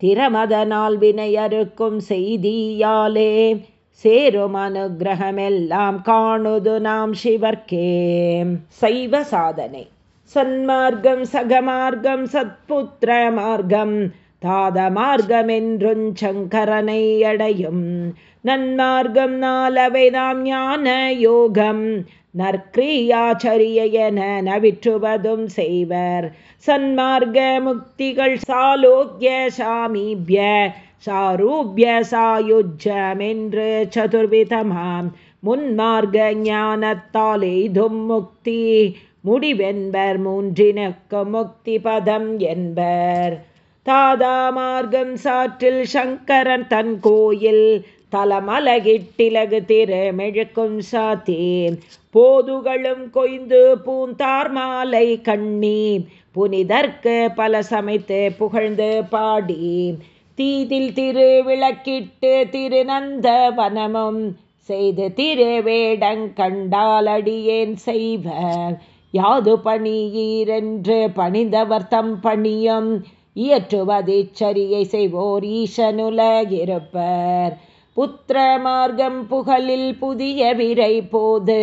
திறமதனால் வினையறுக்கும் செய்தியாலே சேரும் அனுகிரகமெல்லாம் காணுது நாம் சிவர்க்கே. சைவ சாதனை. சன்மார்க்கம் சகமார்க்கம் சத்புத்திர மார்க்கம் தாத மார்க்கம் என்றும் சங்கரனை அடையும். நன்மார்க்கம் நாலவைதாம் ஞான யோகம் நற்கிரியாச்சரியன நவிற்றுவதும் செய்வர். சன்மார்க்க முக்திகள் சாலோக்கிய சாமீபிய சாரூபிய சாயுஜமென்று சதுர்விதமாம். முன்மார்க்க ஞானத்தால் எய்தும் முக்தி முடிவென்பர் மூன்றினக்கு முக்தி பதம் என்பர். தாதா மார்க்கம் சாற்றில் சங்கரன் தன் கோயில் தலமலகிட்டிலகு மெழுக்கும் சாத்தே. போதுகளும் கொய்ந்து பூந்தார் மாலை கண்ணி. புனிதர்க்கு பல சமைத்து புகழ்ந்து பாடி. தீதில் திரு விளக்கிட்டு திருநந்த வனமும் செய்து திருவேடங்கண்டாலடியேன் செய்வர். யாது பணியீரென்று பணிந்தவர் தம் பணியம் இயற்றுவதிச்சரியை செய்வோர் ஈசனுலகிருப்பர் புத்திர மார்க்கம் புகழில் புதிய விரை போது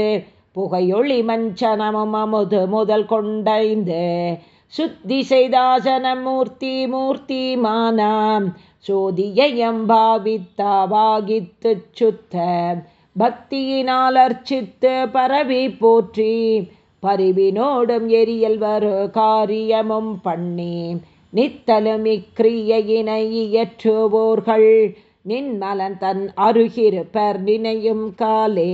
புகையொளி மஞ்சனமும் அமுது முதல் கொண்டைந்து சுத்தி செய்தாசன மூர்த்தி மூர்த்தி மானாம் சோதியம் பாவித்தாவாகித்து சுத்த பக்தியினால் அர்ச்சித்து பரவி போற்றி பரிவினோடும் எரியல் வரு காரியமும் பண்ணி நித்தலும் இக்கிரியையினை இயற்றுவோர்கள் நின்மலன் தன் அருகிருப்பர் நினையும் காலே.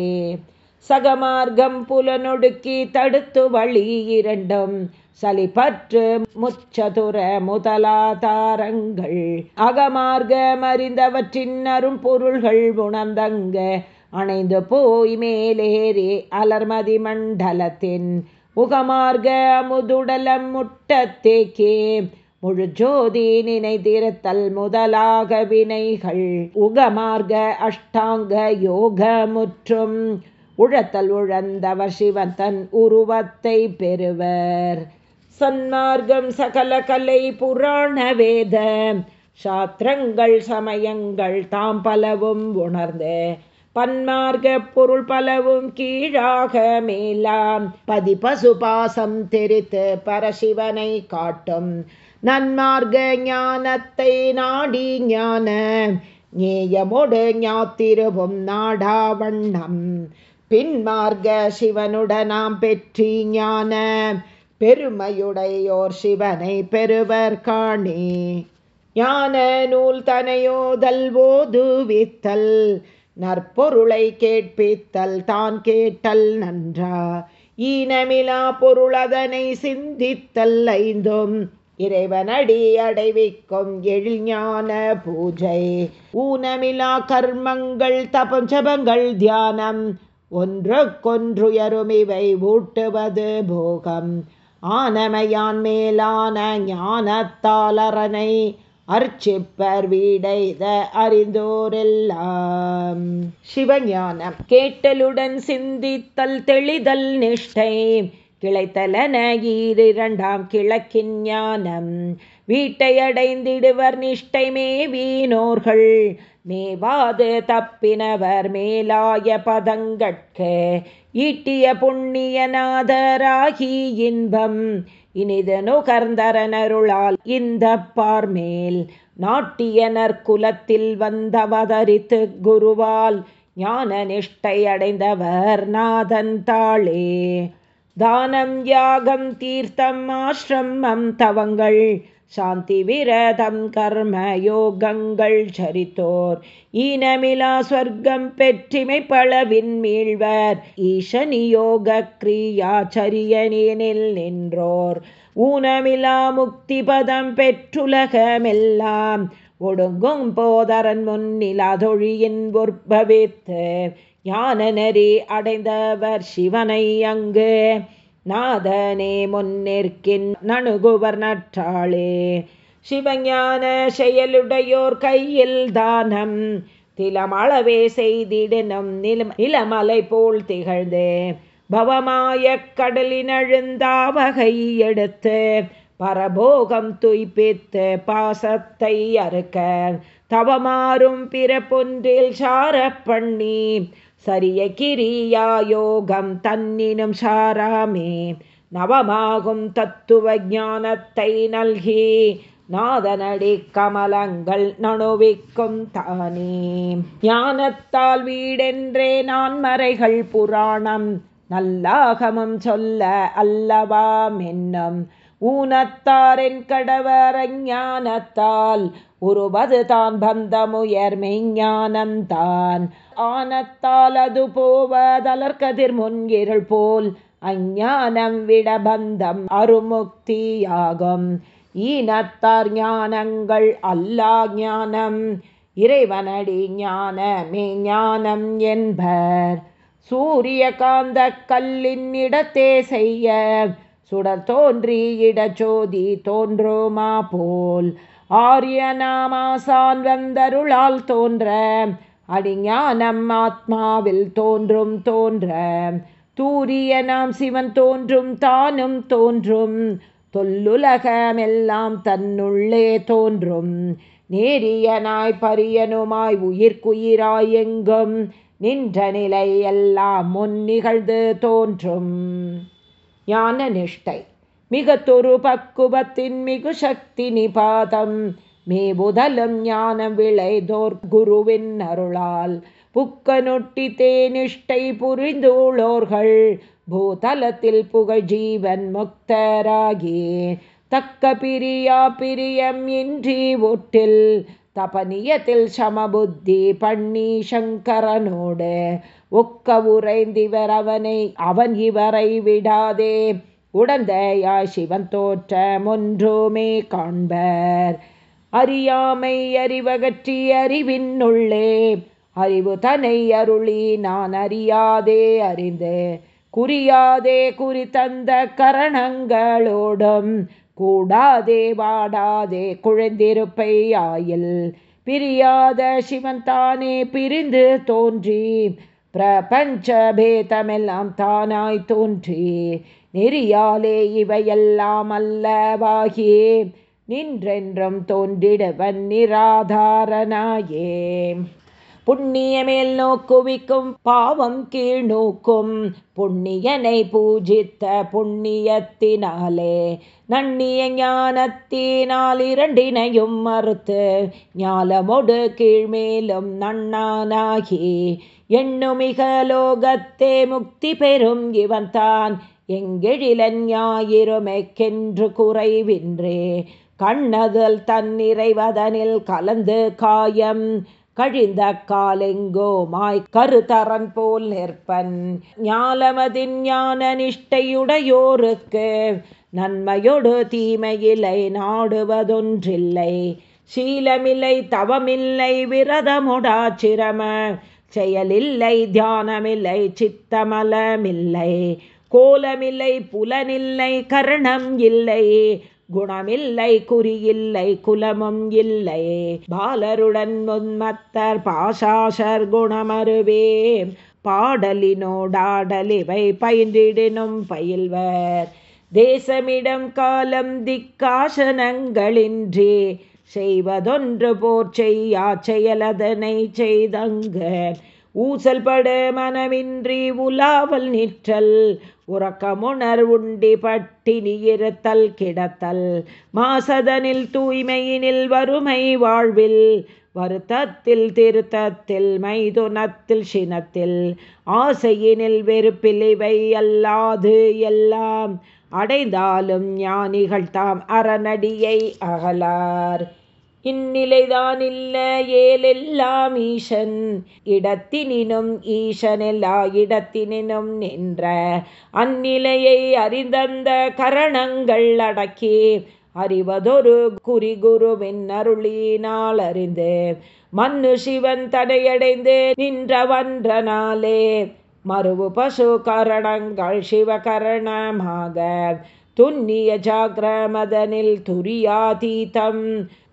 சகமார்க்கம் புலனொடுக்கி தடுத்து வழி இரண்டும் சலிப்பற்று முச்சதுர முதலாதாரங்கள் அகமார்க்க மறிந்தவற்றின் அரும் பொருள்கள் உணர்ந்தங்க அணைந்து போய் மேலேறி அலர்மதி மண்டலத்தின். முகமார்க்க முதுடலம் முட்டத்தேக்கே முழு ஜோதி முதலாக வினைகள். உகமார்க அஷ்டாங்க யோக முற்றும் உழத்தல் உழந்தவர் சிவன் தன் உருவத்தை பெறுவர். சன்மார்க்கம் சகல கலை புராண வேத. சாத்திரங்கள் சமயங்கள் தாம் பலவும் உணர்ந்து. பன்மார்க்க பொருள் பலவும் கீழாக மேலாம். பதி பாசம் தெரித்து பரசிவனை காட்டும். நன்மார்க்க ஞானத்தை நாடி ஞான ஞேயமோடு ஞாத்திருவும் நாடா வண்ணம் பின்மார்க்க சிவனுடனாம் பெற்றி ஞான பெருமையுடையோர் சிவனை பெறுவர் காணே. ஞான நூல் தனையோதல் ஓதுவித்தல் நற்பொருளை கேட்பித்தல் தான் கேட்டல் நன்றா. ஈனமிலா பொருளதனை சிந்தித்தல் ஐந்தும் இறைவனடி அடைவிக்கும் எழிஞான பூஜை. ஊனமிலா கர்மங்கள் தபம் ஜபங்கள் தியானம். ஒன்றுக்கொன்றுயரும் இவை ஊட்டுவது போகம். ஆனமையான் மேலான ஞானத்தாலரனை அர்ச்சிப்பர் வீடைத அறிந்தோரெல்லாம். சிவஞானம். கேட்டலுடன் சிந்தித்தல் தெளிதல் நிஷ்டை. கிளைத்தலன ஈரிரண்டாம் கிழக்கின் ஞானம். வீட்டை அடைந்திடுவர் நிஷ்டை மேவீனோர்கள். மேவாது தப்பினவர் மேலாய பதங்கட்கு. ஈட்டிய புண்ணியநாதராகி இன்பம். இனிது நுகர்ந்தரனருளால் இந்த பார்மேல். நாட்டியனர் குலத்தில் வந்தவதரித்து குருவால் ஞான நிஷ்டை அடைந்தவர் நாதன் தாளே. தானம் யாகம் தீர்த்தம் ஆசிரமம் தவங்கள் சாந்தி விரதம் கர்ம யோகங்கள் சரித்தோர் ஈனமிலா ஸ்வர்க்கம் பெற்றிமை பளவின் மீழ்வர் ஈசனி யோக கிரியாச்சரியனில் நின்றோர். ஊனமிலா முக்தி பதம் பெற்றுலகமெல்லாம் ஒடுங்கும் போதரன் முன்னிலாதொழியின் உற்பவித்து யான நெறி அடைந்தவர் சிவனை அங்கு. நாதனே முன்னிற்கின் நணுகுவர் நற்றாளே. சிவஞான செயலுடையோர் கையில் தானம். திலமளவே செய்திடனும் நிலம் நிலமலை போல் திகழ்ந்து. பவமாய கடலினழுந்தாவகை எடுத்து பரபோகம் துய்ப்பித்து பாசத்தை அறுக்க. தவமாறும் பிற பொன்றில் சார பண்ணி சரிய கிரியா யோகம் தன்னினும் சாராமே. நவமாகும் தத்துவ ஞானத்தை நல்கி நாதனடி கமலங்கள் நணுவிக்கும் தானே. ஞானத்தால் வீடென்றே நான் மறைகள் புராணம் நல்லாகமம் சொல்ல அல்லவா மென்னும். ஊனத்தாரின் கடவர் ஞானத்தால் உருவது தான் பந்தமுயர் மெய்ஞானந்தான் ஆனத்தால் அது போவதலர்கதிர் முன்கிருள் போல் அஞ்ஞானம் விட பந்தம் அருமுக்தியாகும். ஈனத்தார் ஞானங்கள் அல்லா ஞானம் இறைவனடி ஞானமே ஞானம் என்பர். சூரிய காந்த கல்லின் இடத்தே செய்ய சுடர் தோன்றி இடச்சோதி தோன்றோமா போல். ஆரியநாமாசான் வந்தருளால் தோன்ற அடிஞானம் ஆத்மாவில் தோன்றும் தோன்ற தூரிய நாம் சிவன் தோன்றும் தானும் தோன்றும் தொல்லுலகமெல்லாம் தன்னுள்ளே தோன்றும். நேரியனாய் பரியனுமாய் உயிர்க்குயிராய் எங்கும் நின்ற நிலை எல்லாம் முன் நிகழ்ந்து தோன்றும். ஞான நிஷ்டை மிகத்தொரு பக்குவத்தின் மிகு சக்தி நிபாதம் மேபுதலும் ஞான விளைதோர் குருவின் அருளால் புக்கனொட்டி தேனிஷ்டை புரிந்துள்ளோர்கள். பூதலத்தில் புகழ் ஜீவன் முக்தராகி தக்க பிரியா பிரியம் இன்றி ஒட்டில் தபனியத்தில் சமபுத்தி பண்ணி சங்கரனோடு ஒக்க உறைந்திவர் அவனை அவன் இவரை விடாதே. உடந்தையா சிவன் தோற்றம் ஒன்றுமே காண்பர். அறியாமை அறிவகற்றி அறிவினுள்ளே அறிவு தனை அருளி நான் அறியாதே அறிந்து குறியாதே குறி தந்த கரணங்களோடும் கூடாதே வாடாதே குழந்திருப்பை ஆயில். பிரியாத சிவன் தானே பிரிந்து தோன்றி பிரபஞ்ச பேதமெல்லாம் தானாய் தோன்றி நெறியாலே இவையெல்லாம் அல்லவாகியே. நின்றென்றும் தோன்றிடவன் நிராதாரனாயே. புண்ணியமேல் நோக்குவிக்கும் பாவம் கீழ் நோக்கும் புண்ணியனை பூஜித்த புண்ணியத்தினாலே நன்னிய ஞானத்தினால் இரண்டினையும் மறுத்து ஞாலமொடு கீழ்மேலும் நன்னானாகி எண்ணுமிக லோகத்தே முக்தி பெறும் இவன் தான் எங்கெழிலன் ஞாயிறுமெக்கென்று குறைவின்றே. கண்ணதல் தன்னிறைவதனில் கலந்து காயம். கழிந்த காலெங்கோமாய் கருத்தரன் போல் நிற்பன். ஞாலமதின் ஞான நிஷ்டையுடையோருக்கு நன்மையொடு தீமையிலை நாடுவதொன்றில்லை. சீலமில்லை தவமில்லை விரதமுடாச்சிரம செயலில்லை தியானமில்லை சித்தமலமில்லை. கோலமில்லை புலனில்லை கரணம் இல்லை. குணமில்லை குறியில்லை குலமும் இல்லை. பாலருடன் முன்மத்தர் பாசாசர் குணமருவே பாடலினோடாடலிவை பயின்றிடினும் பயில்வர். தேசமிடம் காலம் திக்காசனங்களின்றி செய்வதொன்று போர் செய்யா செயலதனை செய்தங்க. ஊசல்பட மனமின்றி உலாவல் நிற்றல் உறக்கமுணர் உண்டி பட்டினி இருத்தல் கிடத்தல். மாசதனில் தூய்மையினில் வறுமை வாழ்வில் வருத்தத்தில் திருத்தத்தில் மைதுனத்தில் சினத்தில். ஆசையினில் வெறுப்பில் இவை அல்லாது எல்லாம் அடைந்தாலும் ஞானிகள் தாம் அறநடியை அகலார். இந்நிலைதான் இல்ல ஏலெல்லாம் ஈசன். இடத்தினும் ஈசனெல்லா இடத்தினும் நின்ற அந்நிலையை அறிந்தந்த கரணங்கள் அடக்கி அறிவதொரு குறிகுருவின் அருளினால் அறிந்து மண்ணு சிவன் தடையடைந்து நின்றவன்றனாலே மறுவு பசு கரணங்கள் சிவகரணமாக துன்னிய ஜாகிரமதனில் துரியாதீதம்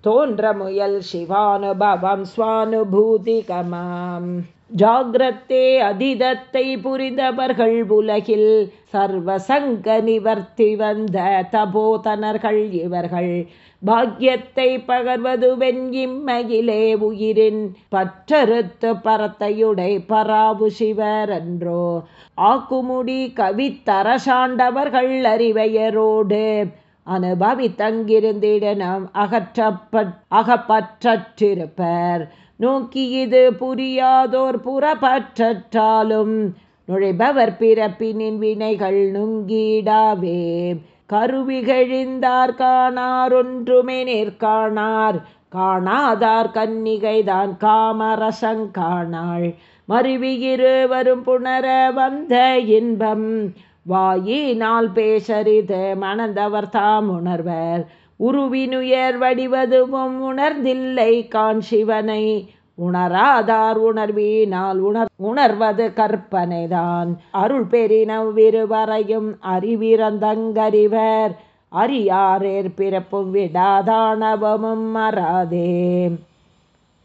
தோன்ற முயல் சிவானுபவம் சுவானுபூதிகமாம். ஜாகிரத்தே அதிதத்தை புரிந்தவர்கள் உலகில் சர்வசங்க நிவர்த்தி வந்த தபோதனர்கள் இவர்கள். பாக்யத்தை பகர்வதுவென் இம்மையிலே உயிரின் பற்றறுத்து பரத்தையுடை பராபு சிவர் என்றோ. ஆக்குமுடி கவித்தரசாண்டவர்கள் அறிவையரோடு அனுபவித்தங்கிருந்திடனம் அகற்றப்பட் அகப்பற்றிருப்பர் நோக்கி இது புரியாதோர் புறப்பற்றாலும் நுழைபவர் பிறப்பினின் வினைகள் நுங்கிடாவே. கருவிகழிந்தார் காணார் ஒன்றுமே நேர்காணார். காணாதார் கன்னிகைதான் காமரசங்காணாள் மருவியிரு வரும் புணர வந்த இன்பம் வாயினால் பேசறிது மணந்தவர் தாம் உணர்வர். உருவினுயர் வடிவதுவும் உணர்ந்தில்லை கான் சிவனை. உணராதார் உணர்வினால் உணர் உணர்வது கற்பனைதான். அருள் பெறினவ்விருவரையும் அறிவிறந்தங்கறிவர். அறியாரேர் பிறப்பும் விடாதானவமும் மறாதே.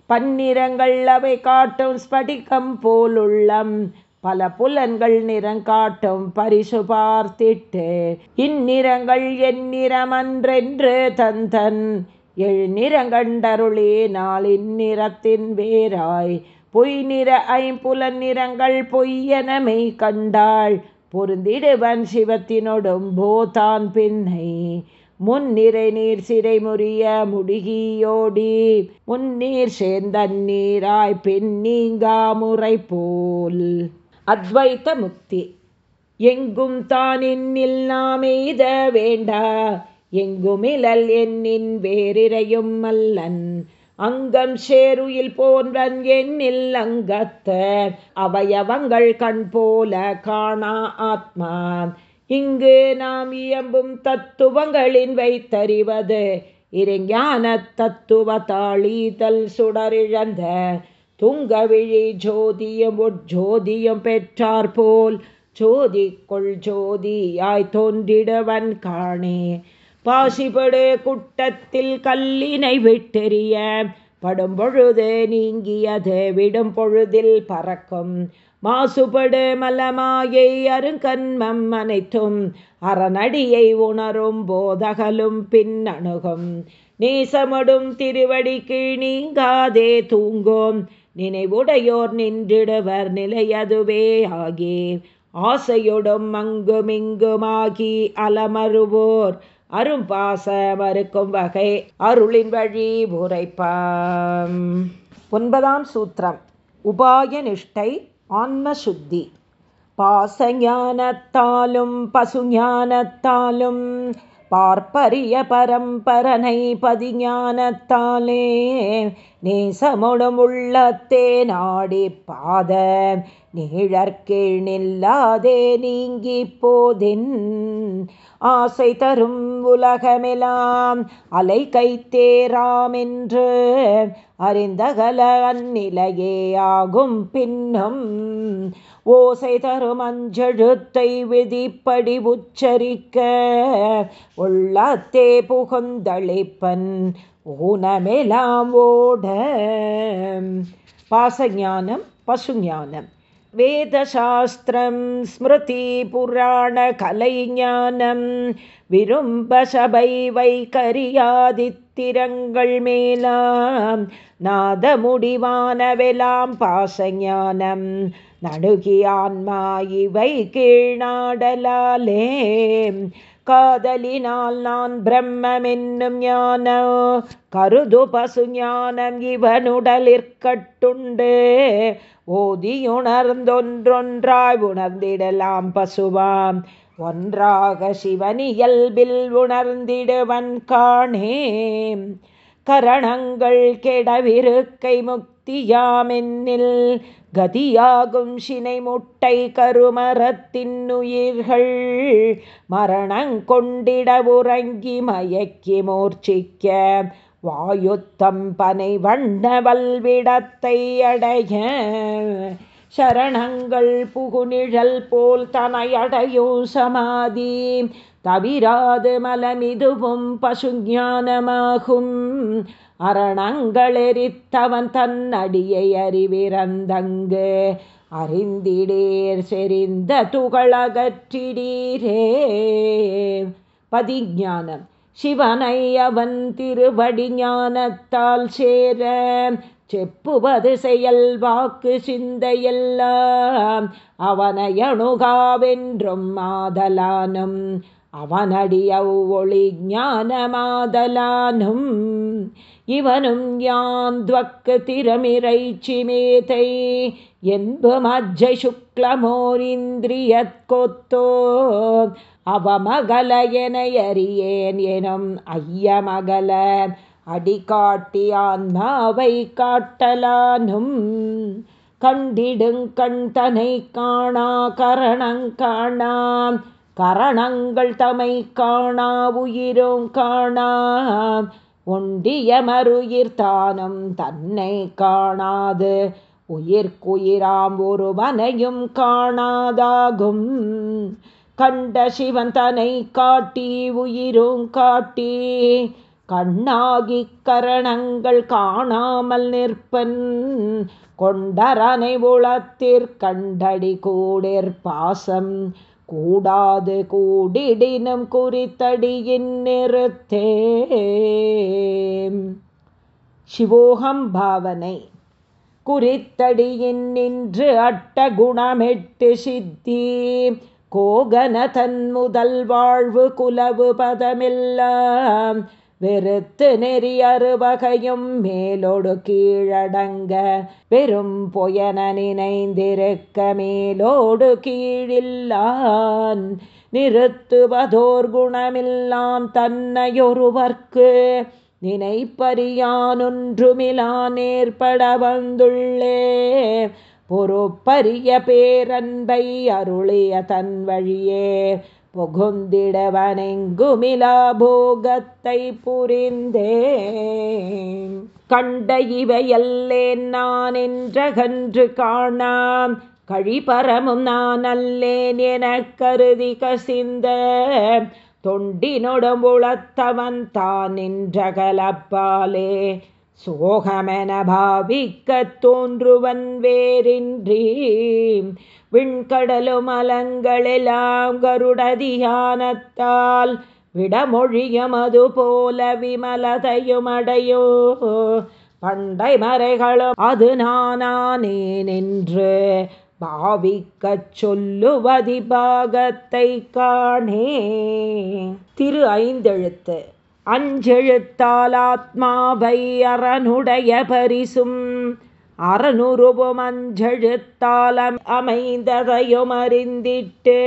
பன்னிறங்கள் அவை காட்டும் ஸ்படிகம் போலுள்ளம். பல புலன்கள் நிறங்காட்டும் பரிசு பார்த்திட்டு இந்நிறங்கள் என் நிறமன்றென்று தந்தன். எழுநிறங்கண்டருளே நாளின் நிறத்தின் வேராய். பொய் நிற ஐம்புலன் நிறங்கள் பொய்யனமை கண்டாள். பொருந்திடுவன் சிவத்தினொடும் போதான் பின்னை முன்னிறை நீர் சிறை முறிய முடிகியோடி. முன்னீர் சேர்ந்த நீராய் பின் நீங்கா முறை போல் அத்வைத்த முக்தி. எங்கும் தான் என்னில் நாம் எய்த வேண்டா. எங்குமிழல் என்னின் வேறிரையும் அல்லன். அங்கம் சேருயில் போன்றன் என்னில் அங்கத்த. அவயவங்கள் கண் போல காணா ஆத்மா. இங்கு நாம் இயம்பும் தத்துவங்களின் வைத்தறிவது. இறைஞான தத்துவ தாளீதல் சுடரிழந்த. துங்கவிழி ஜோதியும் உட்ஜோதியும் பெற்றார் போல் ஜோதிக்குள் ஜோதியாய் தோன்றிடவன் காணே. பாசிபடு குட்டத்தில் கல்லினை விட்டெறிய படும் பொழுது நீங்கியது விடும் பொழுதில் பறக்கும். மாசுபடு மலமாயை அருங்கண்மம் அனைத்தும் அறநடியை உணரும் போதகலும் பின்னணுகும் அணுகும். நேசமடும் திருவடிக்கு நீங்காதே தூங்கும் நினைவுடையோர் நின்றிடுவர் நிலையதுவே ஆகி. ஆசையொடும் அங்குமிங்குமாகி அலமருவோர். அரும்பாச மறுக்கும் வகை அருளின் வழி உரைப்பாம். ஒன்பதாம் சூத்திரம். உபாய நிஷ்டை ஆன்மசுத்தி. பாசஞானத்தாலும் பசுஞானத்தாலும் பார்ப்பரிய பரம்பரனை பதிஞானத்தாலே நேசமுடும் உள்ளத்தே நாடி பாத. நீழற்கீழ் நில்லாதே நீங்கி போதின். ஆசை தரும் உலகமெலாம் அலை கைத்தேராமென்று அறிந்தகல அந்நிலையே ஆகும் பின்னும். ஓசை தரும் அஞ்செழுத்தை வெதிப்படி உச்சரிக்க உள்ளாத்தே புகுந்தளிப்பன் ஊனமெலாம் ஓட. பாசஞானம் பசுஞானம். வேதசாஸ்திரம் ஸ்மிருதி புராண கலைஞானம் விரும்ப சபை வைகரியாதித்திரங்கள் மேலாம் நாத முடிவானவெலாம் பாசஞானம். நடுகி ஆன்மா இவை கீழ்நாடலாலே. காதலினால் நான் பிரம்மென்னும் ஞான கருது பசு ஞானம் இவனுடலிற்கட்டுண்டு. ஓதியுணர்ந்தொன்றொன்றாய் உணர்ந்திடலாம் பசுவாம் ஒன்றாக சிவனியல்பில் உணர்ந்திடுவன் காணே கரணங்கள் கெடவிருக்கை முக்தியாமென்னில் கதியாகும் சினை முட்டை கருமரத்தின் மரணங்கொண்டிட உறங்கி மயக்கி மூர்ச்சிக்க வாயுத்தம் பனை வண்ண வல்விடத்தை அடைய சரணங்கள் புகுநிழல் போல் தனையடையோ சமாதி. தவிராது மலமிதுவும் பசுஞானமாகும். அரணங்களெரித்தவன் தன்னடியை அறிவிறந்தங்கு. அறிந்திடீர் செறிந்த துகளகற்றிடீரே பதிஞானம் சிவனை அவன் திருவடி ஞானத்தால் சேர செப்புவது செயல் வாக்கு சிந்தையெல்லாம். அவனை அணுகாவென்றும் மாதலானும் அவனடிய ஒளி ஞானமாதலானும். இவனும் யாந்த்வக்கு திறமிரைச்சி மேதை என்பு மஜ்ஜை சுக்லமோரிந்திரியத்கொத்தோ அவமகல என அறியேன் எனும் ஐயமகல அடிகாட்டி ஆன்மாவை காட்டலானும். கண்டிடுங் கண் தனை காணா. கரணங்காணாம் கரணங்கள் தமை காணா உயிரும் காணா. ஒண்டிய தானும் தன்னை காணாது. உயிர்க்குயிராம் ஒருவனையும் காணாதாகும். கண்ட சிவன் தனை காட்டி உயிரும் காட்டி கண்ணாகி கரணங்கள் காணாமல் நிற்பன். கொண்டரனை உளத்திற் கண்டடி கூடிற் பாசம் கூடாது கூடிடினும் குறித்தடியின் நிறுத்தே சிவோகம் பாவனை. குறித்தடியின் நின்று அட்ட குணமெட்டு சித்தி. கோகன தன் முதல் வாழ்வு குலவு பதமெல்லாம் வெறுத்து நெறி அறுவகையும் மேலோடு கீழடங்க. பெரும் பொயன நினைந்திருக்க மேலோடு கீழில்லான். நிறுத்துவதோர் குணமில்லாம் தன்னையொருவர்க்கு. நினைப்பறியானொன்றுமிலான் ஏற்பட வந்துள்ளே. பொறுப்பரிய பேரன்பை அருளிய தன் வழியே புகுந்திடவனெங்குமிலா போகத்தை புரிந்தே கண்ட இவையல்லேன் நான் என்றகன்று காணாம். கழிபரமும் நான் அல்லேன் என கருதி கசிந்த தொண்டினொடும்புளத்தவன் தான் நின்றகலப்பாலே. சோகமென பாவிக்க தோன்றுவன் வேறின்றி. விண்கடலும் அலங்களெல்லாம் கருடதியானத்தால் விடமொழியும் அது போல விமலதையுமடையோ? பண்டை மறைகளும் அது நானானே நின்று பாவிக்கச் சொல்லுவதி பாகத்தை காணே. திரு ஐந்தெழுத்து. அஞ்செழுத்தால் ஆத்மாவை அறனுடைய பரிசும் அறனுருவும் அஞ்செழுத்தால் அமைந்ததையும் அறிந்திட்டு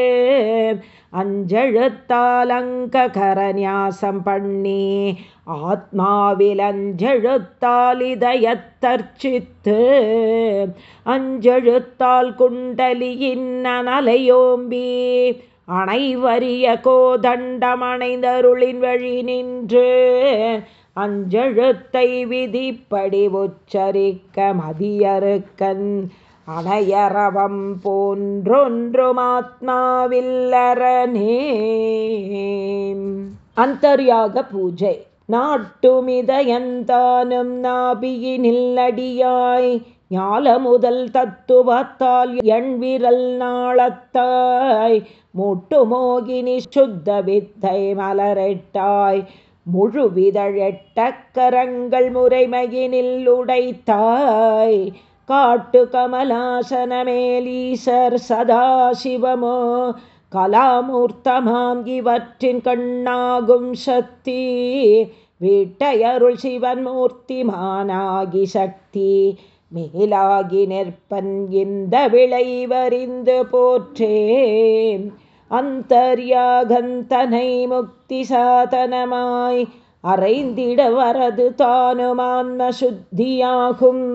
அஞ்செழுத்தால் அங்ககரநியாசம் பண்ணி ஆத்மாவில் அஞ்செழுத்தால் இதயத்தர்ச்சித்து அஞ்செழுத்தால் குண்டலியின் நலையோம்பி அனைவரிய கோதண்டமணைந்தருளின் வழி நின்று அஞ்செழுத்தை விதிப்படி உச்சரிக்க மதியருக்கன் அணையரவம் போன்றொன்றும் ஆத்மாவில்லரனே அந்தர்யாக பூஜை. நாட்டுமிதயந்தானும் நாபியினில்லடியாய் ஞால முதல் தத்துவத்தால் எண்விரல் நாளத்தாய். மூட்டு மோகினி சுத்த வித்தை மலரெட்டாய். முழுவிதழெட்டக்கரங்கள் முறைமையினில் உடைத்தாய். காட்டு கமலாசனமேலீசர் சதாசிவமோ கலாமூர்த்தமாம் இவற்றின் கண்ணாகும் சக்தி. வீட்டையருள் சிவன் மூர்த்திமானாகி சக்தி. மேலாகி நிற்பன் இந்த விளைவறிந்து போற்றேன் அந்தர்யாகந்தனை முக்தி சாதனமாய் அறைந்திட வரது தானுமான்ம சுத்தியாகும்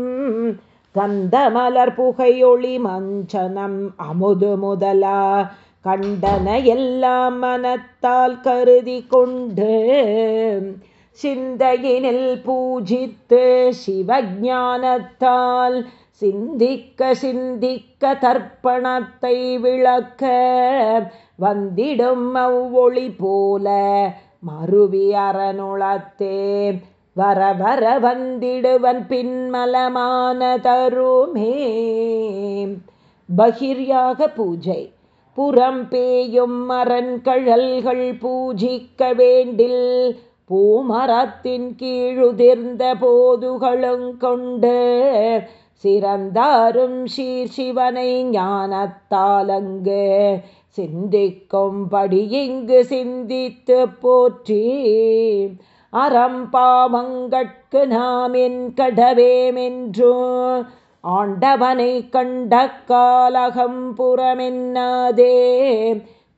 கந்த புகையொளி மஞ்சனம் அமுது முதலா கண்டன எல்லாம் மனத்தால் கருதி கொண்டு சிந்தையினில் பூஜித்து சிவஞானத்தால் சிந்திக்க சிந்திக்க தர்ப்பணத்தை விளக்க வந்திடும் அவ்வொளி போல. மருவி அறனுளத்தே வர வர வந்திடுவன் பின்மலமான தருமே. பகிர்யாக பூஜை புறம் பேயும் மரன் கழல்கள் பூஜிக்க வேண்டில் பூமரத்தின் கீழுதிர்ந்த போதுகளும் கொண்டு சிறந்தாரும் சீர் சிவனை ஞானத்தாலங்கு சிந்திக்கும்படி இங்கு சிந்தித்து போற்றி. அறம்பாமங்கட்கு நாம் என் கடவேமென்றோ. ஆண்டவனை கண்ட காலகம் புறமென்னாதே.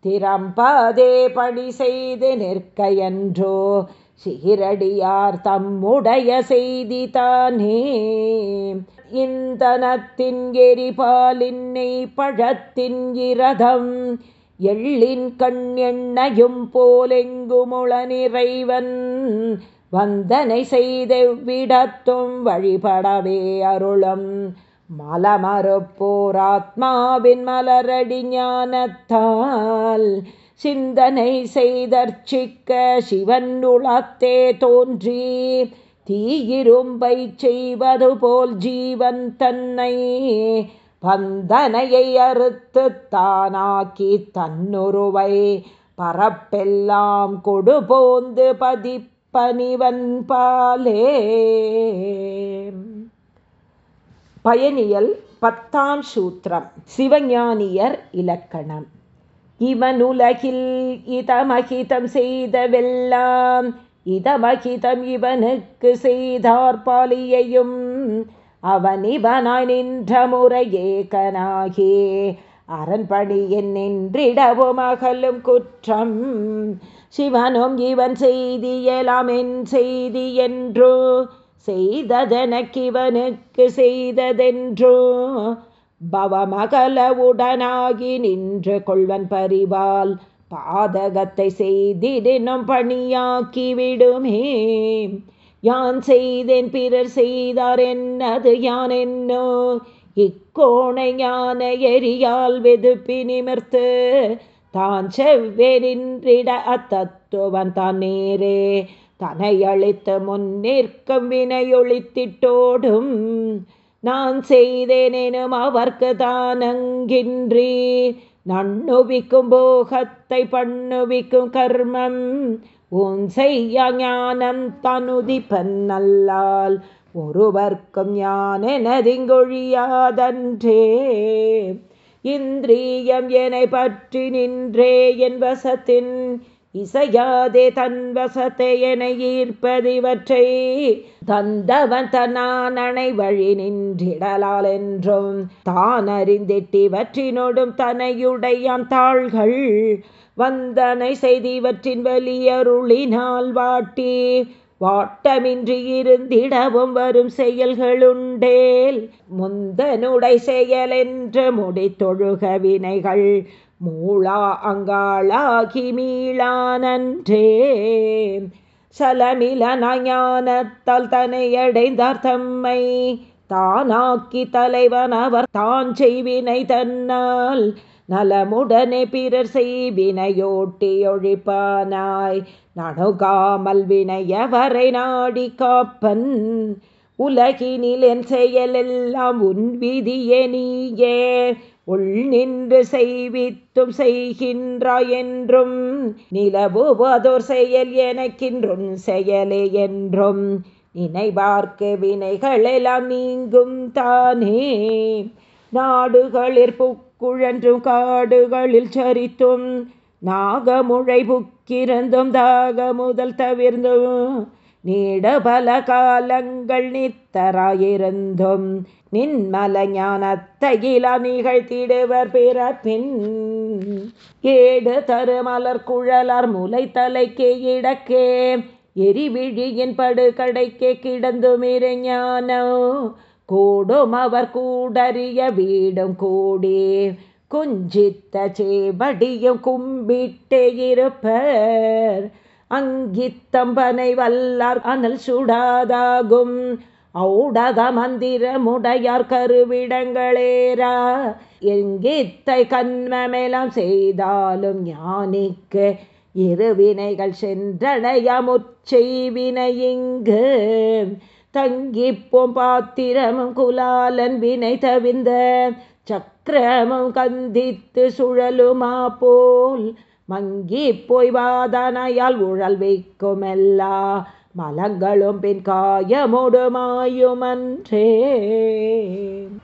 திறம்பாதே பணி செய்து நிற்க என்றோ சீரடியார் தம்முடைய செய்தி தானே. இந்தனத்தின் எரிபாலின்னை பழத்தின் இரதம். எள்ளின் கண் எண்ணையும் போலெங்குமுள நிறைவன். வந்தனை செய்தெவ்விடத்தும் வழிபடவே அருளும். மலமறுப்போராத்மாவின் மலரடி ஞானத்தால். சிந்தனை செய்தர்ச்சிக்க சிவன் உளத்தே தோன்றி. தீயிரும்பை செய்வது போல் ஜீவன் தன்னை பந்தனையை அறுத்து தானாக்கி தன்னுருவை பரப்பெல்லாம் கொடுபோந்து பதிப்பனிவன் பாலே. பயணியல் பத்தாம் சூத்திரம். சிவஞானியர் இலக்கணம். இவனுலகில் இதமகிதம் செய்தவெல்லாம் இதமகிதம் இவனுக்கு செய்தார் பாலியையும் நின்ற முறையேகனாகி அரண்பணியின் நின்றிடவும் அகலும் குற்றம். சிவனும் இவன் செய்தியலாம் என் செய்தி என்றோ செய்ததனக்கிவனுக்கு செய்ததென்றோ பவமகலவுடனாகி நின்று கொள்வன் பரிவால். பாதகத்தை செய்திடனும் பணியாக்கி விடுமே யான் செய்தேன் பிறர் செய்தார் என்னது யான் என்னோ. இக்கோணை யான எரியால் வெதுப்பி நிமிர்த்து தான் செவ்வேரின்றிட அத்தத்துவன் தான் நேரே. தனை அழித்து முன்னிற்கும் வினையொழித்திட்டோடும் நான் செய்தேனெனும் அவர்க்கு தானங்கின்றி. நண்ணுவிக்கும் போகத்தை பண்ணுவிக்கும் கர்மம் உன் செய்ய ஞானம் தனுதிப்பன் நல்லால். ஒருவர்க்கும் ஞானெனதிங்கொழியாதன்றே இந்திரியம் என பற்றி நின்றே என் வசத்தின் இசையாதே தன் வசத்தை என ஈர்ப்பதிவற்றை தந்தவன் தன்னானனை வழி நின்றிடலால் என்றும் தான் அறிந்திட்டிவற்றினோடும் தனையுடையான் தாள்கள் வந்தனை செய்திவற்றின் வலியருளினால் வாட்டி வாட்டமின்றி இருந்திடவும் வரும் செயல்களுண்டேல் முந்தனுடை செயல் என்று முடித்தொழுக வினைகள் மூளா அங்காளாகி மீளானன்றே. சலமில நயானத்தால் தனையடைந்தார் தம்மை. தானாக்கி தலைவன் அவர் தான் செய்வினை தன்னால். நலமுடனே பிறர் செய்வினையோட்டி ஒழிப்பானாய். நணுகாமல் வினையவரை நாடி காப்பன். உலகினில் என் செயலெல்லாம் உன் விதியே நீயே. உள் நின்று செய்வித்தும் செய்கின்றாய் என்றும் நிலவுவதோர் செயல் எனக்கின்றும் செயலே என்றும் நினைவார்க்கு வினைகளெல்லாம் நீங்கும் தானே. நாடுகளில் புக்குழன்றும் காடுகளில் சரித்தும் நாகமுழை புக்கிறந்தும் தாக முதல் தவிர்ந்தும் நீட பல காலங்கள் நித்தராயிருந்தும் நின்மல ஞானத்தையில நிகழ்த்திடுவர் பிறப்பின் ஏடு தருமலர் குழலர் முலை தலைக்கே இடக்கே. எரிவிழியின் படுகடைக்கே கிடந்துமிரு ஞானோ கூடும் அவர் கூடறிய வீடும் கூடி. குஞ்சித்த சேபடியும் கும்பிட்டே இருப்பர். அங்கித்தம்பனை வல்லார் அனல் சுடாதாகும். ஔடத மந்திரமுடையார் கருவிடங்களேரா எங்கித்தை கண்மமெலாம் செய்தாலும் ஞானிக்கு இருவினைகள் சென்றடைய முற்செய்வினை இங்கு தங்கிப்போம் பாத்திரமும் குலாலன் வினை தவிந்த சக்கரமும் கந்தித்து சுழலுமா போல் மங்கி போய் வாதனையால் உழல் வைக்குமெல்லா. மலங்களும் பின் காயமுடுமாயுமன்றே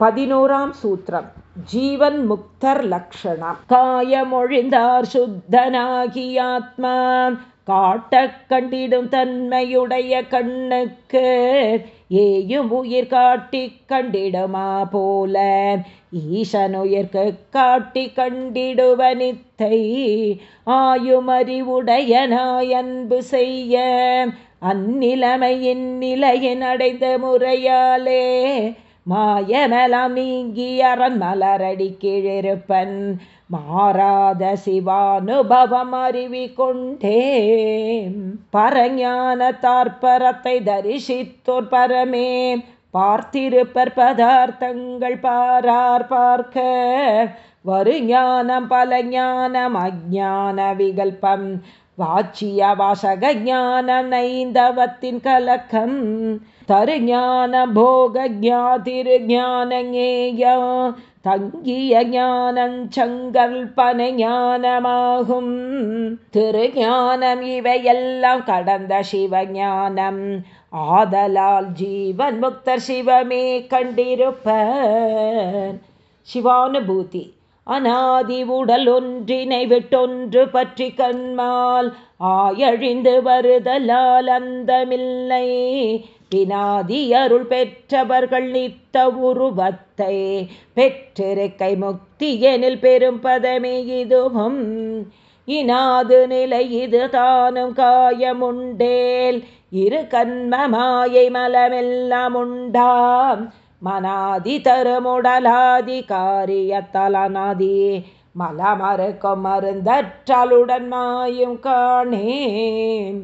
பதினோராம் சூத்திரம். ஜீவன் முக்தர் லக்ஷணம். காயமொழிந்தார் சுத்தனாகியாத்மா காட்ட கண்டிடும் தன்மையுடைய கண்ணுக்கு. ஏயும் உயிர் காட்டி கண்டிடுமா போல. ஈசனுயிர்க்கு காட்டி கண்டிடுவனித்தை ஆயுமறிவுடையனாய் அன்பு செய்ய. அந்நிலைமையின் நிலையின் அடைந்த முறையாலே மாயமெலாம் நீங்கி அரண் மலரடி கீழிருப்பன். மாறாத சிவானுபவம் அறிவி கொண்டே பரஞான தாற்பரத்தை தரிசித்தோர் பரமே. பார்த்திருப்பர் பதார்த்தங்கள் பாரார் பார்க்க. வருஞானம் பல ஞானம் அஜான விகல்பம். வாச்சிய வாசக ஞான நைந்தவத்தின் கலக்கம் தருஞான போக ஜாதிரு ஞானங்கேயா தங்கிய ஞானஞ்சங்கல்பன ஞானமாகும் திருஞானம் இவையெல்லாம் கடந்த சிவஞானம். ஆதலால் ஜீவன் முக்தர் சிவமே கண்டிருப்ப சிவானுபூதி. அநாதி உடலொன்றினை விட்டொன்று பற்றி கண்மால் ஆயழிந்து வருதலால் அந்தமில்லை. பினாதி அருள் பெற்றவர்கள் நித்த உருவத்தை பெற்றிருக்கை முக்தி எனில் பெரும் பதமே இதுவும். இனாது நிலை இது தானும் காயமுண்டேல். இரு கண்ம மாயை மலமெல்லாம் உண்டாம். மனாதி தருமுடலாதி மலமறுக்கும் மருந்தற்றலுடன் மாயும் காணேன்.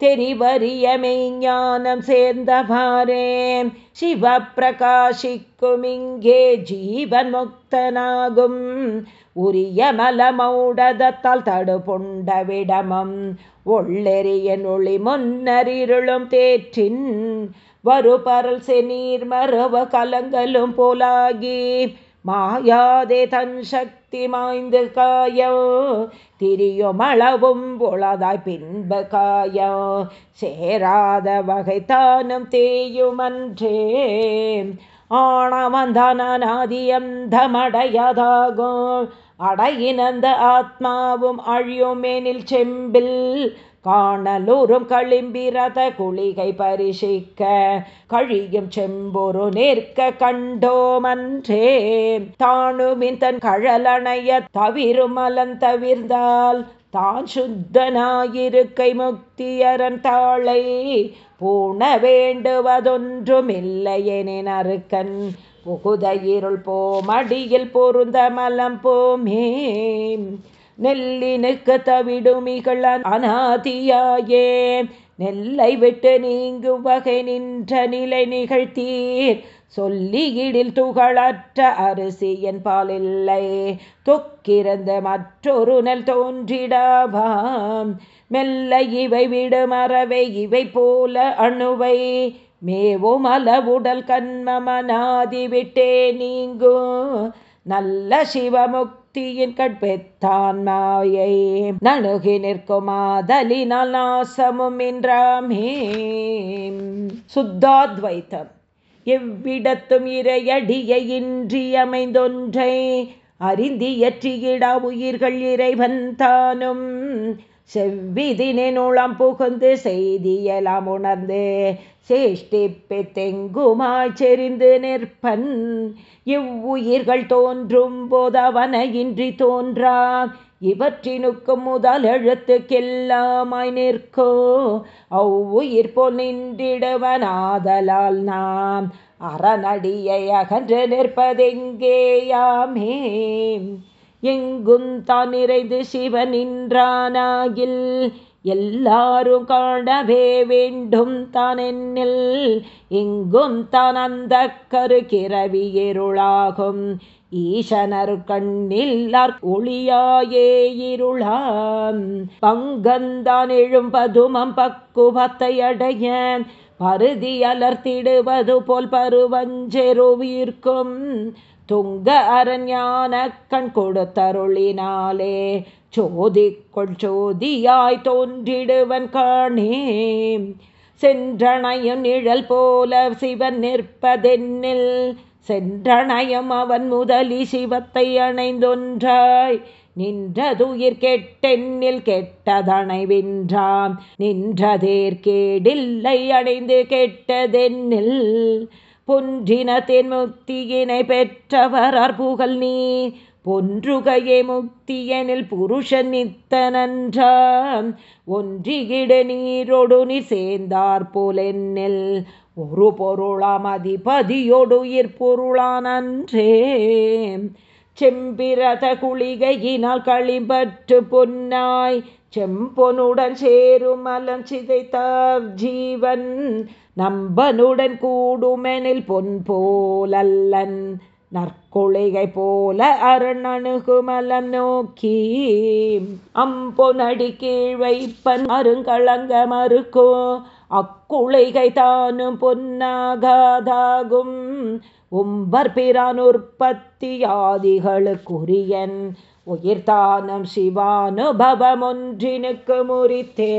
தெரிவறிய மெய்ஞானம் சேர்ந்தவாறே சிவ பிரகாஷிக்கும் இங்கே ஜீவன் முக்தனாகும். உரிய மலமௌடதத்தால் தடுபுண்ட விடமம் ஒள்ளெறியன் ஒளி முன்னரிருளும் தேற்றின் வருபரல் செநீர் மரவ கலங்கலும் போலாகி மாயாதே தன் சக்தி மாய்ந்து காயோ திரியும் அளவும் பொழதாய் பின்பு காயோ சேராத வகை தானும் தேயுமன்றே ஆணவந்தானாதியந்தமடையதாகும் அடையினந்த ஆத்மாவும் அழியுமெனில் செம்பில் காணலூரும் களிம்பிரத குளிகை பரிசிக்க கழியும் செம்பொரு நிற்க கண்டோமன்றே. தானுமின் தன் கழலணைய தவிருமலன் தவிர்ந்தால் தான் சுத்தனாயிருக்கை முக்தியரன் தாளை பூண வேண்டுவதொன்றுமில்லையெனின் அறுக்கன் புகுத இருள் போமடியில் பொருந்த மலம் போமே நெல்லினுக்கு தவிடுமிகள் அநாதியாயே நெல்லை விட்டு நீங்கும் வகை நின்ற நிலை நிகழ்த்தீர். சொல்லியிடில் துகளற்ற அரிசியன் பாலில்லை தொக்கிறந்த மற்றொரு நெல் தோன்றிடாவாம். மெல்ல இவை விடுமறவை இவை போல அணுவை. மேவும் அளவுடல் கண்மமனாதி விட்டே நீங்கும். நல்ல சிவமுக்தியின் கட்பெத்தான் மாயை. நணுகி நிற்குமாதலினால் நாசமும் என்றாமே சுத்தாத்வைத்தம். எவ்விடத்தும் இறையடிய இன்றியமைந்தொன்றை அறிந்தியற்றியிடா உயிர்கள் இறைவன் தானும். செவ்விதினுளம் புகுந்து செய்தியலாம் உணர்ந்து சேஷ்டிப்பை தெங்குமாச்செறிந்து நிற்பன். இவ்வுயிர்கள் தோன்றும் போதவன இன்றி தோன்றா இவற்றினுக்கும் முதல் எழுத்துக்கெல்லாமாய் நிற்கோ. அவ்வுயிர் போல் நின்றிடுவனாதலால் நாம் அறநடியை அகன்று நிற்பதெங்கேயாமே எங்கும் தான் நிறைந்து சிவன் நின்றானாகில் எல்லாரும் காணவே வேண்டும் தான் என்னில் இங்கும் தான் அந்த கரு இருளாகும். ஈசனர் கண்ணில்லார் ஒளியாயே இருளாம். பங்கந்தான் எழும்பதுமம் பக்குவத்தை அடைய பருதி அலர்த்திடுவது போல் பருவஞ்செருவிற்கும் துங்க அரஞான கண் கொடுத்தருளினாலே. சோதிக்கொள் சோதியாய் தோன்றிடுவன் காணே. சென்றணையும் நிழல் போல சிவன் நிற்பதென்னில் சென்றணையும் அவன் முதலி சிவத்தை அணைந்தொன்றாய். நின்றதுயிர் கெட்டென்னில் கெட்டதனை நின்றதேர்கேடில்லை நின்றதேற்கேடில்லை அடைந்து கெட்டதென்னில் பொன்றினத்தின் தென்முக்தியினை பெற்றவர் புகழ் நீ. ஒன்றுகையே முக்தியனில் புருஷன் நித்த நன்றாம் ஒன்றிகிடு நீரோடு நீர் சேர்ந்தார் போலென்னில் ஒரு பொருளாம் அதிபதியோடுயிர் பொருளானன்றே. செம்பிரத குளிகையினால் களிபற்று பொன்னாய் செம்பொனுடன் சேரும் மலம் சிதைத்தார் ஜீவன். நம்பனுடன் கூடுமெனில் பொன் போலல்லன் நற்கொளிகை போல அருணணுகுமலம் நோக்கி அம்பொனடி கீழ்வைப்பன் வைப்பன் மறுக்கோ அக்குளிகை தானும் பொன்னாகாதாகும். உம்பர் பிரான் உற்பத்தியாதிகளுக்குரியன் உயிர்தானம் சிவானுபவம் ஒன்றினுக்கு முறித்தே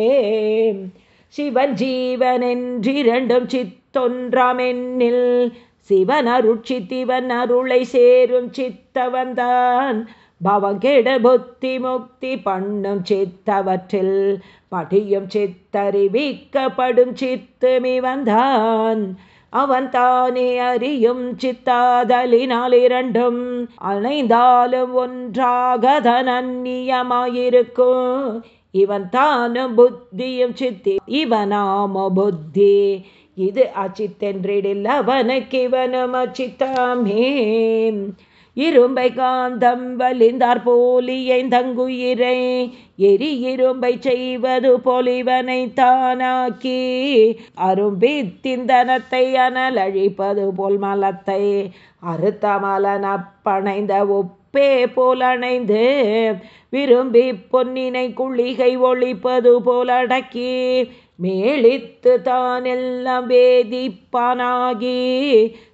சிவன் ஜீவனென்றிரண்டும் சித்தொன்றாமென்னில் சிவன் அருட்சித்திவன் அருளை சேரும் சித்தவன்தான். பவங்கெட புத்தி முக்தி பண்ணும் சித்தவற்றில் படியும் சித்தறிவிக்கப்படும் சித்துமிவந்தான். அவன் தானே அறியும் சித்தாதலினால் இரண்டும் அணைந்தாலும் ஒன்றாக தனன்னியமாயிருக்கும் இவன் தானும் புத்தியும் சித்தி இவனாமோ புத்தி. இது அச்சித்தென்றிடில் அவனுக்கு இவனும் அச்சித்தாமே இரும்பை காந்தம் வலிந்தார் போலியை தங்குயிரை. எரி இரும்பை செய்வது பொலிவனை தானாக்கி. அரும்பித்திந்தனத்தை திந்தனத்தை அனலழிப்பது போல் மலத்தை. அறுத்த மலன் அப்பணைந்த ஒப்பே போலணைந்து விரும்பி பொன்னினை குளிகை ஒழிப்பது போலடக்கி மேளித்து தானெல்லாம் வேதிப்பானாகி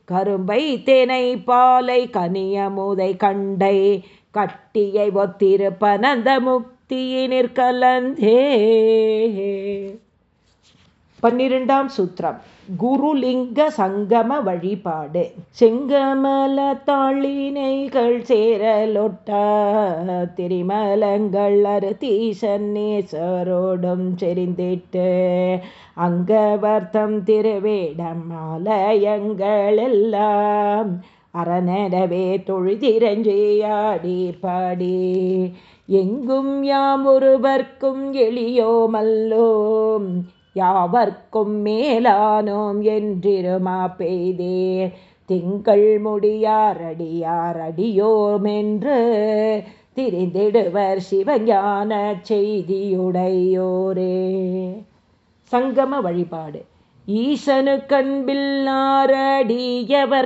கரும்பை தேனை பாலை கனியமுதை கண்டை கட்டியை ஒத்திருப்பனந்த முக்தியினிற்கலந்தே பன்னிரெண்டாம் சூத்திரம். குருலிங்க சங்கம வழிபாடு. செங்கமல தாளினைகள் சேரலொட்ட திரிமலங்கள் அருத்தீசன்னேசரோடும் செறிந்திட்டு அங்கவர்த்தம் திருவேடம் ஆலயங்கள் எல்லாம் அறநடவே தொழுதிரஞ்சியாடி பாடி எங்கும் யாம் ஒருவர்க்கும் எளியோமல்லோம் யாவர்க்கும் மேலானோம் என்றிருமா பெய்தே. திங்கள் முடியாரடியாரடியோமென்று திரிந்திடுவர் சிவஞான செய்தியுடையோரே. சங்கம வழிபாடு. ஈசனு கண்பில்லாரடியவர்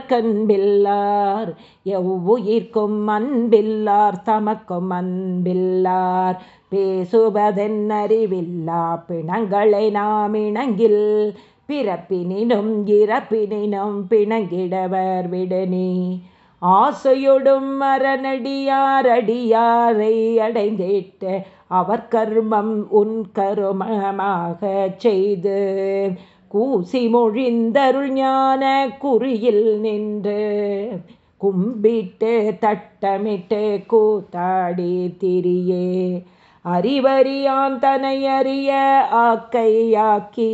கண்பில்லார் எவ்வுயிர்க்கும் அன்பில்லார் தமக்கும் அன்பில்லார் பேசுவதென்னறிவில்லா பிணங்களை நாம் இணங்கில். பிறப்பினினும் இறப்பினினும் பிணங்கிடவர் விடனே ஆசையொடும் மரணடியார் அடியாரை அடைந்திட்டு அவர் கர்மம் உன் கருமமாக செய்து. கூசி மொழிந்தருள் ஞான குறியில் நின்று. கும்பிட்டு தட்டமிட்டு கூத்தாடி திரியே. அறிவறியான் தனையறிய ஆக்கையாக்கி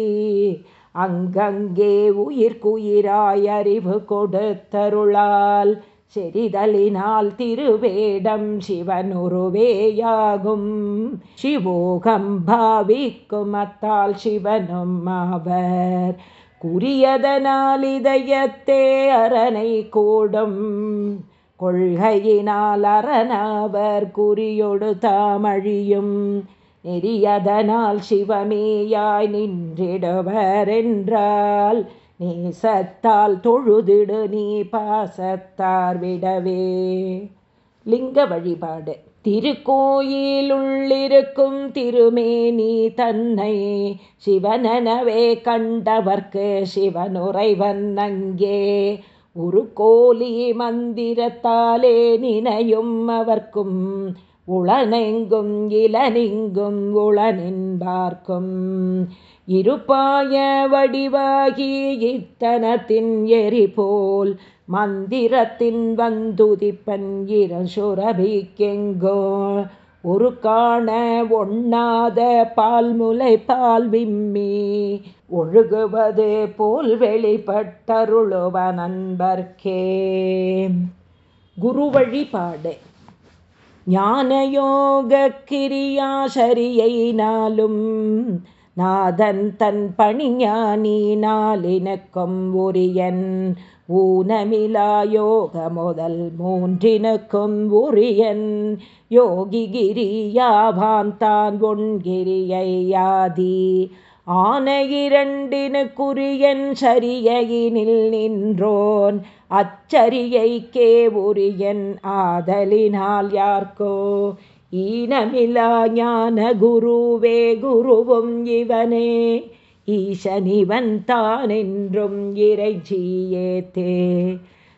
அங்கங்கே உயிர்க்குயிராய் அறிவு கொடுத்தருளால் செறிதலினால் திருவேடம் சிவனுருவேயாகும். சிவோகம் பாவிக்கும் அத்தால் சிவனும் அவர் குறியதனால் இதயத்தே அரணை கூடும். கொள்கையினால் அரணவர் குறியொடு தாமழியும். நெறியதனால் சிவமேயாய் நின்றிடுவர் என்றால் நேசத்தால் தொழுதிடு நீ பாசத்தார் விடவே. லிங்க வழிபாடு. திருக்கோயிலுள்ளிருக்கும் திருமேனி தன்னை சிவனனவே கண்டவர்க்கு சிவனுரைவன் அங்கே. ஒரு கோலி மந்திரத்தாலே நினையும் அவர்க்கும் உளனெங்கும் இளனிங்கும் உளனின்பார்க்கும் இருப்பாய வடிவாகி இத்தனத்தின் எரிபோல் மந்திரத்தின் வந்துதிப்பன் இரசுரபிக்கெங்கோ. ஒரு காண ஒண்ணாத பால்முலை பால் விம்மி ஒழுகுவது போல் வெளிப்பட்டருளுவ நண்பர்க்கே. குரு வழிபாடு ஞானயோக கிரியா சரியினாலும் நாதன் தன் பணிஞானி நாளினக்கும் உரியன் ஊனமிலா யோக முதல் மூன்றினுக்கும் உரியன். யோகிகிரியாவான் தான் ஒன்கிரியாதி ஆன இரண்டினுக்குரியன் சரியகினில் நின்றோன். அச்சரியைக்கே உரியன் ஆதலினால் யார்க்கோ? ஈனமிலா ஞான குருவே குருவும் இவனே. ஈசனிவன் தானென்றும் இறைச்சியேத்தே.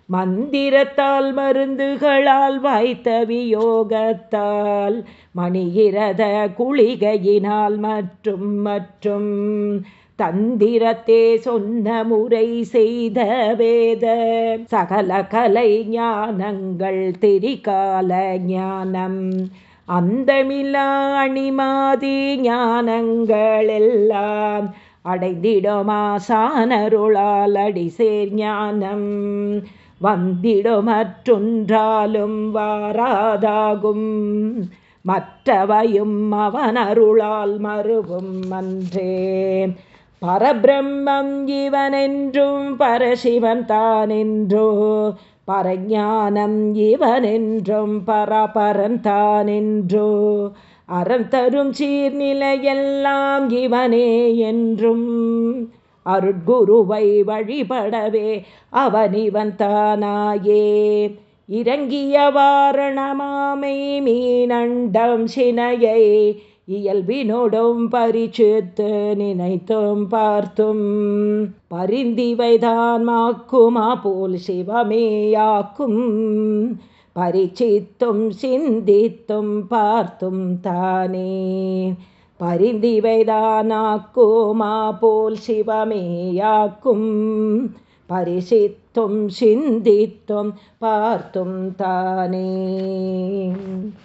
மந்திரத்தால் மருந்துகளால் வாய்த்த வியோகத்தால் மணிகிரத குளிகையினால் மற்றும் மற்றும் தந்திரத்தே சொன்ன முறை செய்த வேத. சகல கலை ஞானங்கள் திரிகால ஞானம் அந்தமில்லா அணிமாதி ஞானங்களெல்லாம் அடைந்திடுமாசானருளால் அடிசேர் ஞானம். வந்திடுமற்றொன்றாலும் வாராதாகும். மற்றவையும் அவனருளால் மறுவும் அன்றே. பரபிரம்மம் இவனென்றும் பரசிவன் தானென்றோ. பரஞானம் இவனென்றும் பரபரன் தானென்றோ. அறம் தரும் சீர்நிலையெல்லாம் இவனே என்றும். அருட்குருவை வழிபடவே அவனிவன் தானாயே. இறங்கிய வாரணமாமை மீனண்டம் சினையை இயல்பினோடும் பரிச்சுத்து நினைத்தும் பார்த்தும். பரிந்திவைதான் மாக்குமா போல் சிவமேயாக்கும் பரிச்சித்தும் சிந்தித்தும் பார்த்தும் தானே. பரிந்திவைதானாக்குமா போல் சிவமேயாக்கும். பரிசித்தும் சிந்தித்தும் பார்த்தும் தானே.